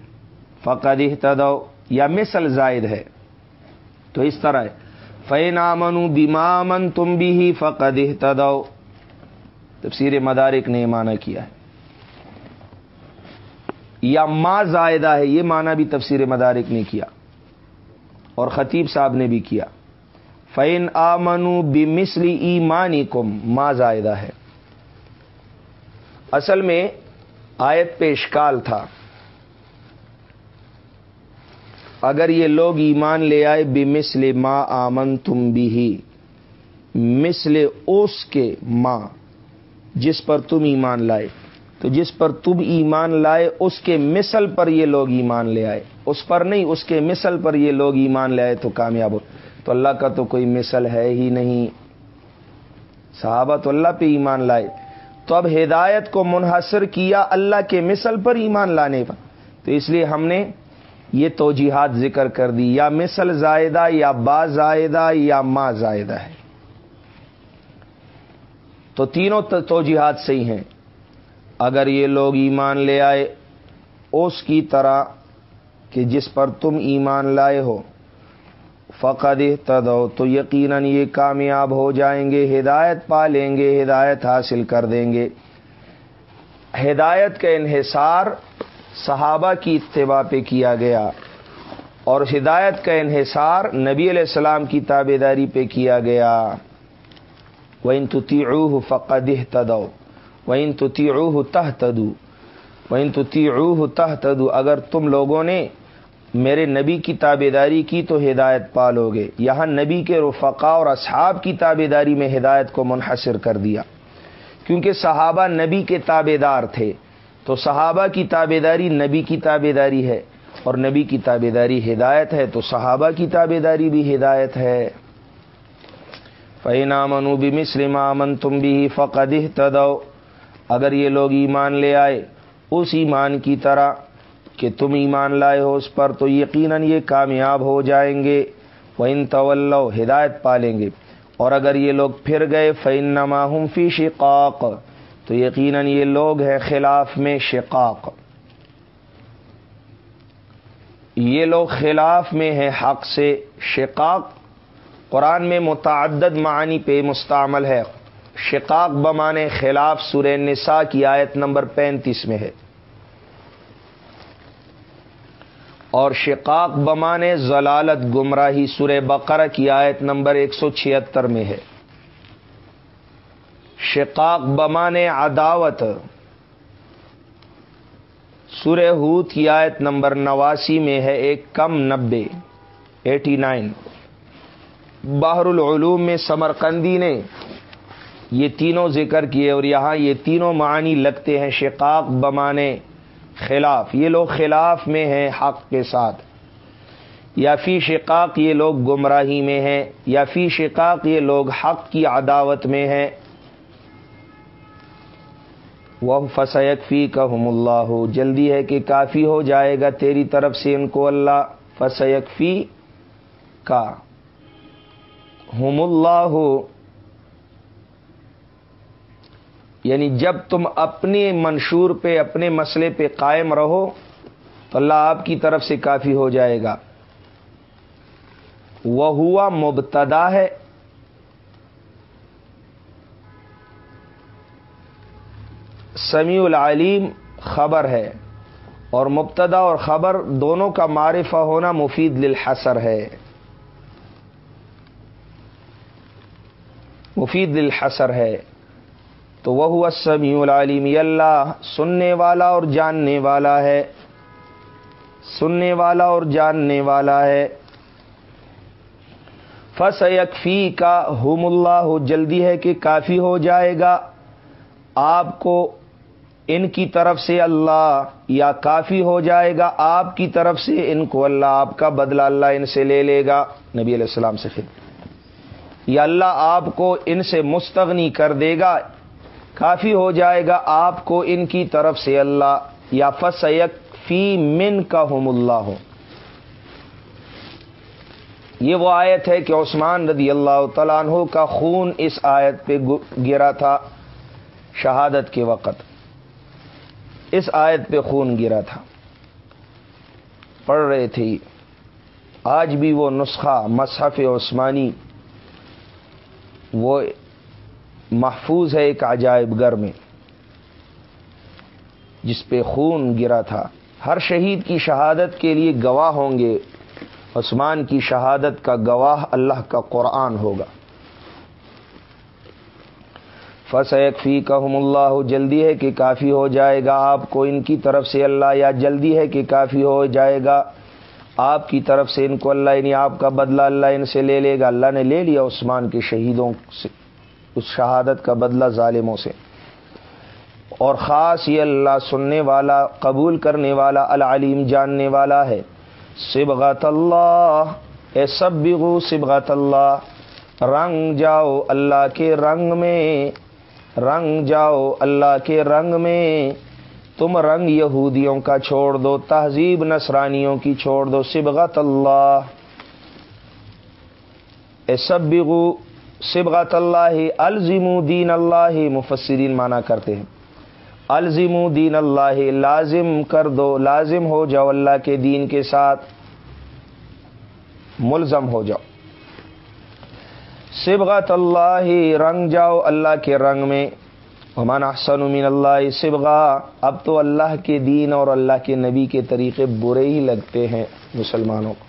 فقد احتدو یا مثل زائد ہے۔ تو اس طرح ہے۔ فین آمن بیمامن تم بھی ہی فقد احتدو تفسیر مدارک نے مانا کیا ہے۔ یا ما زائدہ ہے، یہ مانا بھی تفسیر مدارک نے کیا۔ اور خطیب صاحب نے بھی کیا۔ فین آمنو بی مسلی ایمانی کم ما زائدہ ہے۔ اصل میں آیت پہ اشکال تھا۔ اگر یہ لوگ ایمان لے آئے بے مسل ماں آمن تم بھی ہی مسل اس کے ماں جس پر تم ایمان لائے۔ تو جس پر تم ایمان لائے، اس کے مثل پر یہ لوگ ایمان لے آئے۔ اس پر نہیں، اس کے مثل پر یہ لوگ ایمان لے آئے تو کامیاب ہو۔ تو اللہ کا تو کوئی مثل ہے ہی نہیں۔ صحابہ تو اللہ پہ ایمان لائے۔ تو اب ہدایت کو منحصر کیا اللہ کے مثل پر ایمان لانے پر۔ تو اس لیے ہم نے یہ توجیحات ذکر کر دی، یا مثل زائدہ، یا با زائدہ، یا ما زائدہ ہے۔ تو تینوں توجیحات صحیح ہیں۔ اگر یہ لوگ ایمان لے آئے، اس کی طرح کہ جس پر تم ایمان لائے ہو فقد تدو تو یقیناً یہ کامیاب ہو جائیں گے، ہدایت پا لیں گے، ہدایت حاصل کر دیں گے۔ ہدایت کا انحصار صحابہ کی اتباع پہ کیا گیا اور ہدایت کا انحصار نبی علیہ السلام کی تابے داری پہ کیا گیا۔ وہ ان تو فقد تدو وَإِن تُتِعُوهُ تَحْتَدُوا وَإِن تُتِعُوهُ تَحْتَدُوا اگر تم لوگوں نے میرے نبی کی تابے داری کی تو ہدایت پالو گے یہاں نبی کے رفقا اور اصحاب کی تابے داری میں ہدایت کو منحصر کر دیا۔ کیونکہ صحابہ نبی کے تابے دار تھے، تو صحابہ کی تابے داری نبی کی تابے داری ہے اور نبی کی تابے داری ہدایت ہے، تو صحابہ کی تابے داری بھی ہدایت ہے۔ فعین بھی مسلم امن تم بھی فقد تدو اگر یہ لوگ ایمان لے آئے، اس ایمان کی طرح کہ تم ایمان لائے ہو اس پر تو یقیناً یہ کامیاب ہو جائیں گے۔ وہ ان طول ہدایت پالیں گے۔ اور اگر یہ لوگ پھر گئے فعن نماہم فی شقاق، تو یقیناً یہ لوگ ہیں خلاف میں شقاق۔ یہ لوگ خلاف میں ہیں حق سے شقاق۔ قرآن میں متعدد معنی پہ مستعمل ہے۔ شقاق بمانے خلاف سورہ نساء کی آیت نمبر پینتیس میں ہے۔ اور شقاق بمانے ضلالت گمراہی سورہ بقرہ کی آیت نمبر ایک سو چھہتر میں ہے۔ شقاق بمانے عداوت۔ سورہ ہود کی آیت نمبر نواسی میں ہے ایک کم نبے، ایٹی نائن۔ باہر العلوم میں سمرقندی نے یہ تینوں ذکر کیے اور یہاں یہ تینوں معنی لگتے ہیں شقاق بمانے خلاف، یہ لوگ خلاف میں ہیں حق کے ساتھ، یا فی شقاق یہ لوگ گمراہی میں ہیں، یا فی شقاق یہ لوگ حق کی عداوت میں ہیں۔ وہ فسیک فی کا اللہ ہو جلدی ہے کہ کافی ہو جائے گا تیری طرف سے ان کو اللہ فسیک فی کا ہم اللہ ہو یعنی جب تم اپنے منشور پہ، اپنے مسئلے پہ قائم رہو تو اللہ آپ کی طرف سے کافی ہو جائے گا۔ وہ ہوا مبتدا ہے۔ سمیع العلیم خبر ہے۔ اور مبتدا اور خبر دونوں کا معرفہ ہونا مفید للحسر ہے۔ مفید للحسر ہے۔ تو وہ ہوا سمیع العلیم اللہ سننے والا اور جاننے والا ہے۔ سننے والا اور جاننے والا ہے۔ فس یکفی کا حم اللہ ہو جلدی ہے کہ کافی ہو جائے گا۔ آپ کو ان کی طرف سے اللہ یا کافی ہو جائے گا۔ آپ کی طرف سے ان کو اللہ، آپ کا بدلہ اللہ ان سے لے لے گا۔ نبی علیہ السلام سے پھر۔ یا اللہ آپ کو ان سے مستغنی کر دے گا۔ کافی ہو جائے گا آپ کو ان کی طرف سے اللہ، یا فسیک فی من کا ہم اللہ۔ ہو یہ وہ آیت ہے کہ عثمان رضی اللہ تعالیٰ عنہ کا خون اس آیت پہ گرا تھا، شہادت کے وقت۔ اس آیت پہ خون گرا تھا۔ پڑھ رہے تھے۔ آج بھی وہ نسخہ مصحف عثمانی وہ محفوظ ہے ایک عجائب گھر میں، جس پہ خون گرا تھا۔ ہر شہید کی شہادت کے لیے گواہ ہوں گے۔ عثمان کی شہادت کا گواہ اللہ کا قرآن ہوگا۔ فسیک فی کہم اللہ جلدی ہے کہ کافی ہو جائے گا۔ آپ کو ان کی طرف سے اللہ، یا جلدی ہے کہ کافی ہو جائے گا۔ آپ کی طرف سے ان کو اللہ یعنی آپ کا بدلہ اللہ ان سے لے لے گا۔ اللہ نے لے لیا عثمان کے شہیدوں سے۔ اس شہادت کا بدلہ ظالموں سے۔ اور خاص یہ اللہ سننے والا، قبول کرنے والا، العلیم جاننے والا ہے۔ سبغت اللہ، اے سب بگو سبغت اللہ، رنگ جاؤ اللہ کے رنگ میں، رنگ جاؤ اللہ کے رنگ میں۔ تم رنگ یہودیوں کا چھوڑ دو، تہذیب نصرانیوں کی چھوڑ دو، سبغت اللہ۔ اے سب بگو سبغت اللہ الزم دین اللہ، مفسرین مانا کرتے ہیں۔ الزم دین اللہ، لازم کر دو، لازم ہو جاؤ اللہ کے دین کے ساتھ، ملزم ہو جاؤ۔ سبغت اللہ، رنگ جاؤ اللہ کے رنگ میں۔ ہمان احسن من اللہ سبغا، اب تو اللہ کے دین اور اللہ کے نبی کے طریقے برے ہی لگتے ہیں مسلمانوں۔ کو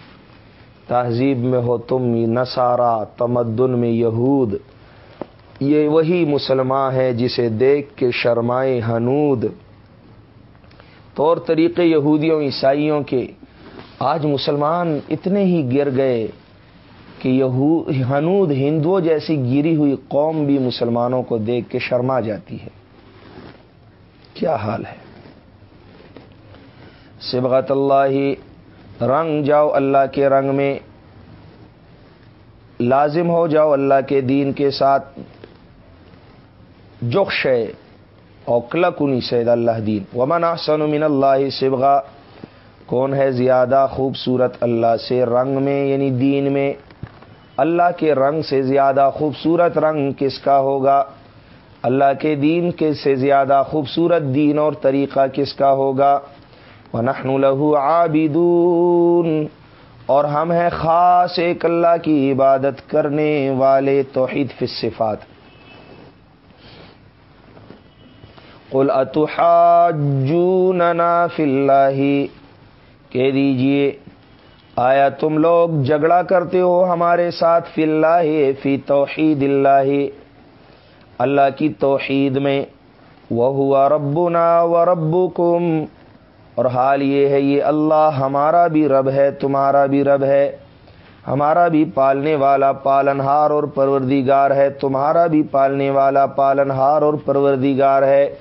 تہذیب میں ہو تم نصارہ، تمدن میں یہود۔ یہ وہی مسلمان ہے جسے دیکھ کے شرمائے حنود۔ طور طریقے یہودیوں، عیسائیوں کے۔ آج مسلمان اتنے ہی گر گئے کہ حنود، ہندوؤں جیسی گری ہوئی قوم بھی مسلمانوں کو دیکھ کے شرما جاتی ہے۔ کیا حال ہے؟ سبغت اللہ رنگ جاؤ اللہ کے رنگ میں۔ لازم ہو جاؤ اللہ کے دین کے ساتھ۔ جخش ہے۔ اوکلک انہیں سید اللہ دین۔ ومن احسن من اللہ سبغا۔ کون ہے زیادہ خوبصورت اللہ سے رنگ میں یعنی دین میں؟ اللہ کے رنگ سے زیادہ خوبصورت رنگ کس کا ہوگا؟ اللہ کے دین کے سے زیادہ خوبصورت دین اور طریقہ کس کا ہوگا؟ ونحن له عابدون۔ اور ہم ہیں خاص ایک اللہ کی عبادت کرنے والے توحید فی صفات قل اتحاجوننا فی اللہ۔ کہہ دیجیے، آیا تم لوگ جھگڑا کرتے ہو ہمارے ساتھ فی اللہ، فی توحید اللہ۔ اللہ کی توحید میں وہ ہوا ربنا و ربکم اور حال یہ ہے، یہ اللہ ہمارا بھی رب ہے، تمہارا بھی رب ہے۔ ہمارا بھی پالنے والا پالنہار اور پروردگار ہے۔ تمہارا بھی پالنے والا پالنہار اور پروردگار ہے۔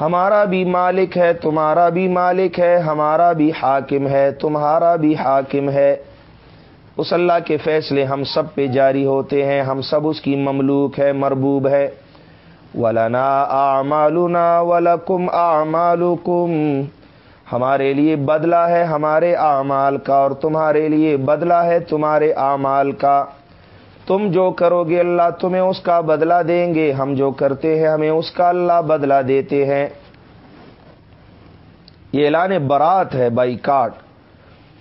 ہمارا بھی مالک ہے، تمہارا بھی مالک ہے۔ ہمارا بھی حاکم ہے، تمہارا بھی حاکم ہے۔ اس اللہ کے فیصلے ہم سب پہ جاری ہوتے ہیں۔ ہم سب اس کی مملوک ہے، مربوب ہے۔ ولنا آمالنا ولکم آمالکم ہمارے لیے بدلہ ہے ہمارے اعمال کا اور تمہارے لیے بدلہ ہے تمہارے اعمال کا۔ تم جو کرو گے اللہ تمہیں اس کا بدلہ دیں گے، ہم جو کرتے ہیں ہمیں اس کا اللہ بدلہ دیتے ہیں۔ یہ اعلان برات ہے بائی کاٹ۔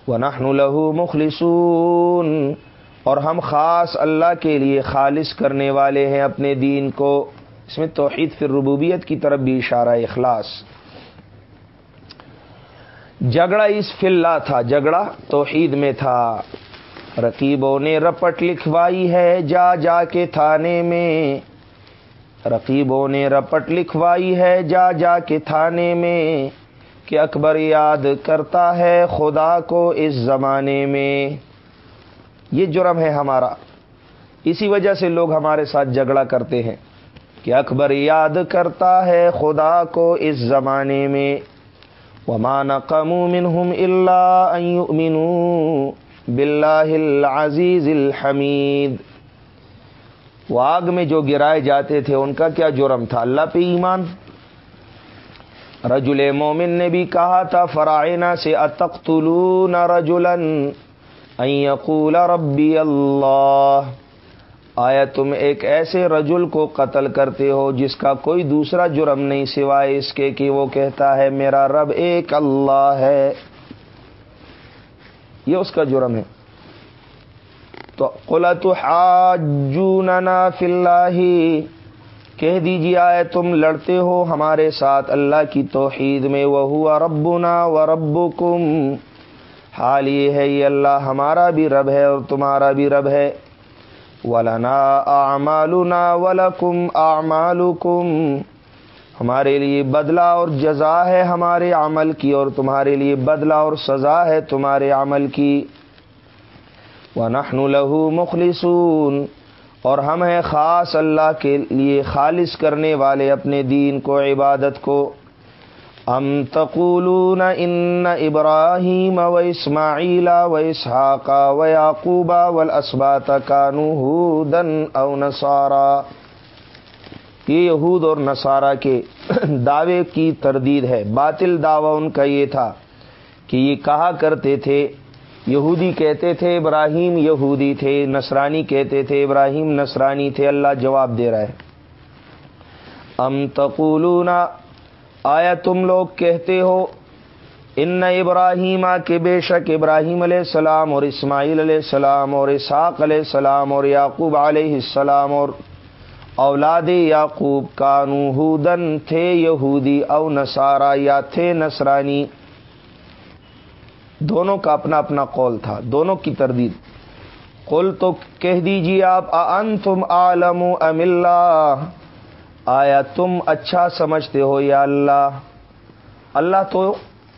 و نخن لہو مخلصون۔ اور ہم خاص اللہ کے لیے خالص کرنے والے ہیں اپنے دین کو۔ اس میں توحید فر ربوبیت کی طرف بھی اشارہ اخلاص۔ جھگڑا اس فلّہ تھا جھگڑا توحید میں تھا۔ رقیبوں نے رپٹ لکھوائی ہے جا جا کے تھانے میں۔ رقیبوں نے رپٹ لکھوائی ہے جا جا کے تھانے میں کہ اکبر یاد کرتا ہے خدا کو اس زمانے میں۔ یہ جرم ہے ہمارا۔ اسی وجہ سے لوگ ہمارے ساتھ جھگڑا کرتے ہیں کہ اکبر یاد کرتا ہے خدا کو اس زمانے میں۔ ومان قمو منہم اللہ بلّہ العزیز الحمید وہ آگ میں جو گرائے جاتے تھے، ان کا کیا جرم تھا؟ اللہ پہ ایمان۔ رجل مومن نے بھی کہا تھا فرائنا سے اتختلون رجولن یقول ربی اللہ۔ آیا تم ایک ایسے رجل کو قتل کرتے ہو جس کا کوئی دوسرا جرم نہیں سوائے اس کے کہ وہ کہتا ہے میرا رب ایک اللہ ہے؟ یہ اس کا جرم ہے۔ تو قلت حاجوننا فی اللہ۔ کہہ دیجیے آئے تم لڑتے ہو ہمارے ساتھ اللہ کی توحید میں؟ وہ ہوا ربنا و رب حال یہ ہے، یہ اللہ ہمارا بھی رب ہے اور تمہارا بھی رب ہے۔ ولنا اعمالنا ولکم اعمالکم۔ ہمارے لیے بدلہ اور جزا ہے ہمارے عمل کی اور تمہارے لیے بدلہ اور سزا ہے تمہارے عمل کی۔ وہ نخن لہو مخلصون۔ اور ہم ہیں خاص اللہ کے لیے خالص کرنے والے اپنے دین کو، عبادت کو۔ ام تقولون ان ابراہیم و اسماعیل و اسحاقہ و یعقوبہ والاسبات کانو او نصارا یہ یہود اور نصارہ کے دعوے کی تردید ہے۔ باطل دعوی ان کا یہ تھا کہ یہ کہا کرتے تھے، یہودی کہتے تھے ابراہیم یہودی تھے، نصرانی کہتے تھے ابراہیم نصرانی تھے، اللہ جواب دے رہا ہے۔ ام تقولون آیا تم لوگ کہتے ہو، ان ابراہیم کے بے شک ابراہیم علیہ السلام اور اسماعیل علیہ السلام اور اسحاق علیہ السلام اور یعقوب علیہ السلام اور اولاد یعقوب کانو ہودن تھے یہودی او نسارا یا تھے نصرانی دونوں کا اپنا اپنا قول تھا، دونوں کی تردید۔ قل تو کہہ دیجیے آپ ان تم عالم ام اللہ؟ آیا تم اچھا سمجھتے ہو یا اللہ؟ اللہ تو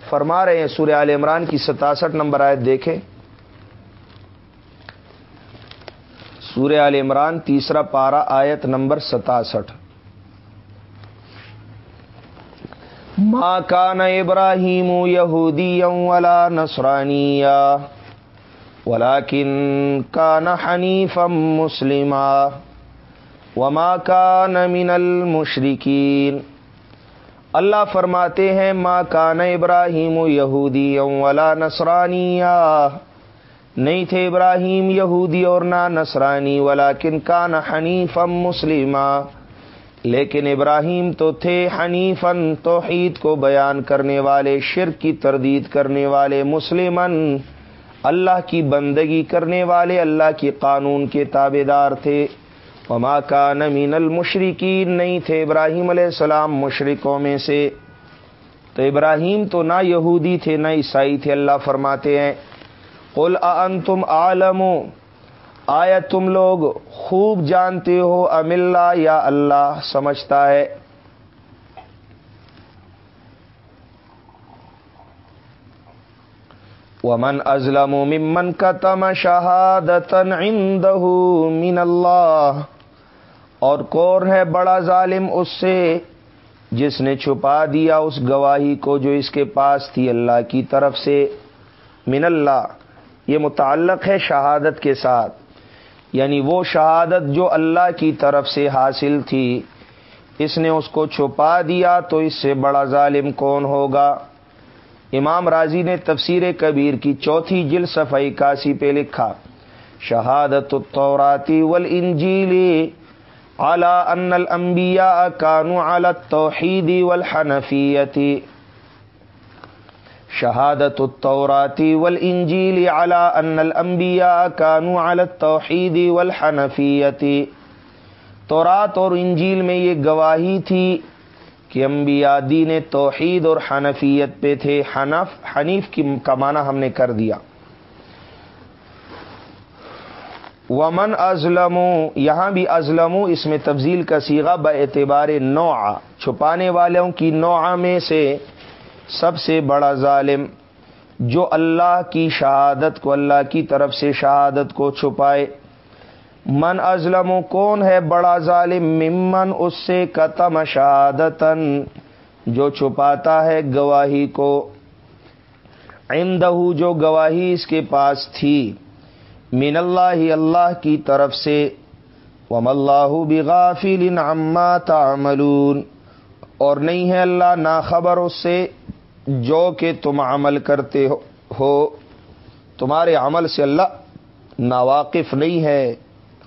فرما رہے ہیں سورہ عال عمران کی ستاسٹھ نمبر آیت دیکھیں۔ سورہ عال عمران تیسرا پارا آیت نمبر ستاسٹھ۔ ماں کان ابراہیم یہودی ولا نسرانی ولا کن کان حنیف مسلم وما کان من المشرقین اللہ فرماتے ہیں ماں کان ابراہیم یہودی ولا نسرانی نہیں تھے ابراہیم یہودی اور نہ نصرانی ولاکن کا نہ حنیفم مسلمہ۔ لیکن ابراہیم تو تھے حنیفن توحید کو بیان کرنے والے، شرک کی تردید کرنے والے مسلمن اللہ کی بندگی کرنے والے، اللہ کی قانون کے تابے دار تھے۔ وما کا نمین المشرقین نہیں تھے ابراہیم علیہ السلام مشرقوں میں سے۔ تو ابراہیم تو نہ یہودی تھے نہ عیسائی تھے، اللہ فرماتے ہیں۔ قل تم عالم آیا تم لوگ خوب جانتے ہو ام اللہ یا اللہ؟ سمجھتا ہے۔ ومن ازلم ممن کا تم شہادتن من اللہ۔ اور کون ہے بڑا ظالم اس سے جس نے چھپا دیا اس گواہی کو جو اس کے پاس تھی اللہ کی طرف سے۔ من اللہ، یہ متعلق ہے شہادت کے ساتھ۔ یعنی وہ شہادت جو اللہ کی طرف سے حاصل تھی، اس نے اس کو چھپا دیا تو اس سے بڑا ظالم کون ہوگا؟ امام راضی نے تفسیر کبیر کی چوتھی جل صفائی کاسی پہ لکھا، شہادت التوراتی والانجیلی على ان الانبیاء كانوا على التوحید والحنفیتی شہادت التوراتی والانجیل على ان الانبیاء كانوا على التوحید والحنفیتی تورات اور انجیل میں یہ گواہی تھی کہ انبیاء دین توحید اور حنفیت پہ تھے، حنف حنیف کی کمانا ہم نے کر دیا۔ ومن ازلم یہاں بھی ازلم اس میں تفضیل کا سیگا ب اعتبار نوع چھپانے والوں کی نوع میں سے سب سے بڑا ظالم، جو اللہ کی شہادت کو، اللہ کی طرف سے شہادت کو چھپائے۔ من ازلم کون ہے بڑا ظالم؟ ممن، اس سے قتم شہادتن جو چھپاتا ہے گواہی کو۔ عندہ جو گواہی اس کے پاس تھی۔ من اللہ اللہ کی طرف سے وم اللہ بغافل عما تعملون اور نہیں ہے اللہ ناخبر اس سے جو کہ تم عمل کرتے ہو تمہارے عمل سے اللہ ناواقف نہیں ہے،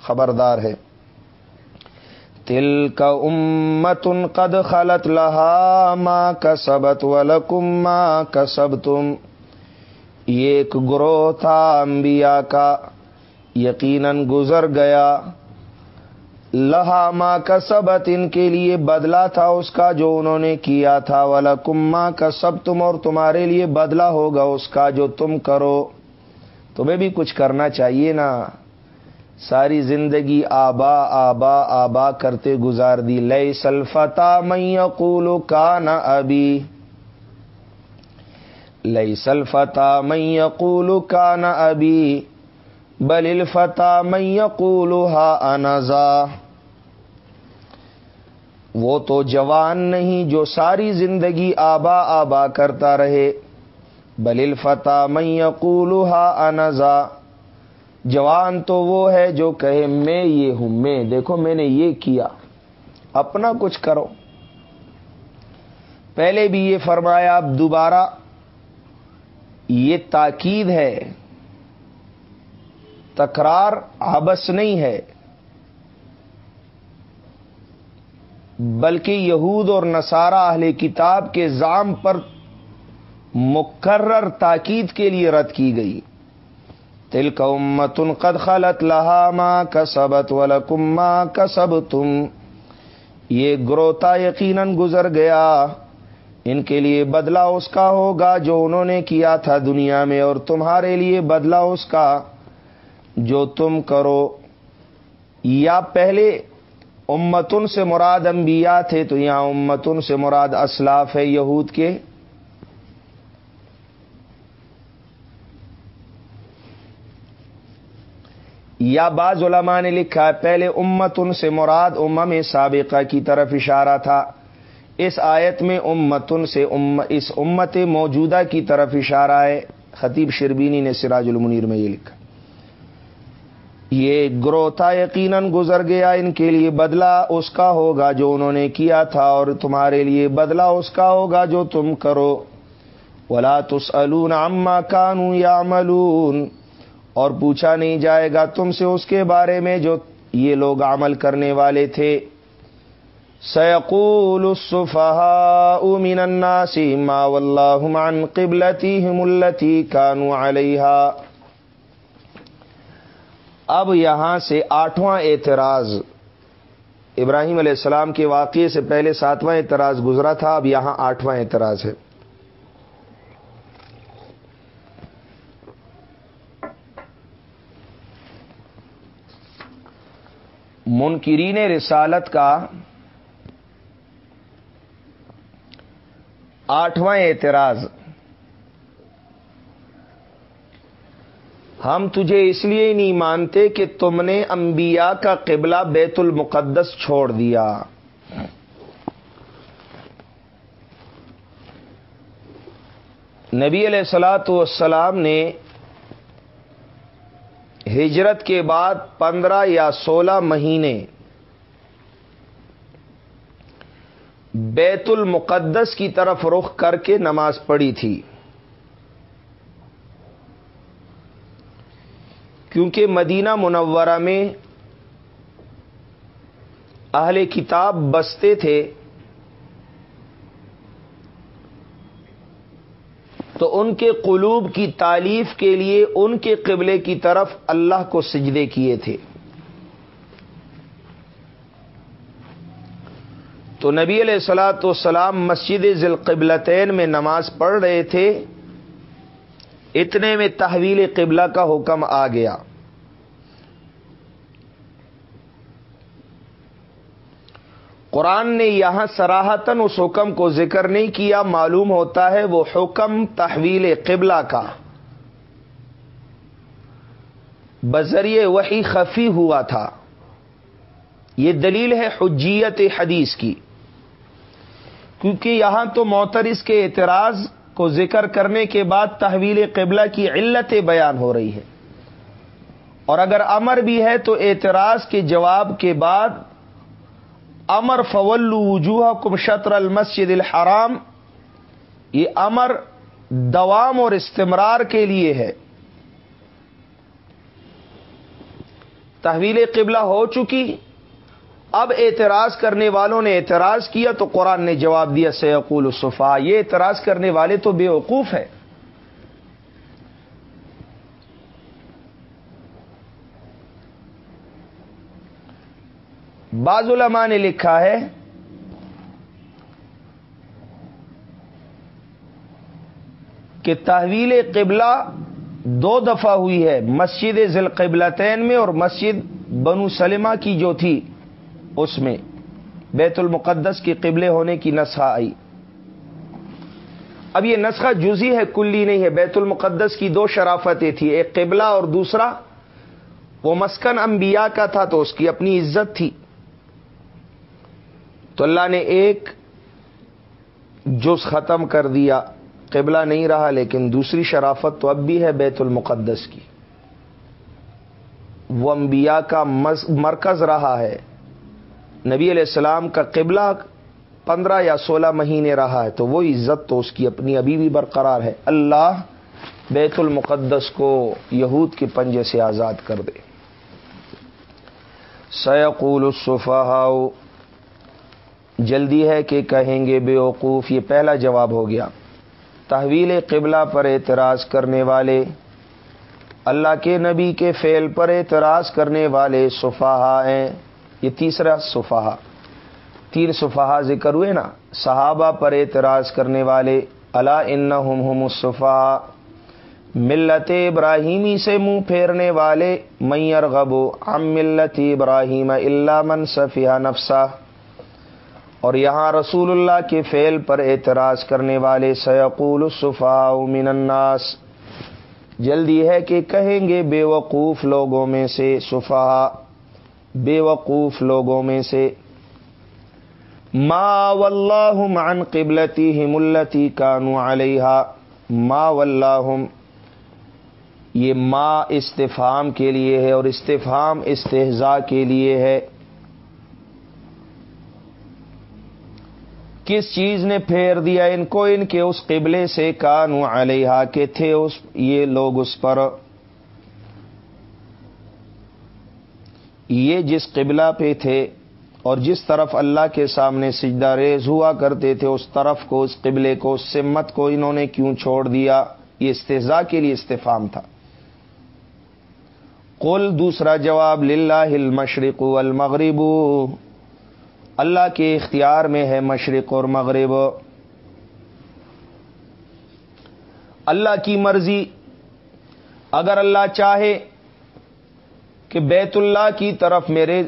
خبردار ہے۔ تل کا امت ان قد خلط لہا ماں کا سبت ولکم ماں کا سب تم یہ ایک گروہ تھا انبیاء کا۔ یقیناً گزر گیا۔ لہا ماں کا سبت ان کے لیے بدلا تھا اس کا جو انہوں نے کیا تھا۔ والا کما کا سب تم اور تمہارے لیے بدلا ہوگا اس کا جو تم کرو۔ تمہیں بھی کچھ کرنا چاہیے نا۔ ساری زندگی آبا آبا آبا کرتے گزار دی۔ لئی سلفتا میقول کا نہ ابھی لئی سلفتا میقول کا نہ ابھی بل الفتا میقول ہا انزا وہ تو جوان نہیں جو ساری زندگی آبا آبا کرتا رہے۔ بل الفتا میقول ہا انزا جوان تو وہ ہے جو کہے، میں یہ ہوں، میں، دیکھو میں نے یہ کیا۔ اپنا کچھ کرو۔ پہلے بھی یہ فرمایا، اب دوبارہ۔ یہ تاکید ہے۔ تکرار آبس نہیں ہے، بلکہ یہود اور نصارہ اہل کتاب کے زام پر مقرر تاکید کے لیے رد کی گئی۔ تل کا امتن قد خلط لہا ماں کا سبت ماں تم یہ گروتا یقیناً گزر گیا۔ ان کے لیے بدلہ اس کا ہوگا جو انہوں نے کیا تھا دنیا میں، اور تمہارے لیے بدلہ اس کا۔ جو تم کرو، یا پہلے امتن سے مراد انبیاء تھے، تو یہاں امتن سے مراد اسلاف ہے یہود کے۔ یا بعض علماء نے لکھا ہے، پہلے امت ان سے مراد امم سابقہ کی طرف اشارہ تھا۔ اس آیت میں امتن سے ام اس امت موجودہ کی طرف اشارہ ہے۔ خطیب شربینی نے سراج المنیر میں یہ لکھا۔ یہ گروتا یقیناً گزر گیا ان کے لیے بدلہ اس کا ہوگا جو انہوں نے کیا تھا، اور تمہارے لیے بدلہ اس کا ہوگا جو تم کرو۔ ولا تسلون اما کانو یا اور پوچھا نہیں جائے گا تم سے اس کے بارے میں جو یہ لوگ عمل کرنے والے تھے۔ سیقول من الناس ما واللہ عن قبلتهم التي كانوا عليها۔ اب یہاں سے آٹھواں اعتراض۔ ابراہیم علیہ السلام کے واقعے سے پہلے ساتواں اعتراض گزرا تھا، اب یہاں آٹھواں اعتراض ہے۔ منکرین رسالت کا آٹھواں اعتراض۔ ہم تجھے اس لیے نہیں مانتے کہ تم نے انبیاء کا قبلہ بیت المقدس چھوڑ دیا۔ نبی علیہ السلاۃ والسلام نے ہجرت کے بعد پندرہ یا سولہ مہینے بیت المقدس کی طرف رخ کر کے نماز پڑھی تھی۔ کیونکہ مدینہ منورہ میں اہل کتاب بستے تھے، تو ان کے قلوب کی تعلیف کے لیے ان کے قبلے کی طرف اللہ کو سجدے کیے تھے۔ تو نبی علیہ السلاۃ والسلام مسجد ذیل قبلتین میں نماز پڑھ رہے تھے۔ اتنے میں تحویل قبلہ کا حکم آ گیا۔ قرآن نے یہاں سراہتن اس حکم کو ذکر نہیں کیا، معلوم ہوتا ہے وہ حکم تحویل قبلہ کا۔ بذریعے وہی خفی ہوا تھا۔ یہ دلیل ہے حجیت حدیث کی۔ کیونکہ یہاں تو معترس کے اعتراض کو ذکر کرنے کے بعد تحویل قبلہ کی علت بیان ہو رہی ہے۔ اور اگر امر بھی ہے تو اعتراض کے جواب کے بعد امر فول وجوہ کم شطر المسد الحرام، یہ امر دوام اور استمرار کے لیے ہے۔ تحویل قبلہ ہو چکی اب اعتراض کرنے والوں نے اعتراض کیا تو قرآن نے جواب دیا، سیقول الصفا، یہ اعتراض کرنے والے تو بے وقوف ہے بعض علماء نے لکھا ہے، کہ تحویل قبلہ دو دفعہ ہوئی ہے، مسجد ذیل قبلتین میں اور مسجد بنو سلمہ کی جو تھی۔ اس میں بیت المقدس کے قبلے ہونے کی نسخہ آئی۔ اب یہ نسخہ جزی ہے، کلی نہیں ہے۔ بیت المقدس کی دو شرافتیں تھی، ایک قبلہ اور دوسرا۔ وہ مسکن انبیاء کا تھا تو اس کی اپنی عزت تھی۔ تو اللہ نے ایک جز ختم کر دیا۔ قبلہ نہیں رہا، لیکن دوسری شرافت تو اب بھی ہے بیت المقدس کی۔ وہ انبیاء کا مرکز رہا ہے۔ نبی علیہ السلام کا قبلہ پندرہ یا سولہ مہینے رہا ہے، تو وہ عزت تو اس کی اپنی ابھی بھی برقرار ہے۔ اللہ بیت المقدس کو یہود کے پنجے سے آزاد کر دے۔ سیقول الصفا جلدی ہے کہ کہیں گے بے وقوف، یہ پہلا جواب ہو گیا۔ تحویل قبلہ پر اعتراض کرنے والے، اللہ کے نبی کے فعل پر اعتراض کرنے والے صفحہ ہیں۔ یہ تیسرا صفحہ۔ تین صفحہ ذکر ہوئے نا، صحابہ پر اعتراض کرنے والے اللہ ان ہم صفا ملت ابراہیمی سے منہ پھیرنے والے میئر غبو ام ملت ابراہیم اللہ من صفیہ اور یہاں رسول اللہ کے فعل پر اعتراض کرنے والے، سیقول صفا من الناس۔ جلدی ہے کہ کہیں گے بے وقوف لوگوں میں سے صفا بے وقوف لوگوں میں سے ما واللہم عن قبلتی ملتی کانو علیہ ما واللہم، یہ ما استفام کے لیے ہے اور استفام استحضاء کے لیے ہے۔ کس چیز نے پھیر دیا ان کو؟ ان کے اس قبلے سے کانو علیہ کے تھے اس، یہ لوگ اس پر۔ یہ جس قبلہ پہ تھے اور جس طرف اللہ کے سامنے سجدہ ریز ہوا کرتے تھے، اس طرف کو، اس قبلے کو، اس سمت کو انہوں نے کیوں چھوڑ دیا؟ یہ استضاء کے لیے استفام تھا۔ قل، دوسرا جواب، للہ المشرق والمغرب۔ اللہ کے اختیار میں ہے مشرق اور مغرب۔ اللہ کی مرضی، اگر اللہ چاہے کہ بیت اللہ کی طرف میرے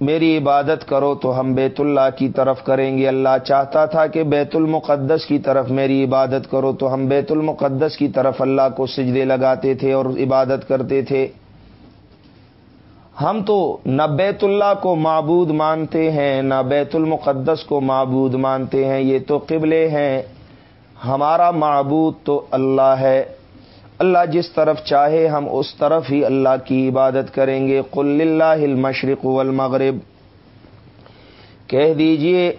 میری عبادت کرو تو ہم بیت اللہ کی طرف کریں گے۔ اللہ چاہتا تھا کہ بیت المقدس کی طرف میری عبادت کرو تو ہم بیت المقدس کی طرف اللہ کو سجدے لگاتے تھے اور عبادت کرتے تھے۔ ہم تو نہ بیت اللہ کو معبود مانتے ہیں، نہ بیت المقدس کو معبود مانتے ہیں، یہ تو قبلے ہیں۔ ہمارا معبود تو اللہ ہے۔ اللہ جس طرف چاہے ہم اس طرف ہی اللہ کی عبادت کریں گے۔ قل اللہ المشرق والمغرب۔ کہہ دیجیے،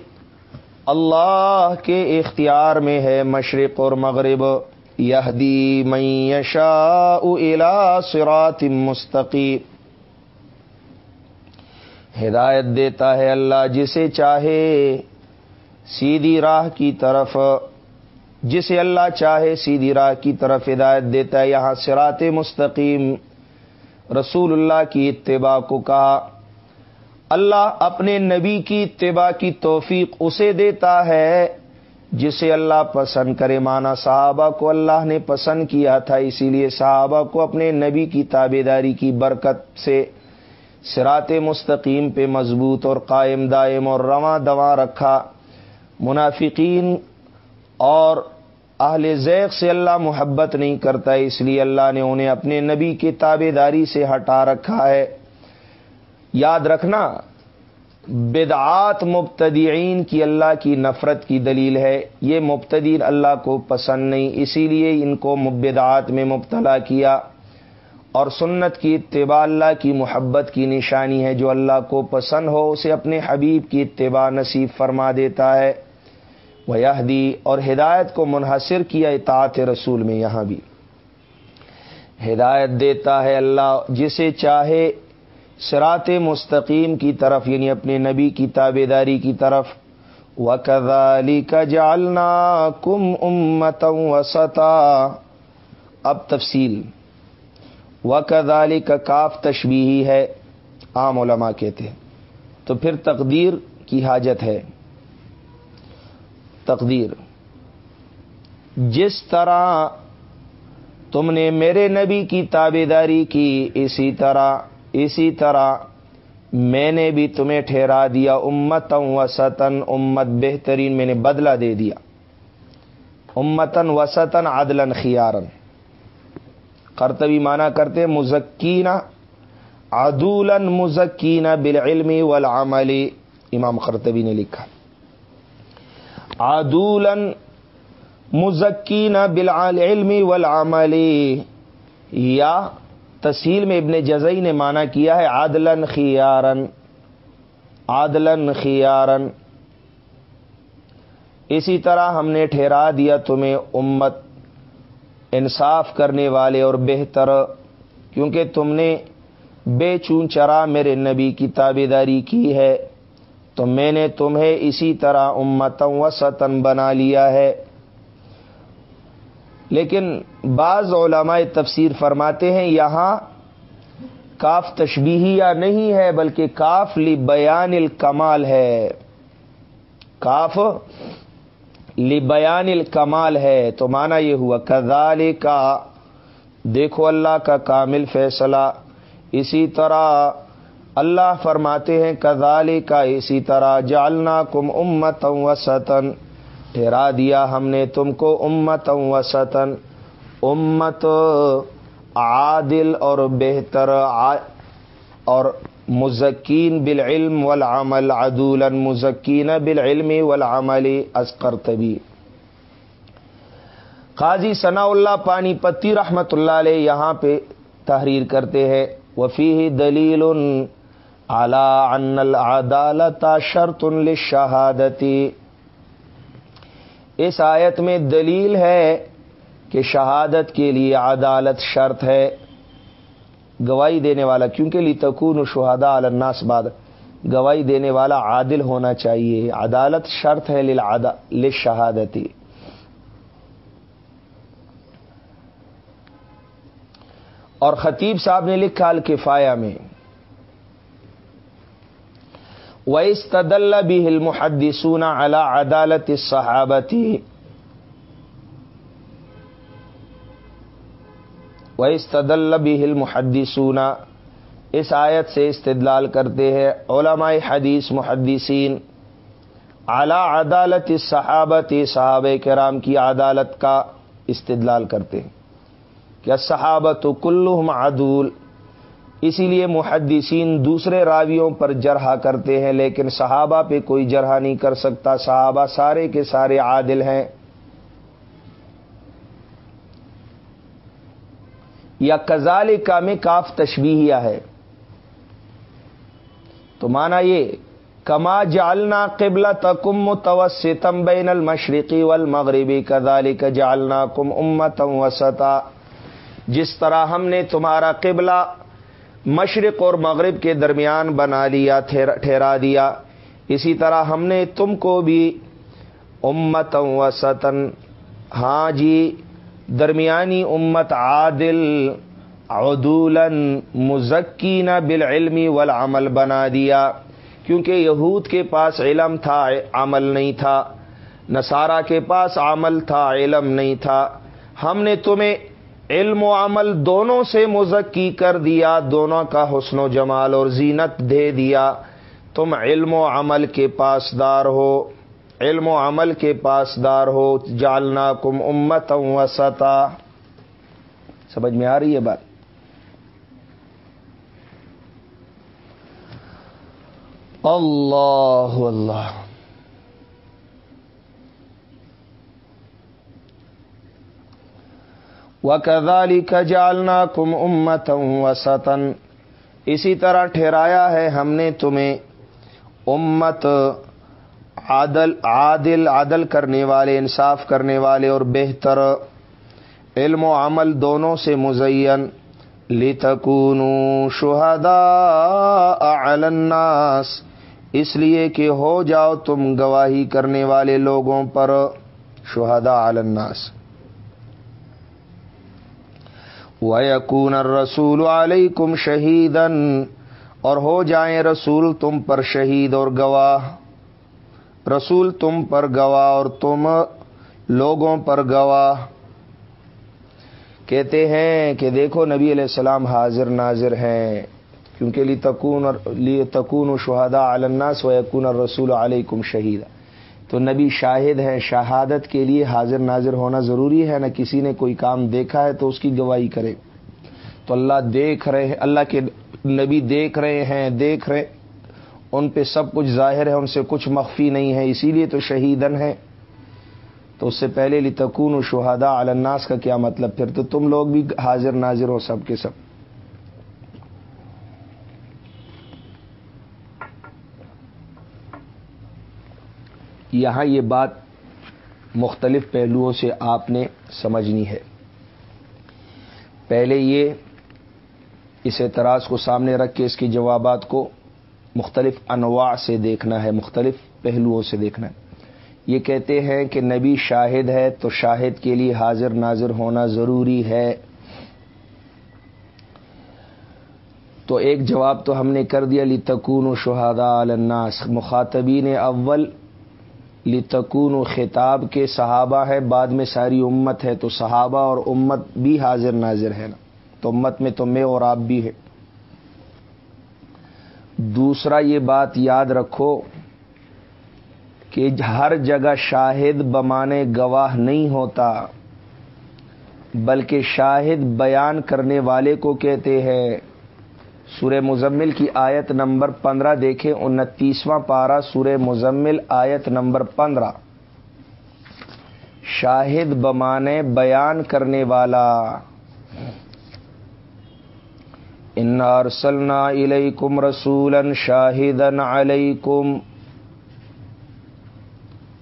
اللہ کے اختیار میں ہے مشرق اور مغرب۔ یہدی من یشاء الى صراط مستقیم۔ ہدایت دیتا ہے اللہ جسے چاہے، سیدھی راہ کی طرف۔ جسے اللہ چاہے سیدھی راہ کی طرف ہدایت دیتا ہے، یہاں سرات مستقیم۔ رسول اللہ کی اتباع کو کہا۔ اللہ اپنے نبی کی اتباع کی توفیق اسے دیتا ہے، جسے اللہ پسند کرے۔ مانا صحابہ کو اللہ نے پسند کیا تھا، اسی لیے صحابہ کو اپنے نبی کی تابے داری کی برکت سے سرات مستقیم پہ مضبوط اور قائم، دائم اور رواں دواں رکھا۔ منافقین اور اہل ذیق سے اللہ محبت نہیں کرتا، اس لیے اللہ نے انہیں اپنے نبی کی تابے داری سے ہٹا رکھا ہے۔ یاد رکھنا، بدعات مبتدعین کی اللہ کی نفرت کی دلیل ہے۔ یہ مبتدین اللہ کو پسند نہیں، اسی لیے ان کو مبدعات میں مبتلا کیا۔ اور سنت کی اتباع اللہ کی محبت کی نشانی ہے، جو اللہ کو پسند ہو، اسے اپنے حبیب کی اتباع نصیب فرما دیتا ہے۔ وہ اور ہدایت کو منحصر کیا اطاعت رسول میں یہاں بھی۔ ہدایت دیتا ہے اللہ جسے چاہے سرات مستقیم کی طرف یعنی اپنے نبی کی تابے داری کی طرف۔ و کدالی کا جالنا کم امتوں وسطا۔ اب تفصیل۔ و کدالی کا کاف تشبیہی ہے، عام علماء کہتے ہیں۔ تو پھر تقدیر کی حاجت ہے۔ تقدیر۔ جس طرح تم نے میرے نبی کی تابے داری کی، اسی طرح اسی طرح میں نے بھی تمہیں ٹھہرا دیا امت وسطن امت بہترین میں نے بدلہ دے دیا۔ امتن وسطن عدلن خیارن کرتبی مانا کرتے مزکینہ عدولن مزکینہ بالعلم والعمل۔ امام خرطبی نے لکھا۔ عدولن مزکینہ بالعلم والعمل. یا تسہیل میں ابن جزئی نے مانا کیا ہے عادلن خیارن عادلن خیارن اسی طرح ہم نے ٹھہرا دیا تمہیں امت، انصاف کرنے والے اور بہتر، کیونکہ تم نے بے چون چرا میرے نبی کی تابے داری کی ہے۔ تو میں نے تمہیں اسی طرح امتوں وسطن بنا لیا ہے۔ لیکن بعض علماء تفسیر فرماتے ہیں یہاں کاف تشبیہیہ نہیں ہے بلکہ کاف لی بیان الکمال ہے۔ کاف لی بیان الکمال ہے۔ تو مانا یہ ہوا کزال کا دیکھو اللہ کا کامل فیصلہ۔ اسی طرح اللہ فرماتے ہیں کزال کا اسی طرح جالنا کم امت وسطن ٹھہرا دیا ہم نے تم کو امت وسطن امت عادل اور بہتر اور مزکین بالعلم والعمل، عدولا مزکین بالعلم والعمل ازکر طبی قاضی ثناء اللہ پانی پتی رحمت اللہ علیہ یہاں پہ تحریر کرتے ہیں وفی دلیل اعلی ان العدالت شرط للشہادتی اس آیت میں دلیل ہے کہ شہادت کے لیے عدالت شرط ہے، گواہی دینے والا، کیونکہ لی تکون شہادا الناس بعد، گواہی دینے والا عادل ہونا چاہیے۔ عدالت شرط ہے لشہادتی اور خطیب صاحب نے لکھا الکفایا میں وَإِسْتَدَلَّ بِهِ الْمُحَدِّثُونَ عَلَى عَدَالَةِ الصَّحَابَةِ. وَإِسْتَدَلَّ بِهِ الْمُحَدِّثُونَ. اس آیت سے استدلال کرتے ہیں علماء حدیث محدثین. اعلی عدالت صحابت صحابہ کرام کی عدالت کا استدلال کرتے ہیں. کیا صحابت کلحم عدول اسی لیے محدثین دوسرے راویوں پر جرحا کرتے ہیں، لیکن صحابہ پہ کوئی جرحا نہیں کر سکتا۔ صحابہ سارے کے سارے عادل ہیں۔ یا کزال کا میں کاف تشبیہیہ ہے۔ تو مانا یہ، کما جالنا قبل تکم متوسطم بین المشرقی والمغربی کذالک جالنا کم امتم وسطا۔ جس طرح ہم نے تمہارا قبلہ مشرق اور مغرب کے درمیان بنا لیا ٹھہرا دیا۔ اسی طرح ہم نے تم کو بھی امت وسطن ہاں جی درمیانی امت عادل عدولن مزکین بالعلمی والعمل بنا دیا۔ کیونکہ یہود کے پاس علم تھا، عمل نہیں تھا۔ نصارہ کے پاس عمل تھا، علم نہیں تھا۔ ہم نے تمہیں علم و عمل دونوں سے مزکی کر دیا، دونوں کا حسن و جمال اور زینت دے دیا۔ تم علم و عمل کے پاسدار ہو، علم و عمل کے پاسدار ہو۔ جالنا کم امت وسطا۔ سمجھ میں آ رہی ہے بات؟ اللہ اللہ۔ وکدالی کا جالنا کم امت وسطن اسی طرح ٹھہرایا ہے ہم نے تمہیں امت عادل عادل عادل کرنے والے، انصاف کرنے والے اور بہتر علم و عمل دونوں سے مزین۔ لتکون شہدا الناس۔ اس لیے کہ ہو جاؤ تم گواہی کرنے والے لوگوں پر شہدا الناس۔ وَيَكُونَ الرَّسُولُ عَلَيْكُمْ شَهِيدًا اور ہو جائیں رسول تم پر شہید اور گواہ۔ رسول تم پر گواہ اور تم لوگوں پر گواہ۔ کہتے ہیں کہ دیکھو نبی علیہ السلام حاضر ناظر ہیں۔ کیونکہ لی تکون لی تکون شہدا الناس و یقون رسول علیکم شہید تو نبی شاہد ہیں، شہادت کے لیے حاضر ناظر ہونا ضروری ہے۔ نہ کسی نے کوئی کام دیکھا ہے تو اس کی گواہی کرے تو اللہ دیکھ رہے ہیں، اللہ کے نبی دیکھ رہے ہیں، دیکھ رہے ان پہ سب کچھ ظاہر ہے، ان سے کچھ مخفی نہیں ہے، اسی لیے تو شہیدن ہے تو اس سے پہلے لی تکون و شہادا الناس کا کیا مطلب؟ پھر تو تم لوگ بھی حاضر ناظر ہو سب کے سب۔ یہاں یہ بات مختلف پہلوؤں سے آپ نے سمجھنی ہے۔ پہلے یہ اس اعتراض کو سامنے رکھ کے اس کے جوابات کو مختلف انواع سے دیکھنا ہے، مختلف پہلوؤں سے دیکھنا ہے۔ یہ کہتے ہیں کہ نبی شاہد ہے تو شاہد کے لیے حاضر ناظر ہونا ضروری ہے۔ تو ایک جواب تو ہم نے کر دیا لتکون و شہادا الناس۔ مخاطبین اول لتکون و خطاب کے صحابہ ہے بعد میں ساری امت ہے تو صحابہ اور امت بھی حاضر ناظر ہے نا تو امت میں تو میں اور آپ بھی ہے دوسرا یہ بات یاد رکھو کہ ہر جگہ شاہد بمانے گواہ نہیں ہوتا، بلکہ شاہد بیان کرنے والے کو کہتے ہیں۔ سورہ مزمل کی آیت نمبر پندرہ دیکھیں، انتیسواں پارا سورہ مزمل آیت نمبر پندرہ۔ شاہد بمانے بیان کرنے والا ان ارسلنا الیکم رسولا شاہدن علیکم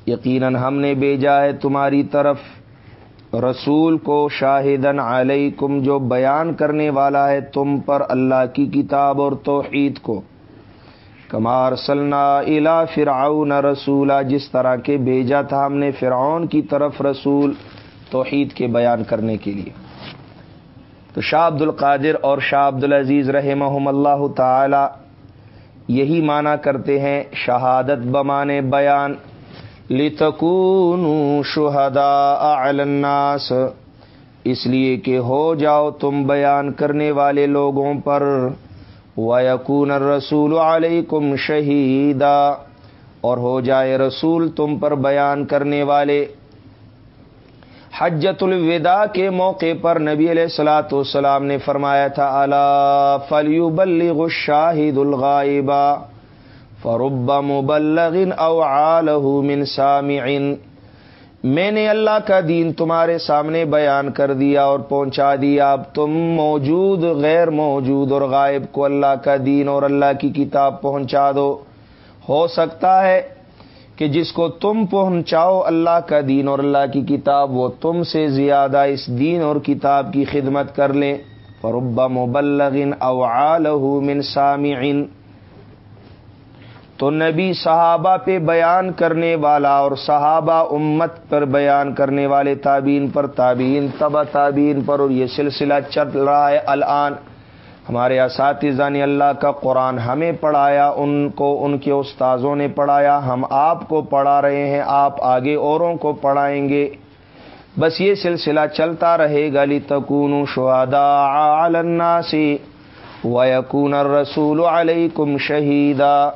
یقیناً ہم نے بھیجا ہے تمہاری طرف رسول کو شاہدن علیکم جو بیان کرنے والا ہے تم پر اللہ کی کتاب اور توحید کو. کمار سلنا الا فرعون رسولہ جس طرح کے بھیجا تھا ہم نے فرعون کی طرف رسول توحید کے بیان کرنے کے لیے. تو شاہ عبد القادر اور شاہ عبد العزیز رحمہم اللہ تعالی یہی مانا کرتے ہیں شہادت بمانے بیان۔ لتکونوا شہداء علی الناس۔ اس لیے کہ ہو جاؤ تم بیان کرنے والے لوگوں پر۔ وَيَكُونَ الرَّسُولُ عَلَيْكُمْ شَهِيدًا۔ اور ہو جائے رسول تم پر بیان کرنے والے۔ حجت الوداع کے موقع پر نبی علیہ السلاۃ والسلام نے فرمایا تھا اللہ فلیو بلغ شاہد الغائبا فرب مبلغ او عالہ من سامعن میں نے اللہ کا دین تمہارے سامنے بیان کر دیا اور پہنچا دیا۔ اب تم موجود، غیر موجود اور غائب کو اللہ کا دین اور اللہ کی کتاب پہنچا دو۔ ہو سکتا ہے کہ جس کو تم پہنچاؤ اللہ کا دین اور اللہ کی کتاب، وہ تم سے زیادہ اس دین اور کتاب کی خدمت کر لیں فربا مبلغن او من سامعن تو نبی صحابہ پہ بیان کرنے والا اور صحابہ امت پر بیان کرنے والے تابین پر تابین تبا تابین پر، اور یہ سلسلہ چل رہا ہے الان۔ ہمارے اساتذہ نے اللہ کا قرآن ہمیں پڑھایا، ان کو، ان کے استاذوں نے پڑھایا۔ ہم آپ کو پڑھا رہے ہیں، آپ آگے اوروں کو پڑھائیں گے۔ بس یہ سلسلہ چلتا رہے گا۔ لی تکون شہدا سے ویکون رسول علیکم شہیدا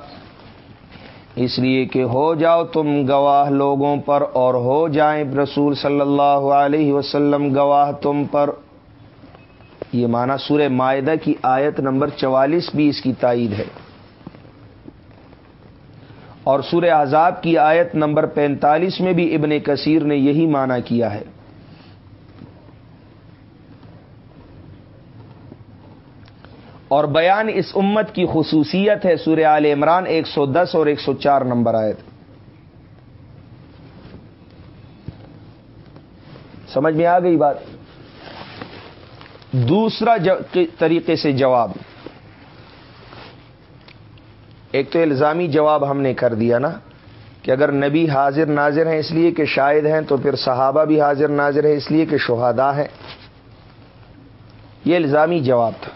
اس لیے کہ ہو جاؤ تم گواہ لوگوں پر اور ہو جائیں رسول صلی اللہ علیہ وسلم گواہ تم پر۔ یہ مانا سورہ معدہ کی آیت نمبر چوالیس بھی اس کی تائید ہے۔ اور سورہ عذاب کی آیت نمبر پینتالیس میں بھی ابن کثیر نے یہی مانا کیا ہے۔ اور بیان اس امت کی خصوصیت ہے سورہ آل عمران ایک سو دس اور ایک سو چار نمبر آئے تھے سمجھ میں آ گئی بات؟ دوسرا طریقے سے جواب. ایک تو الزامی جواب ہم نے کر دیا نا، کہ اگر نبی حاضر ناظر ہیں اس لیے کہ شاید ہیں، تو پھر صحابہ بھی حاضر ناظر ہیں اس لیے کہ شہادا ہیں. یہ الزامی جواب تھا.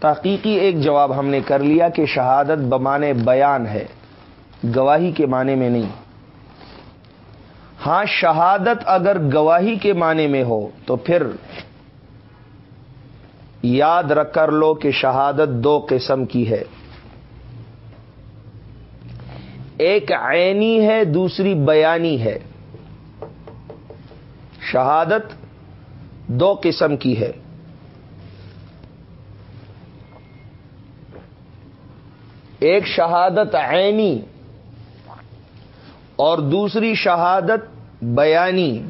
تحقیقی ایک جواب ہم نے کر لیا کہ شہادت بمانے بیان ہے، گواہی کے معنی میں نہیں. ہاں شہادت اگر گواہی کے معنی میں ہو، تو پھر یاد رکھ کر لو کہ شہادت دو قسم کی ہے۔ ایک عینی ہے، دوسری بیانی ہے۔ شہادت دو قسم کی ہے۔ ایک شہادت عینی اور دوسری شہادت بیانی۔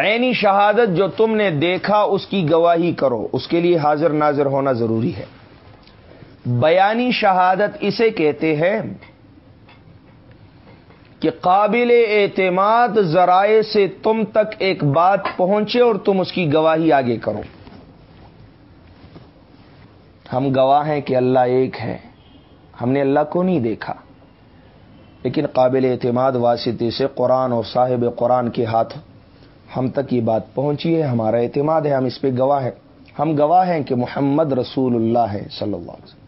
عینی شہادت جو تم نے دیکھا، اس کی گواہی کرو۔ اس کے لیے حاضر ناظر ہونا ضروری ہے۔ بیانی شہادت اسے کہتے ہیں کہ قابل اعتماد ذرائع سے تم تک ایک بات پہنچے اور تم اس کی گواہی آگے کرو۔ ہم گواہ ہیں کہ اللہ ایک ہے۔ ہم نے اللہ کو نہیں دیکھا۔ لیکن قابل اعتماد واسطے سے قرآن اور صاحب قرآن کے ہاتھ ہم تک یہ بات پہنچی ہے، ہمارا اعتماد ہے، ہم اس پہ گواہ ہیں۔ ہم گواہ ہیں کہ محمد رسول اللہ ہے، صلی اللہ علیہ وسلم۔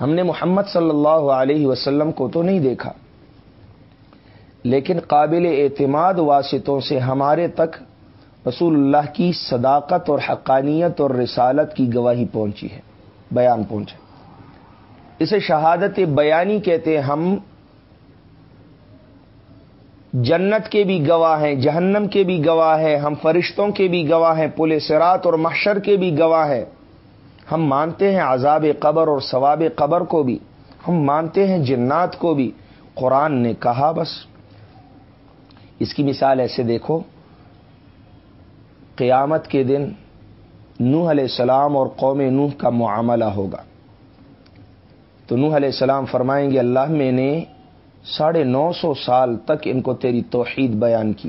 ہم نے محمد صلی اللہ علیہ وسلم کو تو نہیں دیکھا، لیکن قابل اعتماد واسطوں سے ہمارے تک رسول اللہ کی صداقت اور حقانیت اور رسالت کی گواہی پہنچی ہے، بیان پہنچے اسے شہادت بیانی کہتے ہیں، ہم جنت کے بھی گواہ ہیں، جہنم کے بھی گواہ ہیں، ہم فرشتوں کے بھی گواہ ہیں پولیس رات اور محشر کے بھی گواہ ہیں۔ ہم مانتے ہیں عذاب قبر اور ثواب قبر کو بھی۔ ہم مانتے ہیں جنات کو بھی۔ قرآن نے کہا بس۔ اس کی مثال ایسے دیکھو۔ قیامت کے دن نوح علیہ السلام اور قوم نوح کا معاملہ ہوگا۔ تو نوح علیہ السلام فرمائیں گے، اللہ میں نے ساڑھے نو سو سال تک ان کو تیری توحید بیان کی۔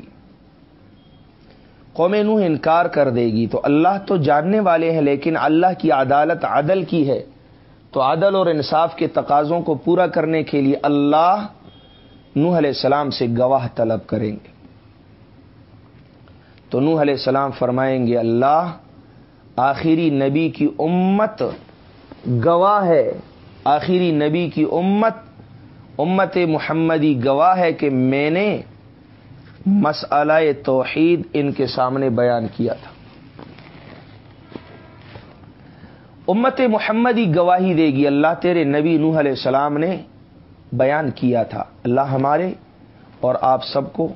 قوم نوح انکار کر دے گی تو اللہ تو جاننے والے ہیں، لیکن اللہ کی عدالت عدل کی ہے۔ تو عدل اور انصاف کے تقاضوں کو پورا کرنے کے لیے اللہ نوح علیہ السلام سے گواہ طلب کریں گے۔ تو نوح علیہ السلام فرمائیں گے، اللہ آخری نبی کی امت گواہ ہے، آخری نبی کی امت امت محمدی گواہ ہے کہ میں نے مسئلہ توحید ان کے سامنے بیان کیا تھا۔ امت محمدی گواہی دے گی، اللہ تیرے نبی نوح علیہ السلام نے بیان کیا تھا۔ اللہ ہمارے اور آپ سب کو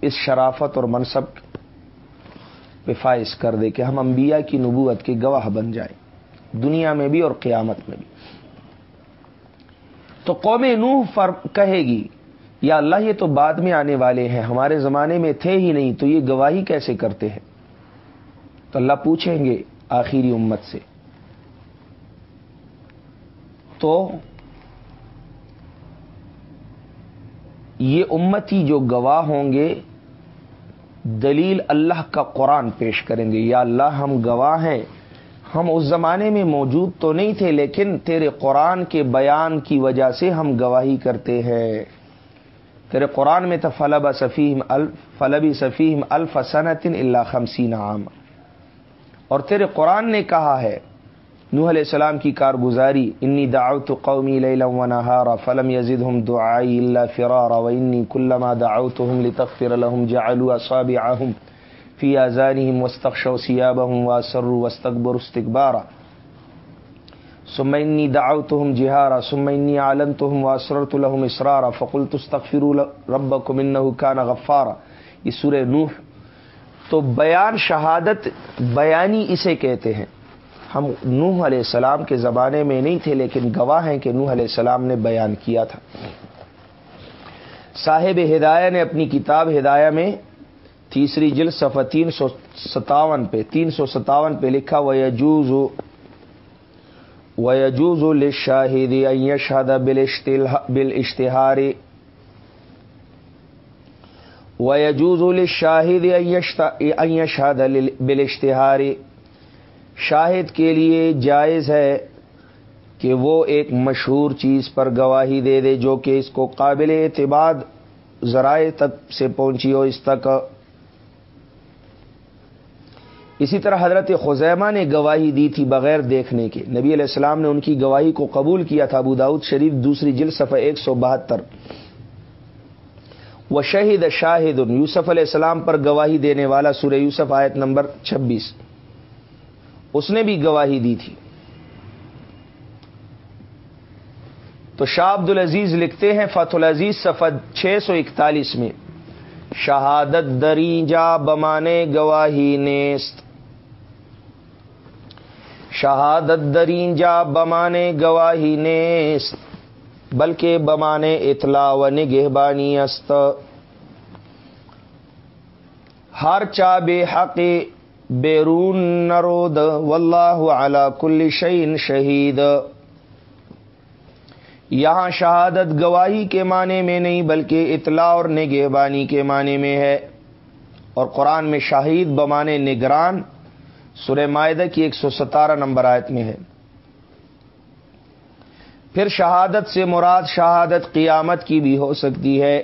اس شرافت اور منصب پہ فائز کر دے کہ ہم انبیاء کی نبوت کے گواہ بن جائیں۔ دنیا میں بھی اور قیامت میں بھی۔ تو قوم نوح فر کہے گی، یا اللہ یہ تو بعد میں آنے والے ہیں، ہمارے زمانے میں تھے ہی نہیں، تو یہ گواہی کیسے کرتے ہیں؟ تو اللہ پوچھیں گے آخری امت سے۔ تو یہ امتی جو گواہ ہوں گے، دلیل اللہ کا قرآن پیش کریں گے، یا اللہ ہم گواہ ہیں ہم اس زمانے میں موجود تو نہیں تھے، لیکن تیرے قرآن کے بیان کی وجہ سے ہم گواہی کرتے ہیں۔ تیرے قرآن میں تھا فلب صفیم الف فلبی صفیم الف صنعتن اللہ خمسین عام اور تیرے قرآن نے کہا ہے، نوح علیہ السلام کی کارگزاری انی دعوت قومی لیلا و نہارا فلم یزد ہم دعائی اللہ فرارا و انی کلما دعوتهم لتغفر لهم جعلوا اصابعهم فی آزانهم واستغشوا ثيابهم واسروا واستكبروا استكبارا. ثم انی دعوتهم جهارا، ثم انی اعلنتهم واسررت لهم اسرارا فقلت استغفروا ربكم انه كان غفارا. یہ سورہ نوح تو بیان شہادت بیانی اسے کہتے ہیں۔ ہم نوح علیہ السلام کے زمانے میں نہیں تھے، لیکن گواہ ہیں کہ نوح علیہ السلام نے بیان کیا تھا۔ صاحب ہدایہ نے اپنی کتاب ہدایہ میں تیسری جل صفحہ تین سو ستاون پہ، تین سو ستاون پہ لکھا وہ یجوز و یجوز الشاہد شاہد بل اشتہار و یجوز الشاہد شاہد بل اشتہاری شاہد کے لیے جائز ہے کہ وہ ایک مشہور چیز پر گواہی دے دے جو کہ اس کو قابل اعتباد ذرائع تک سے پہنچی ہو، اس تک اسی طرح حضرت خزیمہ نے گواہی دی تھی بغیر دیکھنے کے۔ نبی علیہ السلام نے ان کی گواہی کو قبول کیا تھا، ابو داود شریف دوسری جل صفحہ ایک سو بہتر۔ وہ شہید شاہد، یوسف علیہ السلام پر گواہی دینے والا سورہ یوسف آیت نمبر چھبیس۔ اس نے بھی گواہی دی تھی۔ تو شاہ عبد العزیز لکھتے ہیں، فتح العزیز سفد چھ سو اکتالیس میں، شہادت دری جا بمانے گواہی نیست۔ شہادت دری جا بمانے گواہی نیست، بلکہ بمانے اطلاع و نگہبانی است۔ ہر چا بے حق بیرون نرود، واللہ علی کل شعین شہید۔ یہاں شہادت گواہی کے معنی میں نہیں، بلکہ اطلاع اور نگہبانی کے معنی میں ہے۔ اور قرآن میں شاہید بمانے نگران سورہ معدہ کی ایک سو ستارہ نمبر آیت میں ہے۔ پھر شہادت سے مراد شہادت قیامت کی بھی ہو سکتی ہے،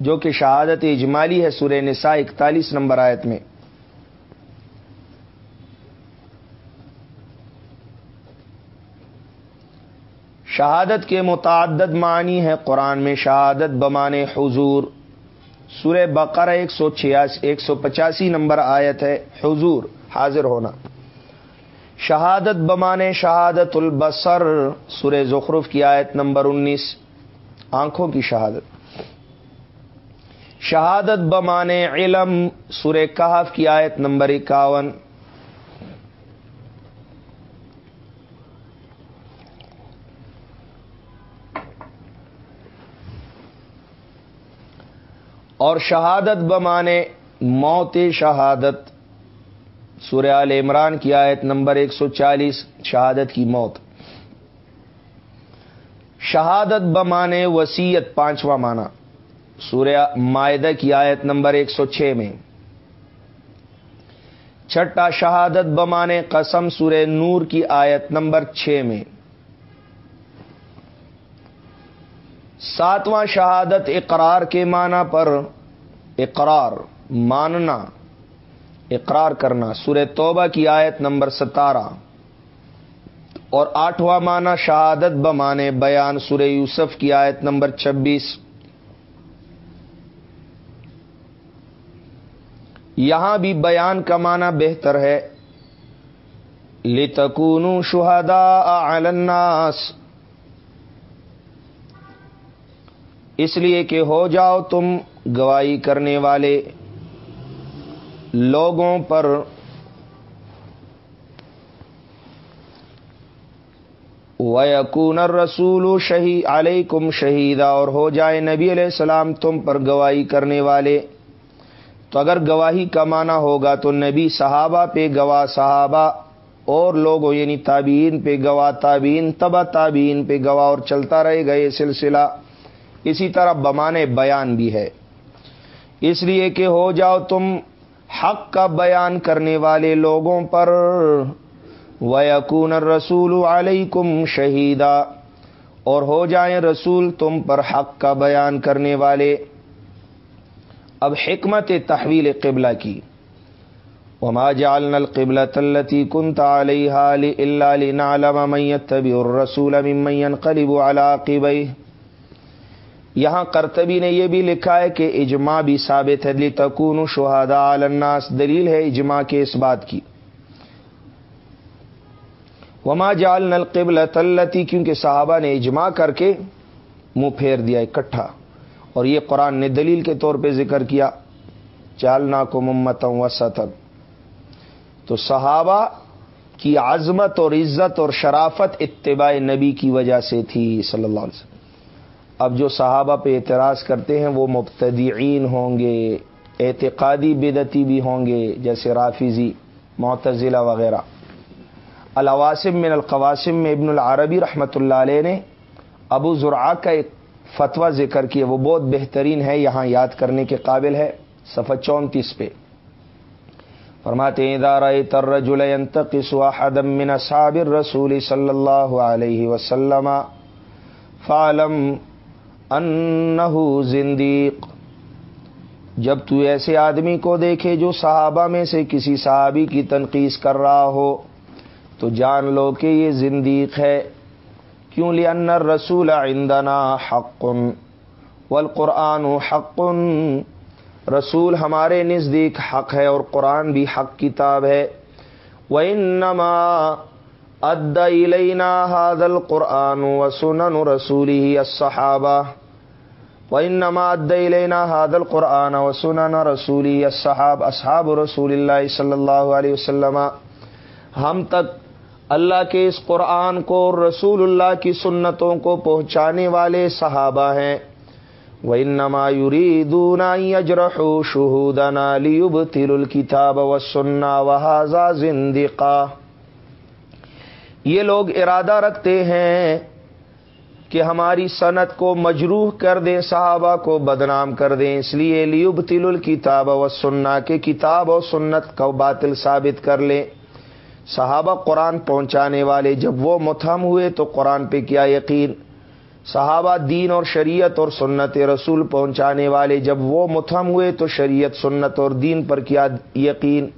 جو کہ شہادت اجمالی ہے سورہ نساء اکتالیس نمبر آیت میں۔ شہادت کے متعدد معنی ہے قرآن میں شہادت بمانے حضور۔ سورہ بقرہ ایک سو چھیاسی ایک سو پچاسی نمبر آیت ہے، حضور۔ حاضر ہونا۔ شہادت بمانے شہادت البصر سورہ زخرف کی آیت نمبر انیس، آنکھوں کی شہادت۔ شہادت بمانے علم، سورہ کہف کی آیت نمبر اکاون۔ اور شہادت بمانے موت شہادت۔ سورہ عال عمران کی آیت نمبر ایک سو چالیس، شہادت کی موت۔ شہادت بمانے وسیعت پانچواں معنی۔ سورہ معدہ کی آیت نمبر ایک سو چھ میں۔ چھٹا شہادت بمانے، قسم، سورہ نور کی آیت نمبر چھ میں۔ ساتواں شہادت اقرار کے معنی پر، اقرار، ماننا۔ اقرار کرنا، سورہ توبہ کی آیت نمبر ستارہ۔ اور آٹھواں معنی شہادت بمانے، بیان سورہ یوسف کی آیت نمبر چھبیس۔ یہاں بھی بیان کا معنی بہتر ہے۔ لتکون شہدا الناس۔ اس لیے کہ ہو جاؤ تم گواہی کرنے والے۔ لوگوں پر وَيَكُونَ الرَّسُولُ شہی علیکم شہیدہ اور ہو جائے نبی علیہ السلام تم پر گواہی کرنے والے۔ تو اگر گواہی کا معنی ہوگا تو نبی صحابہ پہ گواہ صحابہ اور لوگوں یعنی تابعین پہ گواہ تابعین تبا تابعین پہ گواہ اور چلتا رہے گا یہ سلسلہ۔ اسی طرح بمانے بیان بھی ہے۔ اس لیے کہ ہو جاؤ تم حق کا بیان کرنے والے لوگوں پر وَيَكُونَ الرَّسُولُ عَلَيْكُمْ شَهِيدًا۔ اور ہو جائیں رسول تم پر حق کا بیان کرنے والے۔ اب حکمت تحویل قبلہ کی۔ وما جعلنا القبلة التي كنت عليها إلا لنعلم من يتبع الرسول ممن ينقلب على عقبيه۔ یہاں کرتبی نے یہ بھی لکھا ہے کہ اجماع بھی ثابت ہے لتکون شہداء علی الناس۔ دلیل ہے اجماع کے اس بات کی۔ وما جال نل قبل تلتی کیونکہ صحابہ نے اجماع کر کے منہ پھیر دیا اکٹھا۔ اور یہ قرآن نے دلیل کے طور پہ ذکر کیا۔ چالنا کو ممت وسطن تو صحابہ کی عظمت اور عزت اور شرافت اتباع نبی کی وجہ سے تھی، صلی اللہ علیہ وسلم۔ اب جو صحابہ پہ اعتراض کرتے ہیں وہ مبتدعین ہوں گے، اعتقادی بدتی بھی ہوں گے، جیسے رافیزی معتزلہ وغیرہ۔ الواسم من القواسم میں ابن العربی رحمۃ اللہ علیہ نے ابو ذرا کا ایک فتویٰ ذکر کیا، وہ بہت بہترین ہے، یہاں یاد کرنے کے قابل ہے، صفحہ چونتیس پہ۔ فرماتے ادارہ ترجل ينتقص احدا من اصحاب الرسول صلی اللہ علیہ وسلم فعلم انه زندیق۔ جب تو ایسے آدمی کو دیکھے جو صحابہ میں سے کسی صحابی کی تنقید کر رہا ہو، تو جان لو کہ یہ زندیق ہے۔ کیوں؟ لے انر رسول عندنا حق والقرآن حق۔ رسول ہمارے نزدیک حق ہے اور قرآن بھی حق کتاب ہے۔ وہ انما اد علینا حاد القرآن و سنن رسولی الصحابہ و انما اد علینا حاد القرآن و سنن الصحاب اصحاب رسول اللہ صلی اللہ علیہ وسلم ہم تک اللہ کے اس قرآن کو رسول اللہ کی سنتوں کو پہنچانے والے صحابہ ہیں۔ وہ انما یوری دونا اجرح شہود نالیب تل الکتاب و یہ لوگ ارادہ رکھتے ہیں کہ ہماری صنعت کو مجروح کر دیں، صحابہ کو بدنام کر دیں۔ اس لیے لیب تل الکتاب و سننا کے کتاب و سنت کو باطل ثابت کر لیں۔ صحابہ قرآن پہنچانے والے جب وہ متھم ہوئے تو قرآن پہ کیا یقین؟ صحابہ دین اور شریعت اور سنت رسول پہنچانے والے جب وہ متھم ہوئے تو شریعت، سنت اور دین پر کیا یقین؟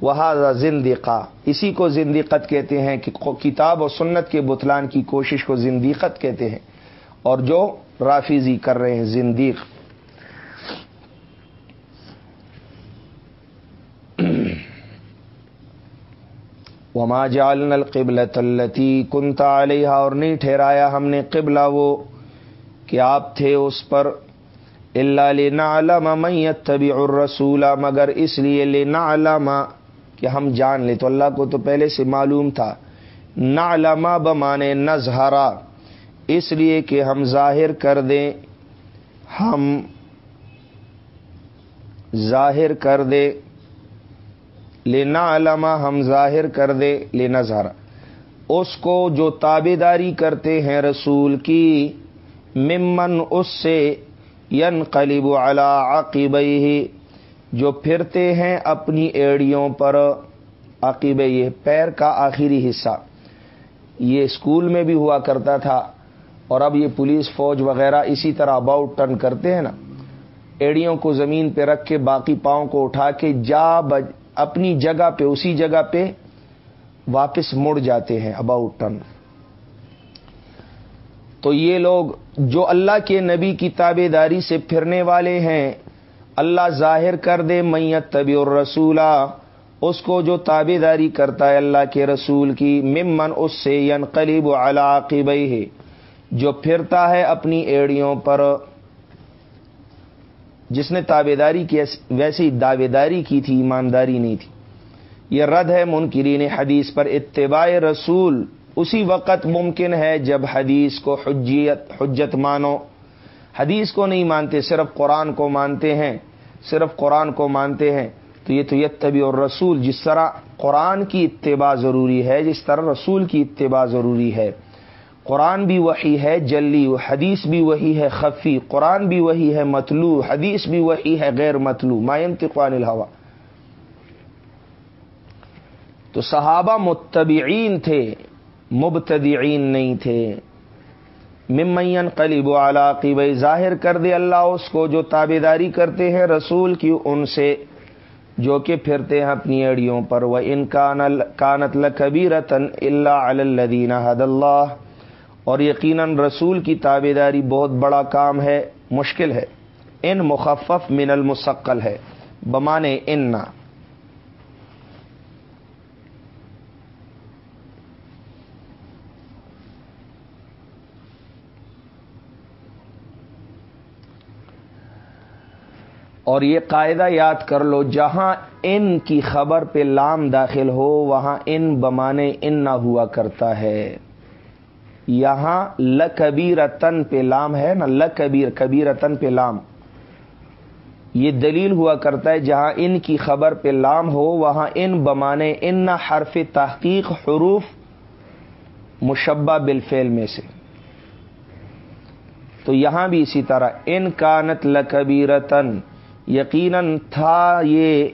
وہ زندقہ اسی کو زندیقت کہتے ہیں کہ کتاب و سنت کے بتلان کی کوشش کو زندیقت کہتے ہیں۔ اور جو رافیزی کر رہے ہیں زندیق وما جالن القبل تلتی کنتا علیہ اور نہیں ٹھہرایا ہم نے قبلہ وہ کہ آپ تھے اس پر۔ اللہ لینا علامہ میت طبی اور رسولہ مگر اس لیے لینا علامہ کہ ہم جان لیں۔ تو اللہ کو تو پہلے سے معلوم تھا۔ نہ علامہ بمانے نظہرا اس لیے کہ ہم ظاہر کر دیں۔ ہم ظاہر کر دیں۔ لینا علامہ ہم ظاہر کر دے لینا ظاہر اس کو جو تابے داری کرتے ہیں رسول کی، ممن اس سے ین قلیب عقیب ہی جو پھرتے ہیں اپنی ایڑیوں پر۔ عقیب یہ پیر کا آخری حصہ۔ یہ اسکول میں بھی ہوا کرتا تھا اور اب یہ پولیس فوج وغیرہ اسی طرح اباؤٹ ٹرن کرتے ہیں نا۔ ایڑیوں کو زمین پہ رکھ کے باقی پاؤں کو اٹھا کے جا بج اپنی جگہ پہ، اسی جگہ پہ واپس مڑ جاتے ہیں اباؤٹ ٹن تو یہ لوگ جو اللہ کے نبی کی تابے داری سے پھرنے والے ہیں اللہ ظاہر کر دے میت طبی اور رسولہ اس کو جو تابے داری کرتا ہے اللہ کے رسول کی، ممن اس سے ین قلیب ہے جو پھرتا ہے اپنی ایڑیوں پر۔ جس نے تابے داری کی، ویسی دعوے داری کی تھی، ایمانداری نہیں تھی۔ یہ رد ہے منکرین حدیث پر، اتباع رسول اسی وقت ممکن ہے جب حدیث کو حجیت، حجت مانو۔ حدیث کو نہیں مانتے، صرف قرآن کو مانتے ہیں، صرف قرآن کو مانتے ہیں۔ تو یہ تو یہ طبی اور رسول جس طرح قرآن کی اتباع ضروری ہے، جس طرح رسول کی اتباع ضروری ہے۔ قرآن بھی وہی ہے، جلی، حدیث بھی وہی ہے، خفی۔ قرآن بھی وہی ہے، متلو۔ حدیث بھی وہی ہے، غیر متلو۔ مائن تقوان الحوا تو صحابہ متبعین تھے، مبتدعین نہیں تھے۔ ممین قلیب علاقی بھائی ظاہر کر دے اللہ اس کو جو تابے داری کرتے ہیں رسول کی ان سے، جو کہ پھرتے ہیں اپنی اڑیوں پر۔ وہ ان کانت لبی رتن اللہ الدین حد اللہ۔ اور یقیناً رسول کی تابے داری بہت بڑا کام ہے، مشکل ہے۔ ان مخفف من المسقل ہے۔ بمانے ان۔ اور یہ قاعدہ یاد کر لو، جہاں ان کی خبر پہ لام داخل ہو، وہاں ان بمانے ان نہ ہوا کرتا ہے۔ یہاں لبیر تن پہ لام ہے نا لبیر کبیر تن پہ لام۔ یہ دلیل ہوا کرتا ہے، جہاں ان کی خبر پہ لام ہو، وہاں ان بمانے ان نہ حرف تحقیق، حروف مشبہ بالفعل میں سے۔ تو یہاں بھی اسی طرح، ان کانت لکبیرتن۔ یقیناً تھا یہ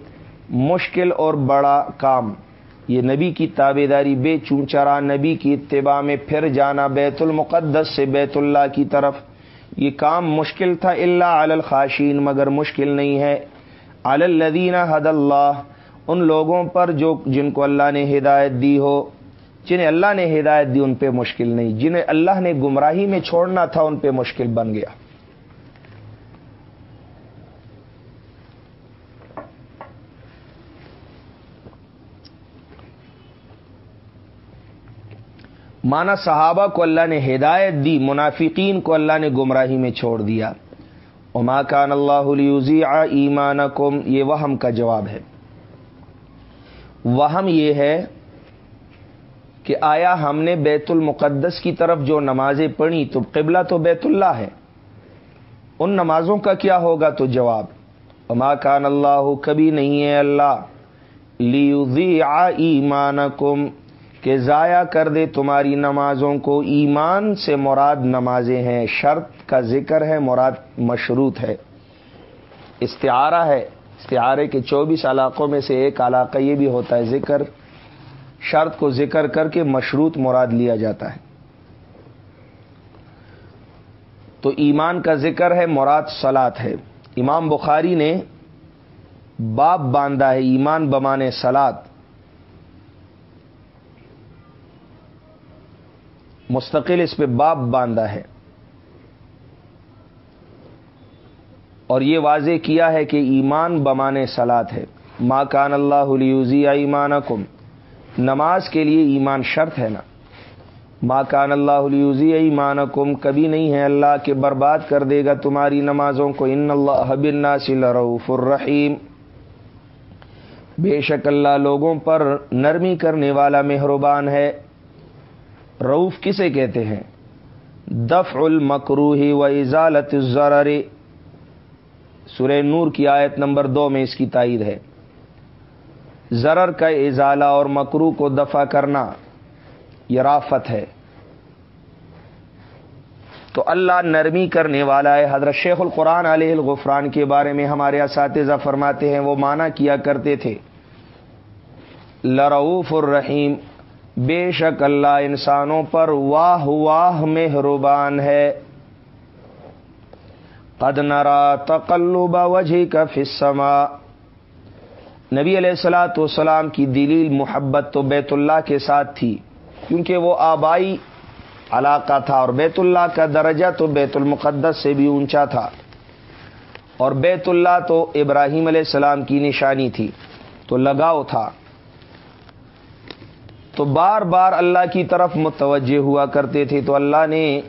مشکل اور بڑا کام۔ یہ نبی کی تابے داری بے چونچرا نبی کی اتباع میں پھر جانا بیت المقدس سے بیت اللہ کی طرف۔ یہ کام مشکل تھا اللہ الخاشین، مگر مشکل نہیں ہے۔ الدین حد اللہ، ان لوگوں پر جو، جن کو اللہ نے ہدایت دی ہو، جنہیں اللہ نے ہدایت دی، ان پہ مشکل نہیں۔ جنہیں اللہ نے گمراہی میں چھوڑنا تھا، ان پہ مشکل بن گیا۔ مانا صحابہ کو اللہ نے ہدایت دی، منافقین کو اللہ نے گمراہی میں چھوڑ دیا۔ اما کان اللہ علیوزی ایمان یہ وہم کا جواب ہے۔ وہم یہ ہے کہ آیا ہم نے بیت المقدس کی طرف جو نمازیں پڑھی تو قبلہ تو بیت اللہ ہے۔ ان نمازوں کا کیا ہوگا تو جواب؟ اما کان اللہ، کبھی نہیں ہے اللہ۔ لیوزی ایمان کہ ضائع کر دے تمہاری نمازوں کو۔ ایمان سے مراد نمازیں ہیں، شرط کا ذکر ہے، مراد مشروط ہے۔ استعارہ ہے، استعارے کے چوبیس علاقوں میں سے ایک علاقہ یہ بھی ہوتا ہے ذکر۔ شرط کو ذکر کر کے مشروط مراد لیا جاتا ہے۔ تو ایمان کا ذکر ہے، مراد سلاد ہے۔ امام بخاری نے باپ باندھا ہے، ایمان بمانے سلاد مستقل اس پہ باپ باندھا ہے۔ اور یہ واضح کیا ہے کہ ایمان بمانے سلاد ہے۔ ماں کان اللہ علیوزی ایمان نماز کے لیے ایمان شرط ہے نا۔ ماں کان اللہ علیوزی ایمان کبھی نہیں ہے اللہ کے برباد کر دے گا تمہاری نمازوں کو۔ ان اللہ حب الناصل رعف الرحیم۔ بے شک اللہ لوگوں پر نرمی کرنے والا مہربان ہے۔ روف کسے کہتے ہیں؟ دف المکروہی و ازالت الزرر سورہ نور کی آیت نمبر دو میں اس کی تائید ہے۔ زرر کا ازالہ اور مکرو کو دفع کرنا یہ رافت ہے۔ تو اللہ نرمی کرنے والا ہے۔ حضرت شیخ القرآن علیہ الغفران کے بارے میں ہمارے اساتذہ فرماتے ہیں، وہ مانا کیا کرتے تھے؟ لرعوف الرحیم۔ بے شک اللہ انسانوں پر واہ واہ مہربان ہے۔ قد نرا تقلب وجہ کا فسما نبی علیہ السلاۃ والسلام کی دلیل محبت تو بیت اللہ کے ساتھ تھی، کیونکہ وہ آبائی علاقہ تھا اور بیت اللہ کا درجہ تو بیت المقدس سے بھی اونچا تھا۔ اور بیت اللہ تو ابراہیم علیہ السلام کی نشانی تھی، تو لگاؤ تھا۔ تو بار بار اللہ کی طرف متوجہ ہوا کرتے تھے تو اللہ نے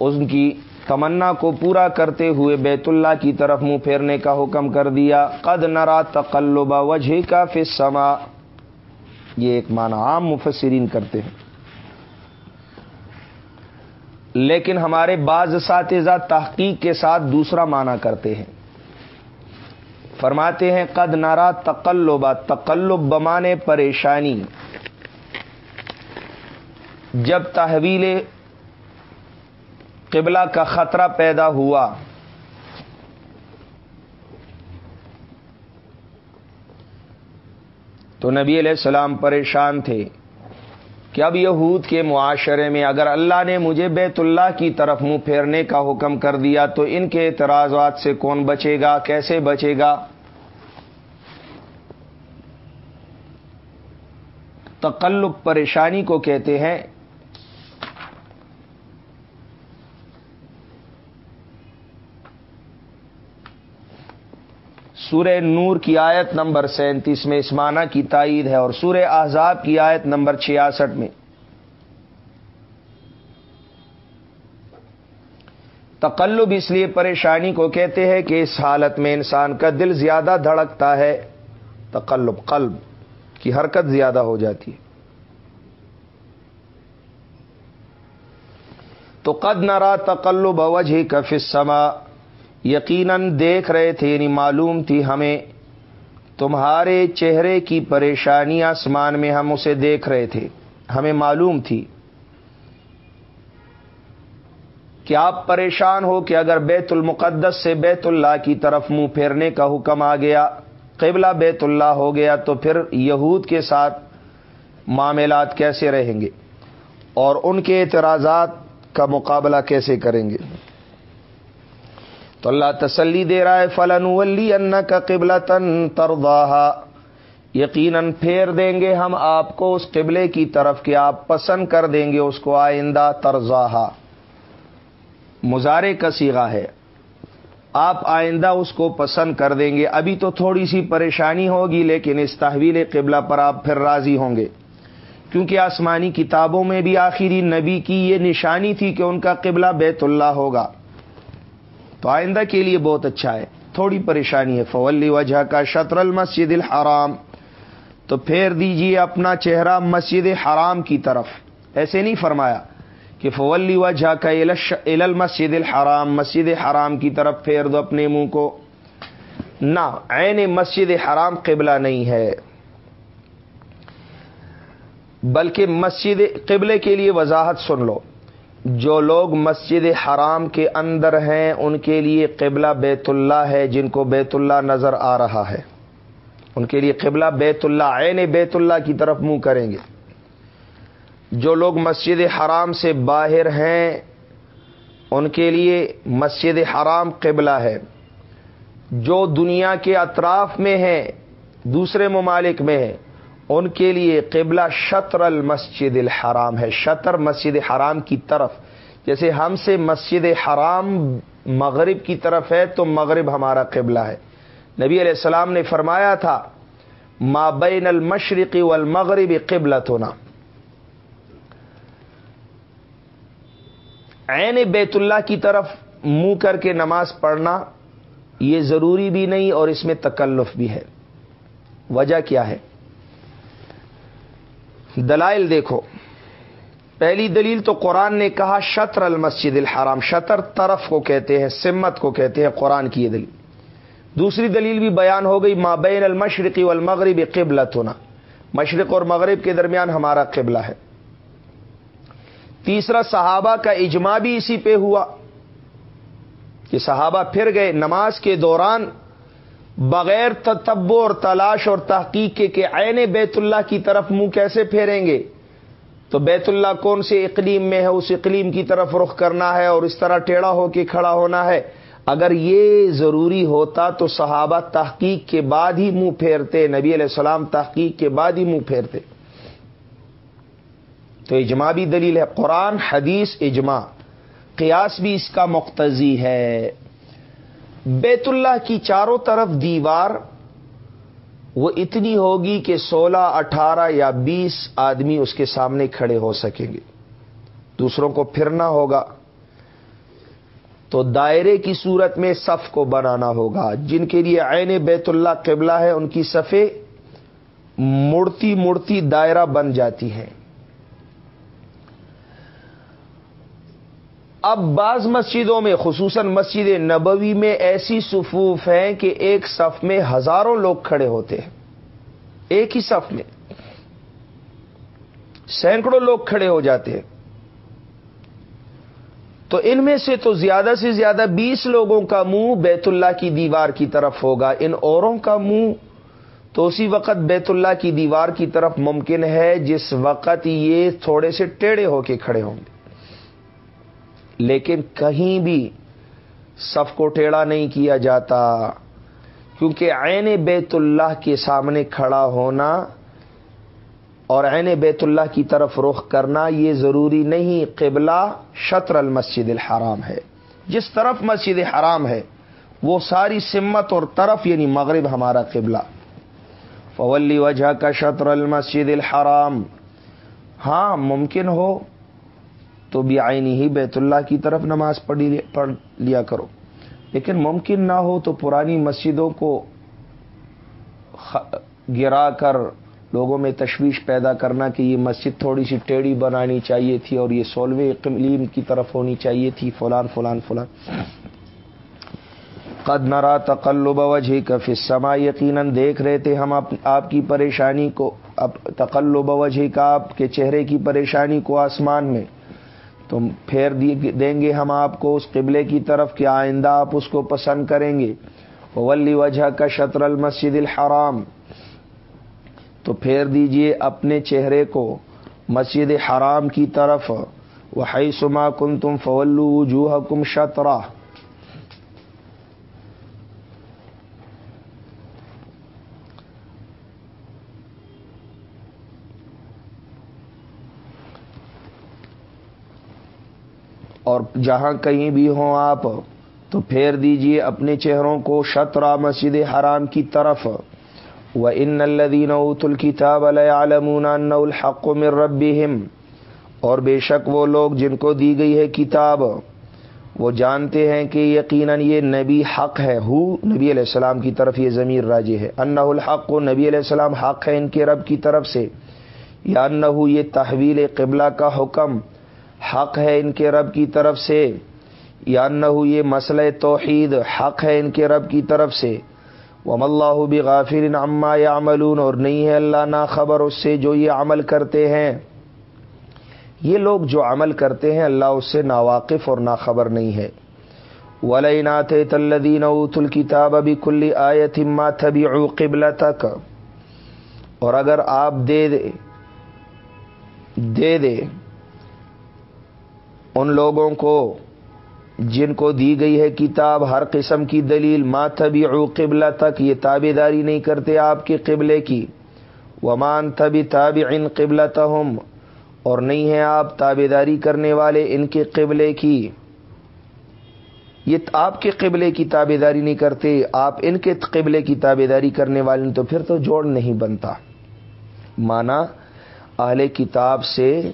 ان کی تمنا کو پورا کرتے ہوئے بیت اللہ کی طرف منہ پھیرنے کا حکم کر دیا۔ قد نرا تقلبہ وجہ کا فسما یہ ایک معنی عام مفسرین کرتے ہیں۔ لیکن ہمارے بعض اساتذہ تحقیق کے ساتھ دوسرا معنی کرتے ہیں۔ فرماتے ہیں، قد نارا تقلبہ تقلب بمانے پریشانی۔ جب تحویل قبلہ کا خطرہ پیدا ہوا، تو نبی علیہ السلام پریشان تھے کہ اب یہود کے معاشرے میں اگر اللہ نے مجھے بیت اللہ کی طرف منہ پھیرنے کا حکم کر دیا، تو ان کے اعتراضات سے کون بچے گا؟ کیسے بچے گا؟ تقلب پریشانی کو کہتے ہیں سورہ نور کی آیت نمبر سینتیس میں اس معنی کی تائید ہے اور سورہ احزاب کی آیت نمبر چھیاسٹھ میں۔ تقلب اس لیے پریشانی کو کہتے ہیں کہ اس حالت میں انسان کا دل زیادہ دھڑکتا ہے۔ تقلب قلب کی حرکت زیادہ ہو جاتی ہے۔ تو قد نرا تقلب وجہ کف سما یقیناً دیکھ رہے تھے یعنی معلوم تھی ہمیں، تمہارے چہرے کی پریشانی آسمان میں ہم اسے دیکھ رہے تھے، ہمیں معلوم تھی۔ کہ آپ پریشان ہو کہ اگر بیت المقدس سے بیت اللہ کی طرف منہ پھیرنے کا حکم آ گیا، قبلہ بیت اللہ ہو گیا، تو پھر یہود کے ساتھ معاملات کیسے رہیں گے؟ اور ان کے اعتراضات کا مقابلہ کیسے کریں گے؟ تو اللہ تسلی دے رہا ہے فلن ولی ان کا قبل تن ترواہا یقیناً پھیر دیں گے ہم آپ کو اس قبلے کی طرف کہ آپ پسند کر دیں گے اس کو آئندہ ترزاہا مزارے کا سیگا ہے۔ آپ آئندہ اس کو پسند کر دیں گے۔ ابھی تو تھوڑی سی پریشانی ہوگی، لیکن اس تحویل قبلہ پر آپ پھر راضی ہوں گے۔ کیونکہ آسمانی کتابوں میں بھی آخری نبی کی یہ نشانی تھی کہ ان کا قبلہ بیت اللہ ہوگا۔ تو آئندہ کے لیے بہت اچھا ہے۔ تھوڑی پریشانی ہے۔ فولی وجہ کا شطر المسجد الحرام۔ تو پھیر دیجیے اپنا چہرہ مسجد حرام کی طرف۔ ایسے نہیں فرمایا کہ فولی وجہ کا ال المسجد الحرام، مسجد حرام کی طرف پھیر دو اپنے منہ کو۔ نہ، عین مسجد حرام قبلہ نہیں ہے۔ بلکہ مسجد قبلے کے لیے وضاحت سن لو۔ جو لوگ مسجد حرام کے اندر ہیں، ان کے لیے قبلہ بیت اللہ ہے، جن کو بیت اللہ نظر آ رہا ہے۔ ان کے لیے قبلہ بیت اللہ، عین بیت اللہ کی طرف منہ کریں گے۔ جو لوگ مسجد حرام سے باہر ہیں، ان کے لیے مسجد حرام قبلہ ہے۔ جو دنیا کے اطراف میں ہیں، دوسرے ممالک میں ہیں ان کے لیے قبلہ شطر المسجد الحرام ہے۔ شطر مسجد حرام کی طرف۔ جیسے ہم سے مسجد حرام مغرب کی طرف ہے تو مغرب ہمارا قبلہ ہے۔ نبی علیہ السلام نے فرمایا تھا، ما بین المشرقی والمغرب قبلت ہونا عین بیت اللہ کی طرف منہ کر کے نماز پڑھنا یہ ضروری بھی نہیں اور اس میں تکلف بھی ہے۔ وجہ کیا ہے؟ دلائل دیکھو۔ پہلی دلیل تو قرآن نے کہا، شطر المسجد الحرام۔ شطر طرف کو کہتے ہیں، سمت کو کہتے ہیں، قرآن کی یہ دلیل۔ دوسری دلیل بھی بیان ہو گئی مابین المشرقی والمغرب قبلت ہونا مشرق اور مغرب کے درمیان ہمارا قبلہ ہے۔ تیسرا، صحابہ کا اجماع بھی اسی پہ ہوا۔ کہ صحابہ پھر گئے، نماز کے دوران بغیر تتبو اور تلاش اور تحقیق کے کہ عین بیت اللہ کی طرف منہ کیسے پھیریں گے؟ تو بیت اللہ کون سے اقلیم میں ہے؟ اس اقلیم کی طرف رخ کرنا ہے اور اس طرح ٹیڑھا ہو کے کھڑا ہونا ہے۔ اگر یہ ضروری ہوتا تو صحابہ تحقیق کے بعد ہی منہ پھیرتے، نبی علیہ السلام تحقیق کے بعد ہی منہ پھیرتے۔ تو اجماع بھی دلیل ہے، قرآن، حدیث، اجماع۔ قیاس بھی اس کا مقتضی ہے۔ بیت اللہ کی چاروں طرف دیوار، وہ اتنی ہوگی کہ سولہ، اٹھارہ یا بیس آدمی اس کے سامنے کھڑے ہو سکیں گے۔ دوسروں کو پھرنا ہوگا۔ تو دائرے کی صورت میں صف کو بنانا ہوگا۔ جن کے لیے عین بیت اللہ قبلہ ہے، ان کی صفے مڑتی مڑتی دائرہ بن جاتی ہیں۔ اب بعض مسجدوں میں، خصوصاً مسجد نبوی میں، ایسی صفوف ہیں کہ ایک صف میں ہزاروں لوگ کھڑے ہوتے ہیں۔ ایک ہی صف میں۔ سینکڑوں لوگ کھڑے ہو جاتے ہیں۔ تو ان میں سے تو زیادہ سے زیادہ بیس لوگوں کا منہ بیت اللہ کی دیوار کی طرف ہوگا۔ ان اوروں کا منہ تو اسی وقت بیت اللہ کی دیوار کی طرف ممکن ہے جس وقت یہ تھوڑے سے ٹیڑے ہو کے کھڑے ہوں گے۔ لیکن کہیں بھی صف کو ٹیڑھا نہیں کیا جاتا۔ کیونکہ عین بیت اللہ کے سامنے کھڑا ہونا اور عین بیت اللہ کی طرف رخ کرنا یہ ضروری نہیں۔ قبلہ شطر المسجد الحرام ہے۔ جس طرف مسجد حرام ہے، وہ ساری سمت اور طرف یعنی مغرب ہمارا قبلہ۔ فولی وجہ کا شطر المسجد الحرام۔ ہاں ممکن ہو۔ تو بھی آئینی ہی بیت اللہ کی طرف نماز پڑھی پڑھ لیا کرو۔ لیکن ممکن نہ ہو تو پرانی مسجدوں کو گرا کر لوگوں میں تشویش پیدا کرنا کہ یہ مسجد تھوڑی سی ٹیڑھی بنانی چاہیے تھی اور یہ سولہویں قلیم کی طرف ہونی چاہیے تھی، فلان فلان فلان۔ قد نرا تقلب وجہ کف سما یقیناً دیکھ رہے تھے ہم آپ کی پریشانی کو۔ تقلب وجہ کا آپ کے چہرے کی پریشانی کو آسمان میں۔ تو پھیر دیں گے ہم آپ کو اس قبلے کی طرف کہ آئندہ آپ اس کو پسند کریں گے۔ ولی وجہ کا شطر المسجد الحرام۔ تو پھیر دیجیے اپنے چہرے کو مسجد حرام کی طرف۔ وہ سما کن تم فول وجوہ کم شطرا اور جہاں کہیں بھی ہوں آپ، تو پھیر دیجیے اپنے چہروں کو شطرا مسجد حرام کی طرف۔ وہ ان الدین اوت الکتاب علیہ الحق من ربهم۔ اور بے شک وہ لوگ جن کو دی گئی ہے کتاب، وہ جانتے ہیں کہ یقیناً یہ نبی حق ہے۔ ہو، نبی علیہ السلام کی طرف یہ ضمیر راجی ہے۔ ان الحق و نبی علیہ السلام حق ہے ان کے رب کی طرف سے۔ یا ان یہ تحویل قبلہ کا حکم۔ حق ہے ان کے رب کی طرف سے، یا نہ یہ مسئلہ توحید حق ہے ان کے رب کی طرف سے۔ وم اللہ بھی عما یا عملون اور نہیں ہے اللہ نا خبر اس سے جو یہ عمل کرتے ہیں۔ یہ لوگ جو عمل کرتے ہیں، اللہ اس سے ناواقف اور ناخبر نہیں ہے۔ ولینات تلدین اوت الکتاب ابھی کلی آئے تھما تھبی قبل تک اور اگر آپ دے دے دے دے ان لوگوں کو جن کو دی گئی ہے کتاب، ہر قسم کی دلیل تبھی قبلہ تک، یہ تابے داری نہیں کرتے آپ کے قبلے کی۔ ومان تبھی تاب ان قبل اور نہیں ہے آپ تابے داری کرنے والے ان کے قبلے کی۔ یہ آپ کے قبلے کی تابے داری نہیں کرتے، آپ ان کے قبلے کی تابے داری کرنے والے، تو پھر تو جوڑ نہیں بنتا۔ مانا، اہل کتاب سے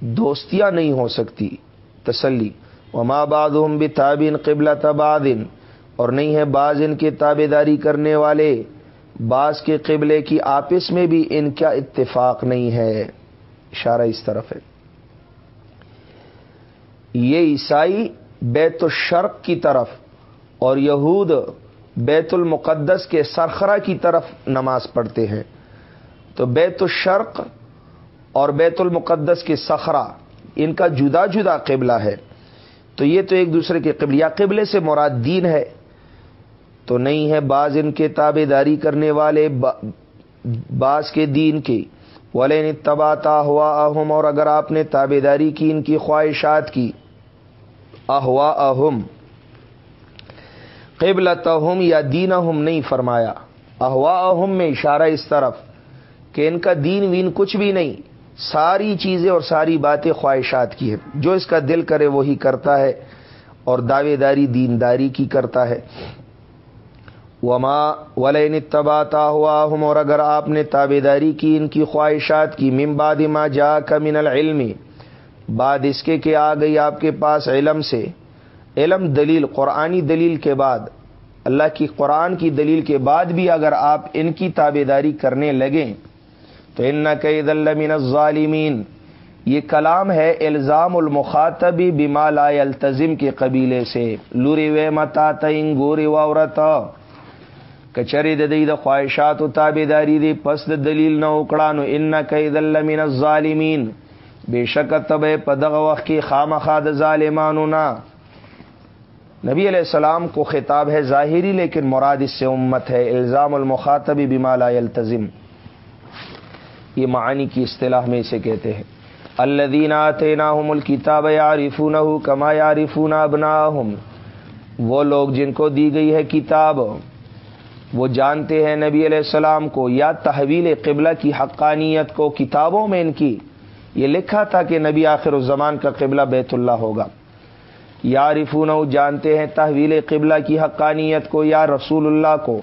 دوستیاں نہیں ہو سکتی۔ تسلی. وما بعد ہم بھی تبادن اور نہیں ہے بعض ان کے تابے داری کرنے والے. بعض کے قبلے کی آپس میں بھی ان کا اتفاق نہیں ہے. اشارہ اس طرف ہے. یہ عیسائی بیت الشرق کی طرف اور یہود بیت المقدس کے سرخرا کی طرف نماز پڑھتے ہیں. تو بیت الشرق اور بیت المقدس کے سخرا ان کا جدا جدا قبلہ ہے تو یہ تو ایک دوسرے کے قبل یا قبلے سے مراد دین ہے، تو نہیں ہے بعض ان کے تابے داری کرنے والے بعض کے دین کی ولین تباتا ہوا اہم اور اگر آپ نے تابے داری کی، ان کی خواہشات کی۔ احوا اہم قبل یا دین اہم نہیں فرمایا۔ احوا میں اشارہ اس طرف کہ ان کا دین وین کچھ بھی نہیں۔ ساری چیزیں اور ساری باتیں خواہشات کی ہے جو اس کا دل کرے وہی کرتا ہے اور دعوے داری دینداری کی کرتا ہے۔ وما ولین تباتا ہوا ہم اور اگر آپ نے تابے داری کی ان کی خواہشات کی ممباد ما جا کا من العلم، بعد اس کے کہ آ گئی آپ کے پاس علم سے۔ علم دلیل، قرآنی دلیل کے بعد۔ اللہ کی قرآن کی دلیل کے بعد بھی اگر آپ ان کی تابے داری کرنے لگیں۔ تو ان قید المین ظالمین یہ کلام ہے الزام المخاطبی بما لا التظم کے قبیلے سے۔ لوری وے متا تئیں گوری وورت کچری ددی د خواہشات و تابے داری دی پس د دلیل نہ اکڑا نو ان قید المین ظالمین بے شک تب پدغ وقت کی خام خاد ظالمانو نا۔ نبی علیہ السلام کو خطاب ہے ظاہری لیکن مراد اس سے امت ہے۔ الزام المخاطبی بما لا التظم یہ معانی کی اصطلاح میں اسے کہتے ہیں۔ الدین آتے نا الکتاب یارفون کما یارفون ابنا وہ لوگ جن کو دی گئی ہے کتاب، وہ جانتے ہیں نبی علیہ السلام کو یا تحویل قبلہ کی حقانیت کو، کتابوں میں ان کی۔ یہ لکھا تھا کہ نبی آخر الزمان کا قبلہ بیت اللہ ہوگا۔ یا رفون جانتے ہیں تحویل قبلہ کی حقانیت کو یا رسول اللہ کو۔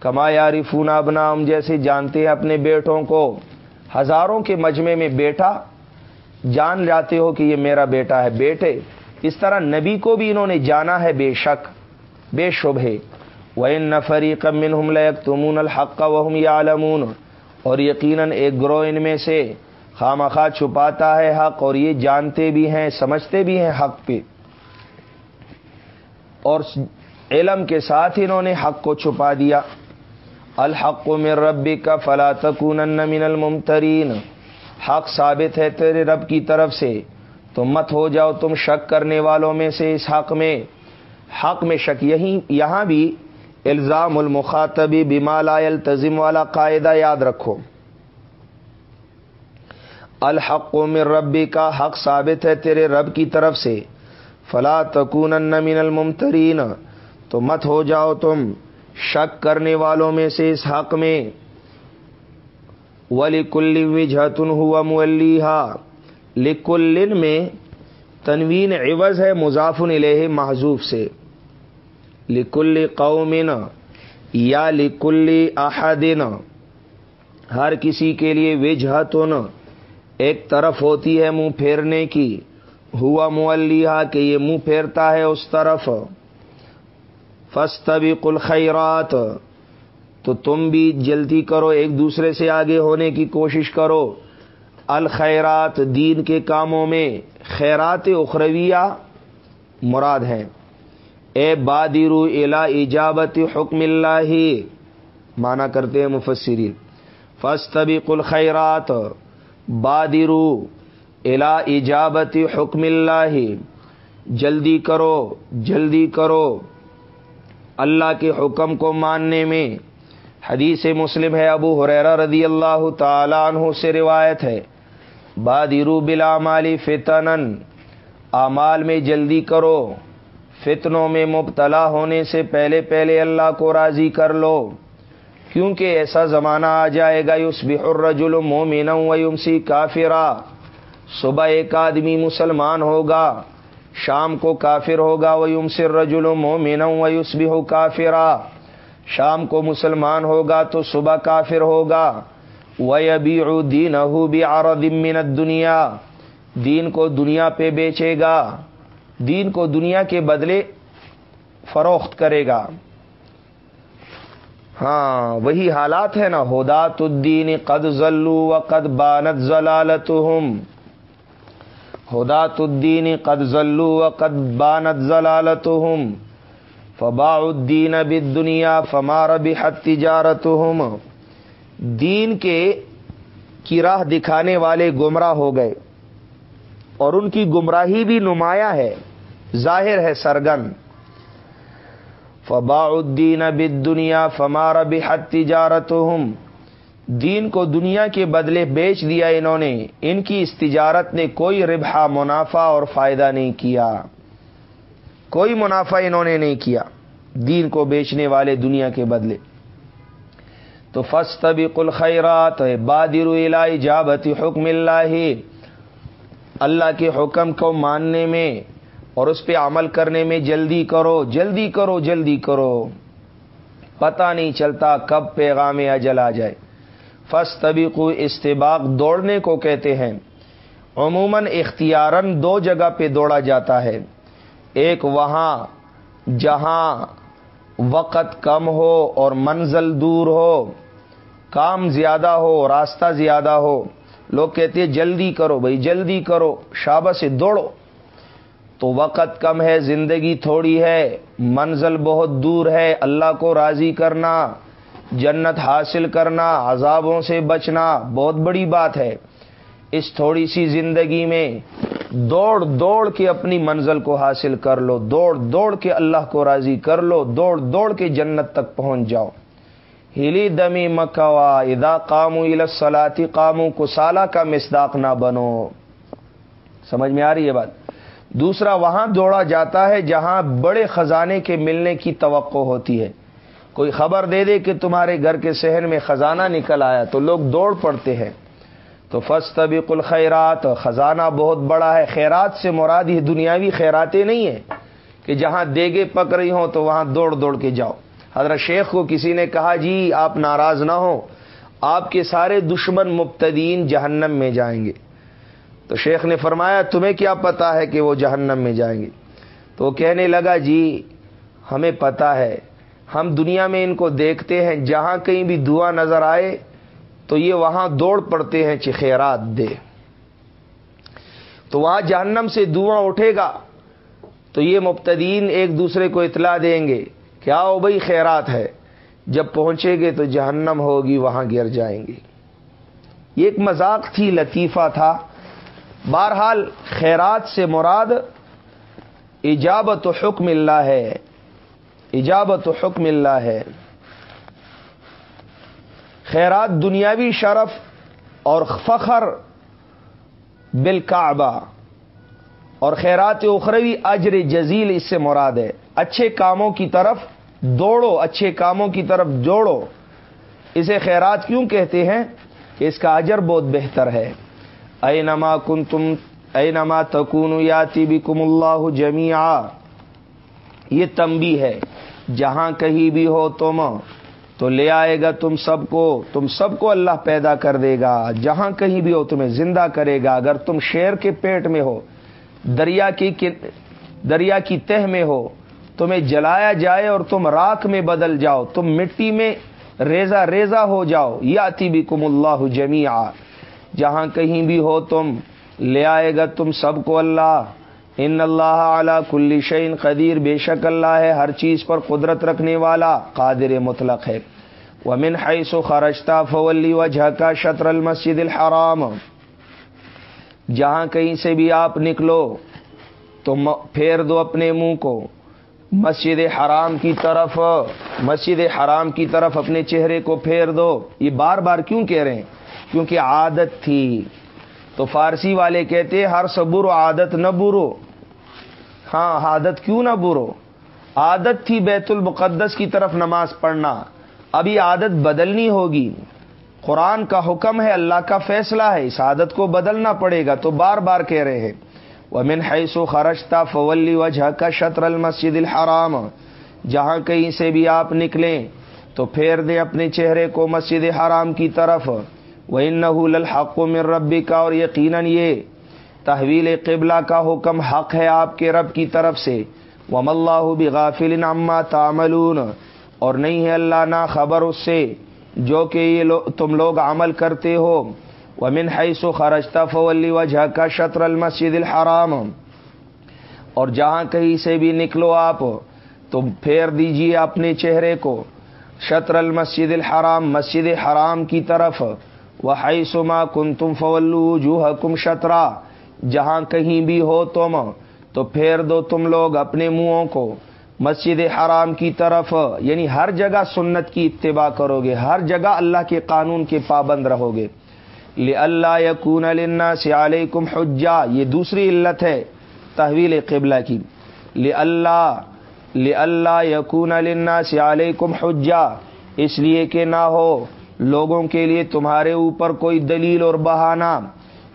کما یا رفون ابنام جیسے جانتے ہیں اپنے بیٹوں کو۔ ہزاروں کے مجمے میں بیٹا، جان جاتے ہو کہ یہ میرا بیٹا ہے، بیٹے، اس طرح نبی کو بھی انہوں نے جانا ہے بے شک، بے شبہ۔ وہ نفری کمن ہم لک تمون الحق وہم یا اور یقیناً ایک گروہ ان میں سے خام خواہ چھپاتا ہے حق، اور یہ جانتے بھی ہیں، سمجھتے بھی ہیں حق پہ۔ اور علم کے ساتھ انہوں نے حق کو چھپا دیا۔ الحق میں ربی کا فلا تکون من الممترین۔ حق ثابت ہے تیرے رب کی طرف سے۔ تو مت ہو جاؤ تم شک کرنے والوں میں سے اس حق میں۔ حق میں شک یہی یہاں بھی الزام المخاطبی بمالا التظم والا قاعدہ یاد رکھو۔ الحق میں ربی کا حق ثابت ہے تیرے رب کی طرف سے۔ فلا تکون من الممترین۔ تو مت ہو جاؤ تم شک کرنے والوں میں سے اس حق میں۔ ولی کل وجہتن ہوا ملیحا لکل میں تنوین عوض ہے، مضافن الہ محضوف سے۔ لکل قومن یا لکل احدن ہر کسی کے لیے وجہتن ایک طرف ہوتی ہے منہ پھیرنے کی۔ ہوا ملیحا کہ یہ منہ پھیرتا ہے اس طرف۔ فستبی الخیرات، تو تم بھی جلدی کرو، ایک دوسرے سے آگے ہونے کی کوشش کرو۔ الخیرات، دین کے کاموں میں خیرات اخرویہ مراد ہیں۔ اے بادرو الا ایجابت حکم اللہ مانا کرتے ہیں مفسرین۔ فستبی الخیرات، بادرو الا ایجابت حکم اللہ۔ جلدی کرو جلدی کرو۔ اللہ کے حکم کو ماننے میں۔ حدیث مسلم ہے، ابو حریرا رضی اللہ تعالیٰ عنہ سے روایت ہے۔ بادرو بلا مالی فتن اعمال میں جلدی کرو، فتنوں میں مبتلا ہونے سے پہلے پہلے اللہ کو راضی کر لو۔ کیونکہ ایسا زمانہ آ جائے گا اس بحرجل مومن ویمسی کافرا۔ صبح ایک آدمی مسلمان ہوگا۔ شام کو کافر ہوگا وہ یم سر رجول مومن ویوس بھی ہو کافرا۔ شام کو مسلمان ہوگا تو صبح کافر ہوگا۔ وہ ابھی دین بھی آر دنیا دین کو دنیا پہ بیچے گا۔ دین کو دنیا کے بدلے فروخت کرے گا۔ ہاں وہی حالات ہے نا۔ ہودات الدین قد ذلو و قد بانت ضلالت ہدات الدین قد ذلو و قد بانت ضلالت فبا الدین اب دنیا فمار بحت تجارت دین کے کی راہ دکھانے والے گمراہ ہو گئے اور ان کی گمراہی بھی نمایاں ہے، ظاہر ہے سرگن۔ فبا الدین اب دنیا فمار بحت تجارت دین کو دنیا کے بدلے بیچ دیا انہوں نے، ان کی اس تجارت نے کوئی ربحا منافع اور فائدہ نہیں کیا۔ کوئی منافع انہوں نے نہیں کیا، دین کو بیچنے والے دنیا کے بدلے۔ تو فس طبی کل خیرات بادر جابتی حکم اللہ۔ اللہ کے حکم کو ماننے میں اور اس پہ عمل کرنے میں جلدی کرو جلدی کرو جلدی کرو۔ پتہ نہیں چلتا کب پیغام اجل آ جائے۔ فس طبی کو استباق دوڑنے کو کہتے ہیں۔ عموماً اختیاراً دو جگہ پہ دوڑا جاتا ہے۔ ایک وہاں جہاں وقت کم ہو اور منزل دور ہو، کام زیادہ ہو، راستہ زیادہ ہو۔ لوگ کہتے ہیں، جلدی کرو بھائی، جلدی کرو، شابہ سے دوڑو۔ تو وقت کم ہے، زندگی تھوڑی ہے، منزل بہت دور ہے، اللہ کو راضی کرنا۔ جنت حاصل کرنا، عذابوں سے بچنا بہت بڑی بات ہے۔ اس تھوڑی سی زندگی میں دوڑ دوڑ کے اپنی منزل کو حاصل کر لو، دوڑ دوڑ کے اللہ کو راضی کر لو، دوڑ دوڑ کے جنت تک پہنچ جاؤ۔ ہلی دمی مکوا ادا کامو السلاتی کامو کو سالہ کا مسداق نہ بنو۔ سمجھ میں آ رہی ہے بات؟ دوسرا، وہاں دوڑا جاتا ہے جہاں بڑے خزانے کے ملنے کی توقع ہوتی ہے۔ کوئی خبر دے دے کہ تمہارے گھر کے شہر میں خزانہ نکل آیا تو لوگ دوڑ پڑتے ہیں۔ تو فس طبیق الخیرات، خزانہ بہت بڑا ہے۔ خیرات سے مراد یہ دنیاوی خیراتیں نہیں ہیں کہ جہاں دیگے پک رہی ہوں تو وہاں دوڑ دوڑ کے جاؤ۔ حضرت شیخ کو کسی نے کہا جی آپ ناراض نہ ہو آپ کے سارے دشمن مبتدین جہنم میں جائیں گے۔ تو شیخ نے فرمایا، تمہیں کیا پتا ہے کہ وہ جہنم میں جائیں گے؟ تو وہ کہنے لگا جی ہمیں پتا ہے ہم دنیا میں ان کو دیکھتے ہیں، جہاں کہیں بھی دعا نظر آئے تو یہ وہاں دوڑ پڑتے ہیں چخیرات دے۔ تو وہاں جہنم سے دعا اٹھے گا تو یہ مبتدین ایک دوسرے کو اطلاع دیں گے کیا ہو بھائی خیرات ہے۔ جب پہنچے گے تو جہنم ہوگی، وہاں گر جائیں گے۔ یہ ایک مذاق تھی، لطیفہ تھا۔ بہرحال خیرات سے مراد ایجابت و حکم اللہ ہے۔ ایجابت و حکم اللہ ہے۔ خیرات دنیاوی شرف اور فخر بالکعبہ۔ اور خیرات اخروی اجر جزیل اس سے مراد ہے۔ اچھے کاموں کی طرف دوڑو، اچھے کاموں کی طرف جوڑو اسے خیرات کیوں کہتے ہیں؟ کہ اس کا اجر بہت بہتر ہے۔ اے نما کن تم اے نما تکون یاتی بھی کم اللہ جمیا یہ تمبی ہے۔ جہاں کہیں بھی ہو تم، تو لے آئے گا تم سب کو، تم سب کو اللہ پیدا کر دے گا۔ جہاں کہیں بھی ہو تمہیں زندہ کرے گا۔ اگر تم شیر کے پیٹ میں ہو، دریا کی دریا کی تہ میں ہو، تمہیں جلایا جائے اور تم راک میں بدل جاؤ، تم مٹی میں ریزا ریزا ہو جاؤ۔ یا بھی کم اللہ جمی جہاں کہیں بھی ہو تم، لے آئے گا تم سب کو اللہ۔ ان اللہ اعلی کل شعین قدیر، بے شک اللہ ہے ہر چیز پر قدرت رکھنے والا، قادر مطلق ہے۔ ومن حیث خرجتا فولی و جھکا شطر المسجد الحرام۔ جہاں کہیں سے بھی آپ نکلو تو پھیر دو اپنے منہ کو۔ مسجد حرام کی طرف، مسجد حرام کی طرف اپنے چہرے کو پھیر دو۔ یہ بار بار کیوں کہہ رہے ہیں؟ کیونکہ عادت تھی۔ تو فارسی والے کہتے ہر صبر عادت نہ برو۔ ہاں عادت کیوں نہ برو؟ عادت تھی بیت المقدس کی طرف نماز پڑھنا۔ ابھی عادت بدلنی ہوگی۔ قرآن کا حکم ہے، اللہ کا فیصلہ ہے۔ اس عادت کو بدلنا پڑے گا۔ تو بار بار کہہ رہے ہیں وہ من حیث و خرشتا فولی وجہ کا شطر المسجد الحرام۔ جہاں کہیں سے بھی آپ نکلیں، تو پھیر دیں اپنے چہرے کو مسجد حرام کی طرف۔ وہ ان الحق میں ربی کا اور یقیناً یہ تحویل قبلہ کا حکم حق ہے آپ کے رب کی طرف سے۔ وم اللہ بغافل عما تعملون۔ اور نہیں ہے اللہ نہ خبر اس سے جو کہ یہ لو تم لوگ عمل کرتے ہو۔ ومن حیث خرجتا فولی وجہ کا شطر المسجد الحرام۔ اور جہاں کہیں سے بھی نکلو آپ، تو پھیر دیجیے اپنے چہرے کو۔ شطر المسجد الحرام، مسجد حرام کی طرف۔ وہ حیثما کن تم فولو جو حکم شطرا۔ جہاں کہیں بھی ہو تم، تو پھیر دو تم لوگ اپنے منہوں کو۔ مسجد حرام کی طرف یعنی ہر جگہ سنت کی اتباع کرو گے ہر جگہ اللہ کے قانون کے پابند رہو گے اللہ یقون النا سے علیکم حجا یہ دوسری علت ہے تحویل قبلہ کی۔ اللہ اللہ یقون النا سے علیکم حجا اس لیے کہ نہ ہو، لوگوں کے لیے تمہارے اوپر کوئی دلیل اور بہانہ۔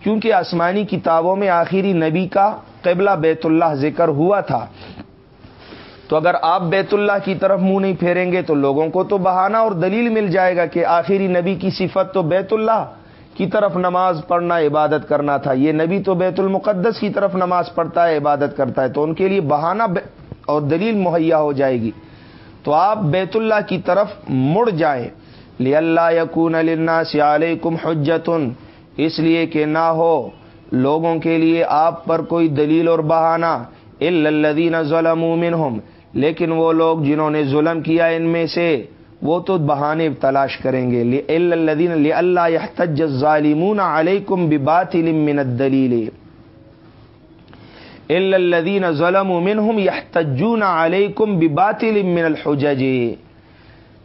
کیونکہ آسمانی کتابوں میں آخری نبی کا قبلہ بیت اللہ ذکر ہوا تھا۔ تو اگر آپ بیت اللہ کی طرف منہ نہیں پھیریں گے تو لوگوں کو تو بہانہ اور دلیل مل جائے گا کہ آخری نبی کی صفت تو بیت اللہ کی طرف نماز پڑھنا عبادت کرنا تھا۔ یہ نبی تو بیت المقدس کی طرف نماز پڑھتا ہے، عبادت کرتا ہے۔ تو ان کے لیے بہانہ اور دلیل مہیا ہو جائے گی۔ تو آپ بیت اللہ کی طرف مڑ جائیں۔ لی اللہ یقون النا سیال کم اس لیے کہ نہ ہو لوگوں کے لیے آپ پر کوئی دلیل اور بہانہ الدین ظلم منہم، لیکن وہ لوگ جنہوں نے ظلم کیا ان میں سے، وہ تو بہانے تلاش کریں گے الدین اللہ تج ظالمون علیکم بات من الدلیل. الدین ظلم منہم یحتجون علیکم بباطل من الحجج.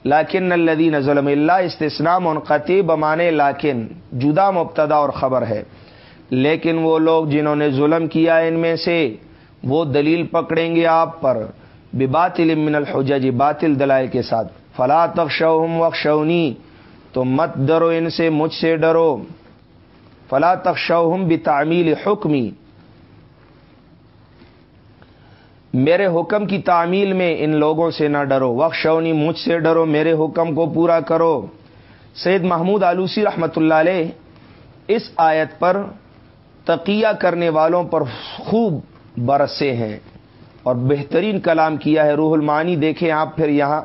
لاکن الدین ظلم اللہ استثناء منقطع بمانے لاکن جدا مبتدا اور خبر ہے۔ لیکن وہ لوگ جنہوں نے ظلم کیا ان میں سے، وہ دلیل پکڑیں گے آپ پر۔ بباطل من الحجج، باطل دلائل کے ساتھ۔ فلا تخشوہم وخشونی تو مت ڈرو ان سے، مجھ سے ڈرو۔ فلا تخشوہم بتعمیل حکمی میرے حکم کی تعمیل میں ان لوگوں سے نہ ڈرو۔ وخشونی مجھ سے ڈرو، میرے حکم کو پورا کرو۔ سید محمود آلوسی رحمۃ اللہ علیہ اس آیت پر تقیہ کرنے والوں پر خوب برسے ہیں اور بہترین کلام کیا ہے۔ روح المانی دیکھیں آپ پھر یہاں۔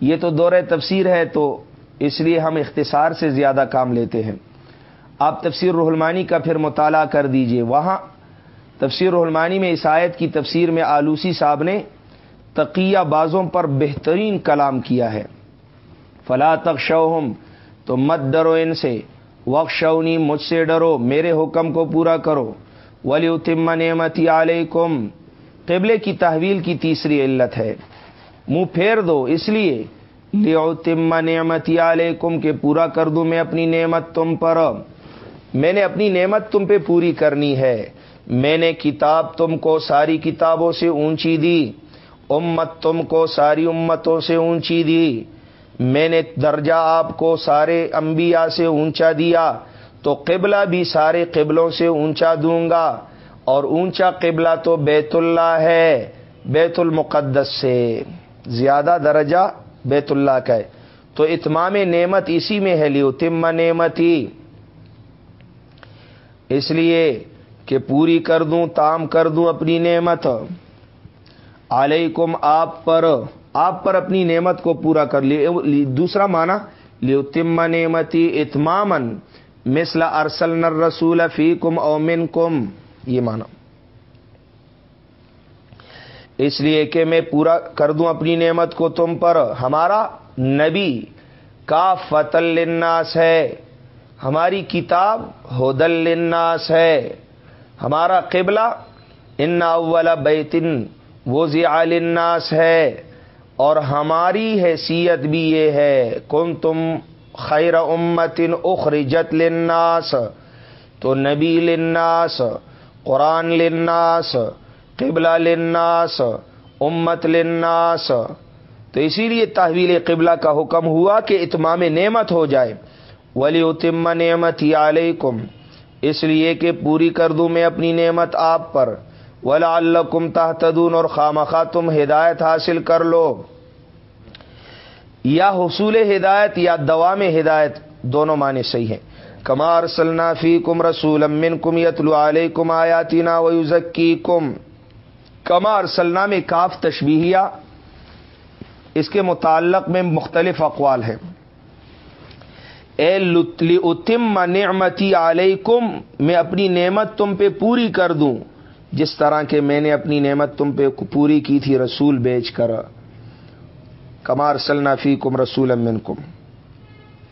یہ تو دور تفسیر ہے، تو اس لیے ہم اختصار سے زیادہ کام لیتے ہیں۔ آپ تفسیر رحلمانی کا پھر مطالعہ کر دیجیے۔ وہاں تفسیر رحلمانی میں اس آیت کی تفسیر میں آلوسی صاحب نے تقیہ بازوں پر بہترین کلام کیا ہے۔ فلا تخشوہم تو مت ڈرو ان سے۔ وقشونی مجھ سے ڈرو، میرے حکم کو پورا کرو۔ ولی اتم نعمتی علیکم قبلے کی تحویل کی تیسری علت ہے۔ منہ پھیر دو، اس لیے۔ لیو تم نعمت علیکم کے پورا کر دوں میں اپنی نعمت تم پر۔ میں نے اپنی نعمت تم پہ پوری کرنی ہے۔ میں نے کتاب تم کو ساری کتابوں سے اونچی دی، امت تم کو ساری امتوں سے اونچی دی۔ میں نے درجہ آپ کو سارے انبیاء سے اونچا دیا، تو قبلہ بھی سارے قبلوں سے اونچا دوں گا۔ اور اونچا قبلہ تو بیت اللہ ہے، بیت المقدس سے۔ زیادہ درجہ بیت اللہ کا ہے۔ تو اتمام نعمت اسی میں ہے لیو تم نعمتی۔ اس لیے کہ پوری کر دوں، تام کر دوں اپنی نعمت۔ علیکم، آپ پر آپ پر اپنی نعمت کو پورا کر لی دوسرا معنی لیو تم نعمتی اتمامن مثلا ارسل نر رسول فی کم اومن کم یہ مانا اس لیے کہ میں پورا کر دوں اپنی نعمت کو تم پر۔ ہمارا نبی کا فتل لناس ہے۔ ہماری کتاب ہدل لناس ہے۔ ہمارا قبلہ ان اول بیتن وہ للناس ہے اور ہماری حیثیت بھی یہ ہے کن تم خیر امتن اخرجت لناس تو نبی لناس قرآن لناس قبلہ لناس امت لناس تو اسی لیے تحویل قبلہ کا حکم ہوا کہ اتمام نعمت ہو جائے۔ ولی اتم نعمت علیکم اس لیے کہ پوری کر دوں میں اپنی نعمت آپ پر۔ ولا اللہ کم تحتدون اور خامخواہ تم ہدایت حاصل کر لو۔ یا حصول ہدایت یا دوام ہدایت دونوں معنی صحیح ہیں۔ کمار سلنافی کم رسول امن کم یتلو علیہ کم آیاتینا ویوزکی کم کما ارسلنا میں کاف تشبیہیہ۔ اس کے متعلق میں مختلف اقوال ہیں۔ اے اتم نعمتی علیکم میں اپنی نعمت تم پہ پوری کر دوں۔ جس طرح کے میں نے اپنی نعمت تم پہ پوری کی تھی، رسول بیچ کر۔ کمار سلنا فی کم رسول امن کم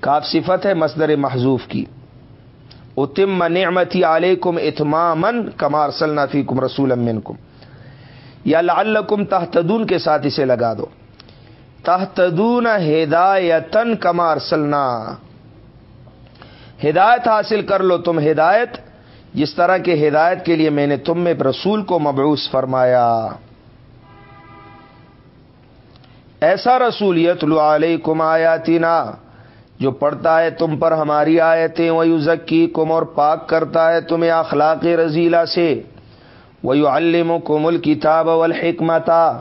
کاف صفت ہے مصدر محضوف کی۔ اتم نعمتی علیکم اتمامن کمار سلنا فی کم رسول امن کم یا لعلکم تحتدون کے ساتھ اسے لگا دو۔ تحتدون ہدایتن کمار سلنا ہدایت حاصل کر لو تم ہدایت۔ جس طرح کے ہدایت کے لیے میں نے تم میں رسول کو مبعوث فرمایا۔ ایسا رسول یتلو علیکم آیاتنا، جو پڑھتا ہے تم پر ہماری آیتیں وہ کم اور پاک کرتا ہے تمہیں اخلاق رضیلا سے۔ وہ علم و کمل کتاب والحکمتا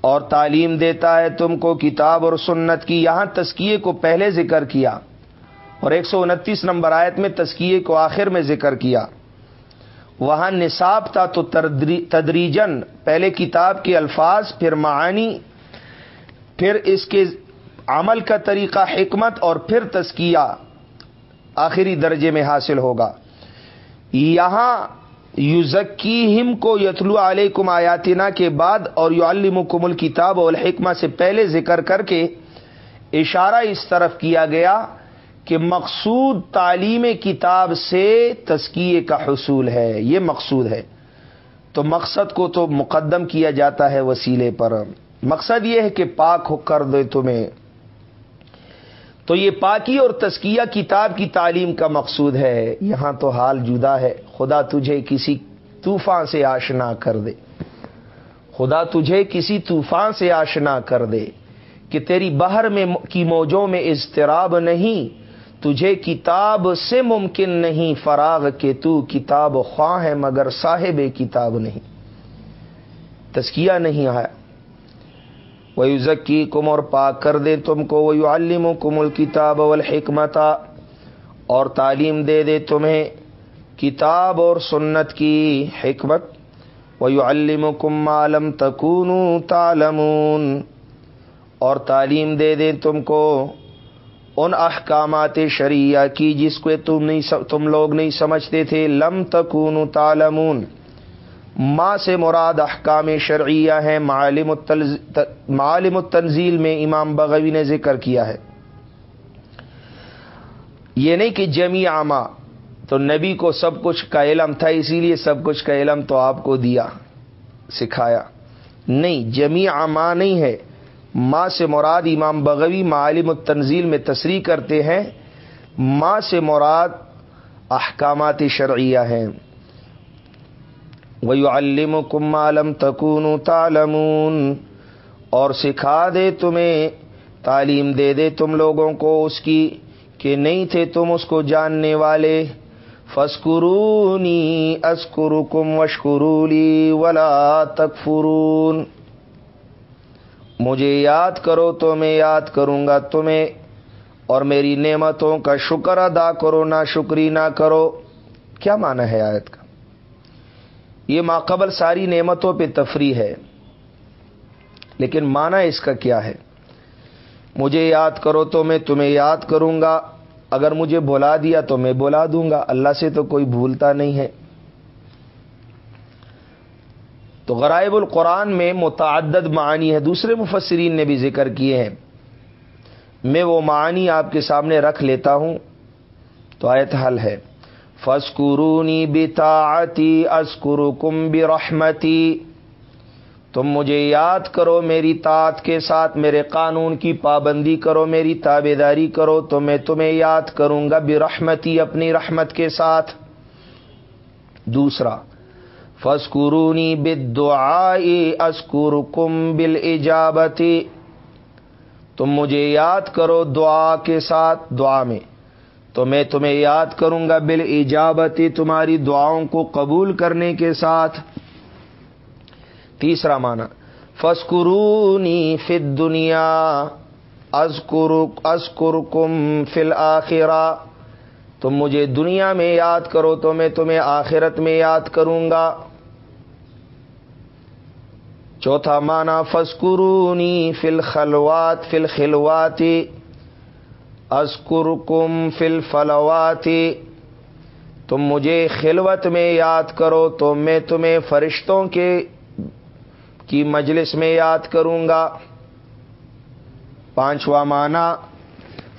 اور تعلیم دیتا ہے تم کو کتاب اور سنت کی۔ یہاں تسکیے کو پہلے ذکر کیا۔ اور ایک سو انتیس نمبر آیت میں تسکیے کو آخر میں ذکر کیا۔ وہاں نصاب تھا تو تدریجن پہلے کتاب کے الفاظ، پھر معانی، پھر اس کے عمل کا طریقہ، حکمت اور پھر تسکیہ آخری درجے میں حاصل ہوگا۔ یہاں یوزکی ہم کو یتلو علیکم آیاتنا کے بعد اور یو المکم الکتاب الحکمہ سے پہلے ذکر کر کے اشارہ اس طرف کیا گیا کہ مقصود تعلیم کتاب سے تسکیے کا حصول ہے، یہ مقصود ہے۔ تو مقصد کو تو مقدم کیا جاتا ہے وسیلے پر۔ مقصد یہ ہے کہ پاک ہو کر دے تمہیں۔ تو یہ پاکی اور تسکیہ کتاب کی تعلیم کا مقصود ہے۔ یہاں تو حال جدا ہے۔ خدا تجھے کسی طوفان سے آشنا کر دے۔ خدا تجھے کسی طوفان سے آشنا کر دے کہ تیری باہر میں کی موجوں میں اضطراب نہیں تجھے کتاب سے ممکن نہیں، فراغ کے تو کتاب خواہ ہے مگر صاحب کتاب نہیں۔ تسکیہ نہیں آیا۔ وہ ذکی کم اور پاک کر دے تم کو وہ علم و کم الکتاب والحکمتا اور تعلیم دے دے تمہیں کتاب اور سنت کی حکمت۔ وہ علم و کم عالم تکون تالمون اور تعلیم دے دے تم کو ان احکامات شریعہ کی جس کو تم نہیں تم لوگ نہیں سمجھتے تھے، لم تکون تالمون ماں سے مراد احکام شرعیہ ہے معالم معالم التنزیل میں امام بغوی نے ذکر کیا ہے۔ یہ نہیں کہ جمی عامہ، تو نبی کو سب کچھ کا علم تھا، اسی لیے سب کچھ کا علم تو آپ کو دیا، سکھایا۔ نہیں جمی عامہ نہیں ہے۔ ماں سے مراد امام بغوی معالم التنزیل میں تصریح کرتے ہیں، ماں سے مراد احکامات شرعیہ ہیں۔ وہ علم کم عالم تکون تالمون اور سکھا دے تمہیں، تعلیم دے دے تم لوگوں کو اس کی کہ نہیں تھے تم اس کو جاننے والے۔ فسکرونی اسکر کم وشکرولی ولا تکفرون مجھے یاد کرو تو میں یاد کروں گا تمہیں، اور میری نعمتوں کا شکر ادا کرو نہ شکری نہ کرو۔ کیا مانا ہے آیت کا؟ یہ ماقبل ساری نعمتوں پہ تفریح ہے۔ لیکن مانا اس کا کیا ہے؟ مجھے یاد کرو تو میں تمہیں یاد کروں گا۔ اگر مجھے بلا دیا تو میں بلا دوں گا۔ اللہ سے تو کوئی بھولتا نہیں ہے۔ تو غرائب القرآن میں متعدد معانی ہے دوسرے مفسرین نے بھی ذکر کیے ہیں۔ میں وہ معانی آپ کے سامنے رکھ لیتا ہوں۔ تو آیت حل ہے۔ فسکرونی بتاعتی اسکر کم برحمتی۔ تم مجھے یاد کرو میری طاعت کے ساتھ، میرے قانون کی پابندی کرو، میری تابے داری کرو، تو میں تمہیں یاد کروں گا برحمتی، اپنی رحمت کے ساتھ۔ دوسرا فسکرونی بدعائی اسکر کم بل ایجابتی تم مجھے یاد کرو دعا کے ساتھ دعا میں. تو میں تمہیں یاد کروں گا بل ایجابتی تمہاری دعاؤں کو قبول کرنے کے ساتھ. تیسرا معنی فسکرونی فت دنیا ازکر ازکر کم فل آخرا تم مجھے دنیا میں یاد کرو تو میں تمہیں آخرت میں یاد کروں گا۔ چوتھا مانا فسکرونی فل خلوات فل خلواتی اسکر کم فل فلواتی تم مجھے خلوت میں یاد کرو تو میں تمہیں فرشتوں کے کی مجلس میں یاد کروں گا۔ پانچواں مانا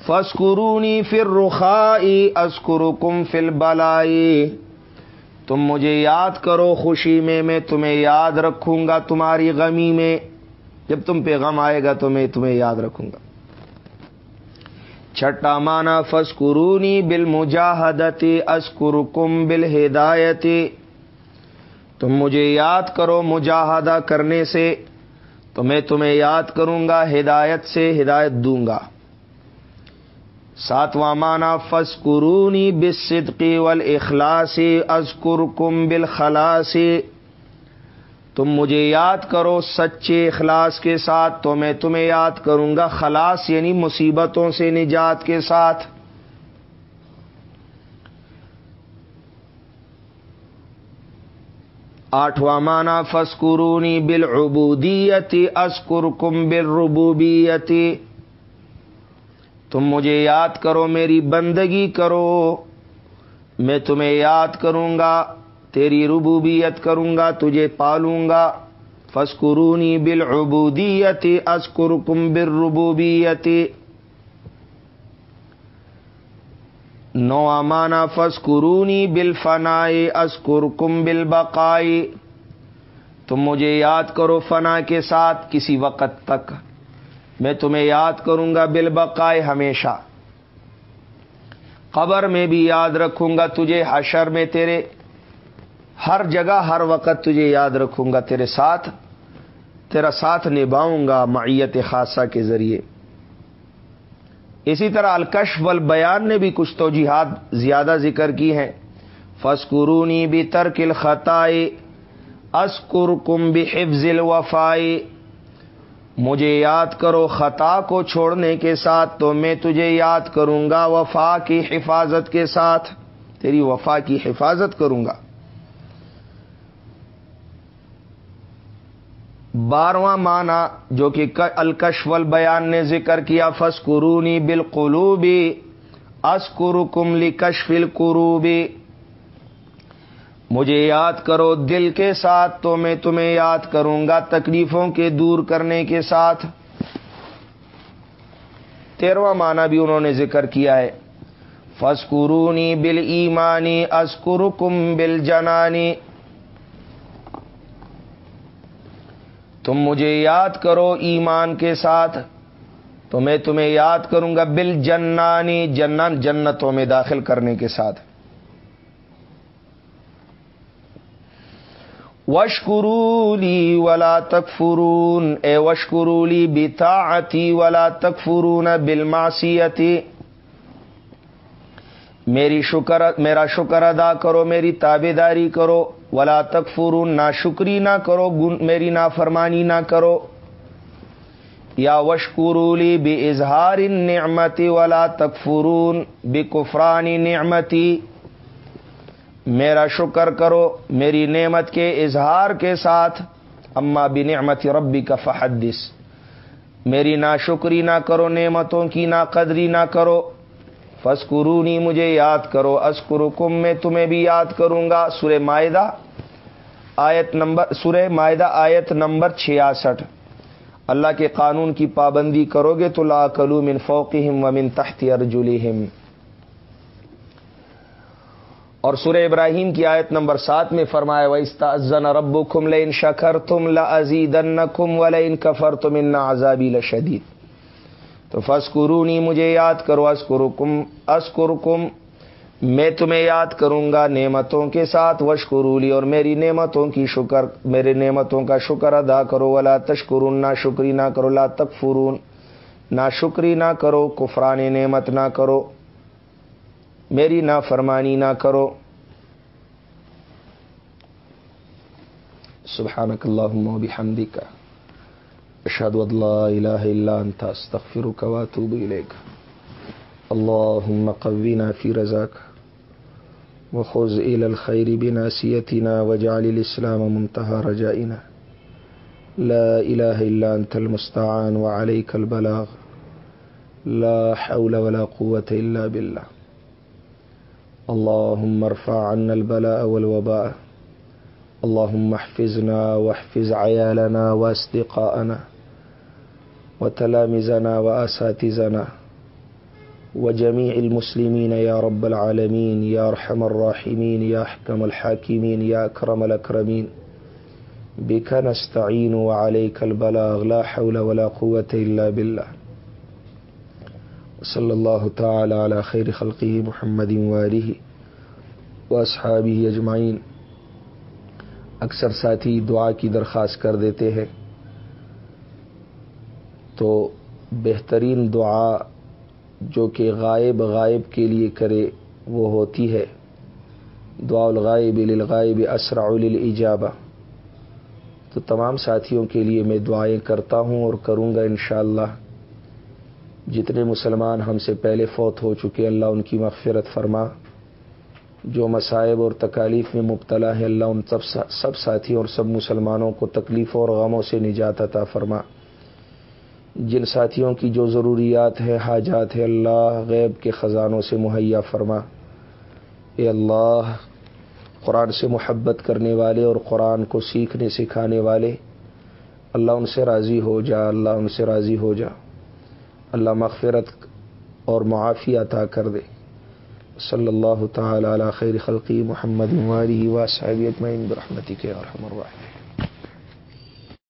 فسکرونی فر رخائی اسکر کم فل بلائی تم مجھے یاد کرو خوشی میں میں تمہیں یاد رکھوں گا تمہاری غمی میں۔ جب تم پہ غم آئے گا تو میں تمہیں یاد رکھوں گا۔ چھٹا مانا فسکرونی بل مجاہدتی اسکر کم بل ہدایتی تم مجھے یاد کرو مجاہدہ کرنے سے۔ تو میں تمہیں یاد کروں گا، ہدایت سے ہدایت دوں گا۔ ساتواں مانا فس قرونی بصدقی ول اخلاصی ازکر کم بل تم مجھے یاد کرو سچے اخلاص کے ساتھ، تو میں تمہیں یاد کروں گا خلاص یعنی مصیبتوں سے نجات کے ساتھ۔ آٹھواں مانا فسکرونی بل ابودیتی اسکر کم بل ربوبیتی تم مجھے یاد کرو، میری بندگی کرو۔ میں تمہیں یاد کروں گا، تیری ربوبیت کروں گا، تجھے پالوں گا۔ فسکرونی بل ابودیتی اسکر کم بل ربوبیتی نو امانا فس قرونی بل فنائی اسکر کم بل بقائی تم مجھے یاد کرو فنا کے ساتھ کسی وقت تک۔ میں تمہیں یاد کروں گا بل بقائے ہمیشہ۔ قبر میں بھی یاد رکھوں گا تجھے، حشر میں تیرے۔ ہر جگہ، ہر وقت تجھے یاد رکھوں گا تیرے ساتھ۔ تیرا ساتھ نبھاؤں گا معیت خاصہ کے ذریعے۔ اسی طرح الکش ول بیان نے بھی کچھ تو جہاد زیادہ ذکر کی ہیں۔ فسکرونی بھی ترکل خطائے اسکر کم بھی حفظ الوفائی۔ مجھے یاد کرو خطا کو چھوڑنے کے ساتھ تو میں تجھے یاد کروں گا وفا کی حفاظت کے ساتھ۔ تیری وفا کی حفاظت کروں گا۔ بارواں معنی جو کہ الکشول بیان نے ذکر کیا فس قرونی بالقلوبی اسکر کملی کشفل قروبی مجھے یاد کرو دل کے ساتھ تو میں تمہیں یاد کروں گا تکلیفوں کے دور کرنے کے ساتھ۔ تیرواں معنی بھی انہوں نے ذکر کیا ہے۔ فسکرونی بل ایمانی اسکر کم بل جنانی تم مجھے یاد کرو ایمان کے ساتھ۔ تو میں تمہیں یاد کروں گا بل جنانی جنن جنتوں میں داخل کرنے کے ساتھ۔ وشکرولی ولا تکفرون اے وشکرولی بتا ولا تکفرون بالماسیتی میری شکر، میرا شکر ادا کرو، میری تابے داری کرو. ولا تک فرون نہ شکری نہ کرو میری نا فرمانی نہ کرو. یا وشکرولی بے اظہار نعمتی ولا تکفرون بے کفرانی نعمتی میرا شکر کرو، میری نعمت کے اظہار کے ساتھ۔ اما بھی نعمت ربی کا فحدث۔ میری نا شکری نہ کرو، نعمتوں کی نا قدری نہ کرو۔ فسکرونی مجھے یاد کرو اسکرکم میں تمہیں بھی یاد کروں گا۔ سورہ معدہ آیت نمبر، سورہ معدہ آیت نمبر چھیاسٹھ۔ اللہ کے قانون کی پابندی کرو گے، تو لا کلو من فوقہم ومن تحت ارجلہم۔ اور سورہ ابراہیم کی آیت نمبر سات میں فرمایا وَإِسْتَأْذَنَ رَبُّكُمْ لَإِن شَكَرْتُمْ لَأَزِيدَنَّكُمْ وَلَإِن كَفَرْتُمْ إِنَّ عَذَابِي لَشَدِيدٌ۔ تو فسکرونی مجھے یاد کرو اسکرکم اسکرکم میں تمہیں یاد کروں گا نعمتوں کے ساتھ وشکرولی اور میری نعمتوں کی شکر، میرے نعمتوں کا شکر ادا کرو، ولا تشکرون نہ شکری نہ کرو، لا تک فرون نہ شکری نہ کرو، کفران نعمت نہ کرو۔ میری نہ فرمانی نہ کرو۔ سبحانک اللہم و بحمدک۔ اشهد ان لا اله الا انت استغفرك واتوب اليك اللهم قونا في رزاك وخذ الى الخير بناسيتنا واجعل الاسلام منتهى رجائنا۔ لا اله الا انت المستعان وعليك البلاغ۔ لا حول ولا قوه الا بالله اللهم ارفع عنا البلاء والوباء. اللهم احفظنا واحفظ عيالنا واصدقاءنا وتلامذنا وأساتذنا وجميع المسلمين يا رب العالمين، يا أرحم الراحمين، يا أحكم الحاكمين، يا أكرم الأكرمين. بك نستعين وعليك البلاغ، لا حول ولا قوة إلا بالله. صلی اللہ تعالی علی خیر خلقی محمد وآلہ واصحابہ اجمعین۔ اکثر ساتھی دعا کی درخواست کر دیتے ہیں۔ تو بہترین دعا جو کہ غائب غائب کے لیے کرے وہ ہوتی ہے۔ دعا الغائب للغائب اسرع للاجابہ تو تمام ساتھیوں کے لیے میں دعائیں کرتا ہوں اور کروں گا انشاءاللہ۔ جتنے مسلمان ہم سے پہلے فوت ہو چکے، اللہ ان کی مغفرت فرما۔ جو مصائب اور تکالیف میں مبتلا ہے، اللہ ان سب سب ساتھیوں اور سب مسلمانوں کو تکلیفوں اور غموں سے نجات عطا فرما۔ جن ساتھیوں کی جو ضروریات ہے حاجات ہے اللہ غیب کے خزانوں سے مہیا فرما۔ اے اللہ، قرآن سے محبت کرنے والے اور قرآن کو سیکھنے، سکھانے والے، اللہ ان سے راضی ہو جا، اللہ ان سے راضی ہو جا۔ اللہ مغفرت اور معافی عطا کر دے۔ صلی اللہ تعالی علی خیر خلقی محمد و صحابیت میں برحمتی کے اور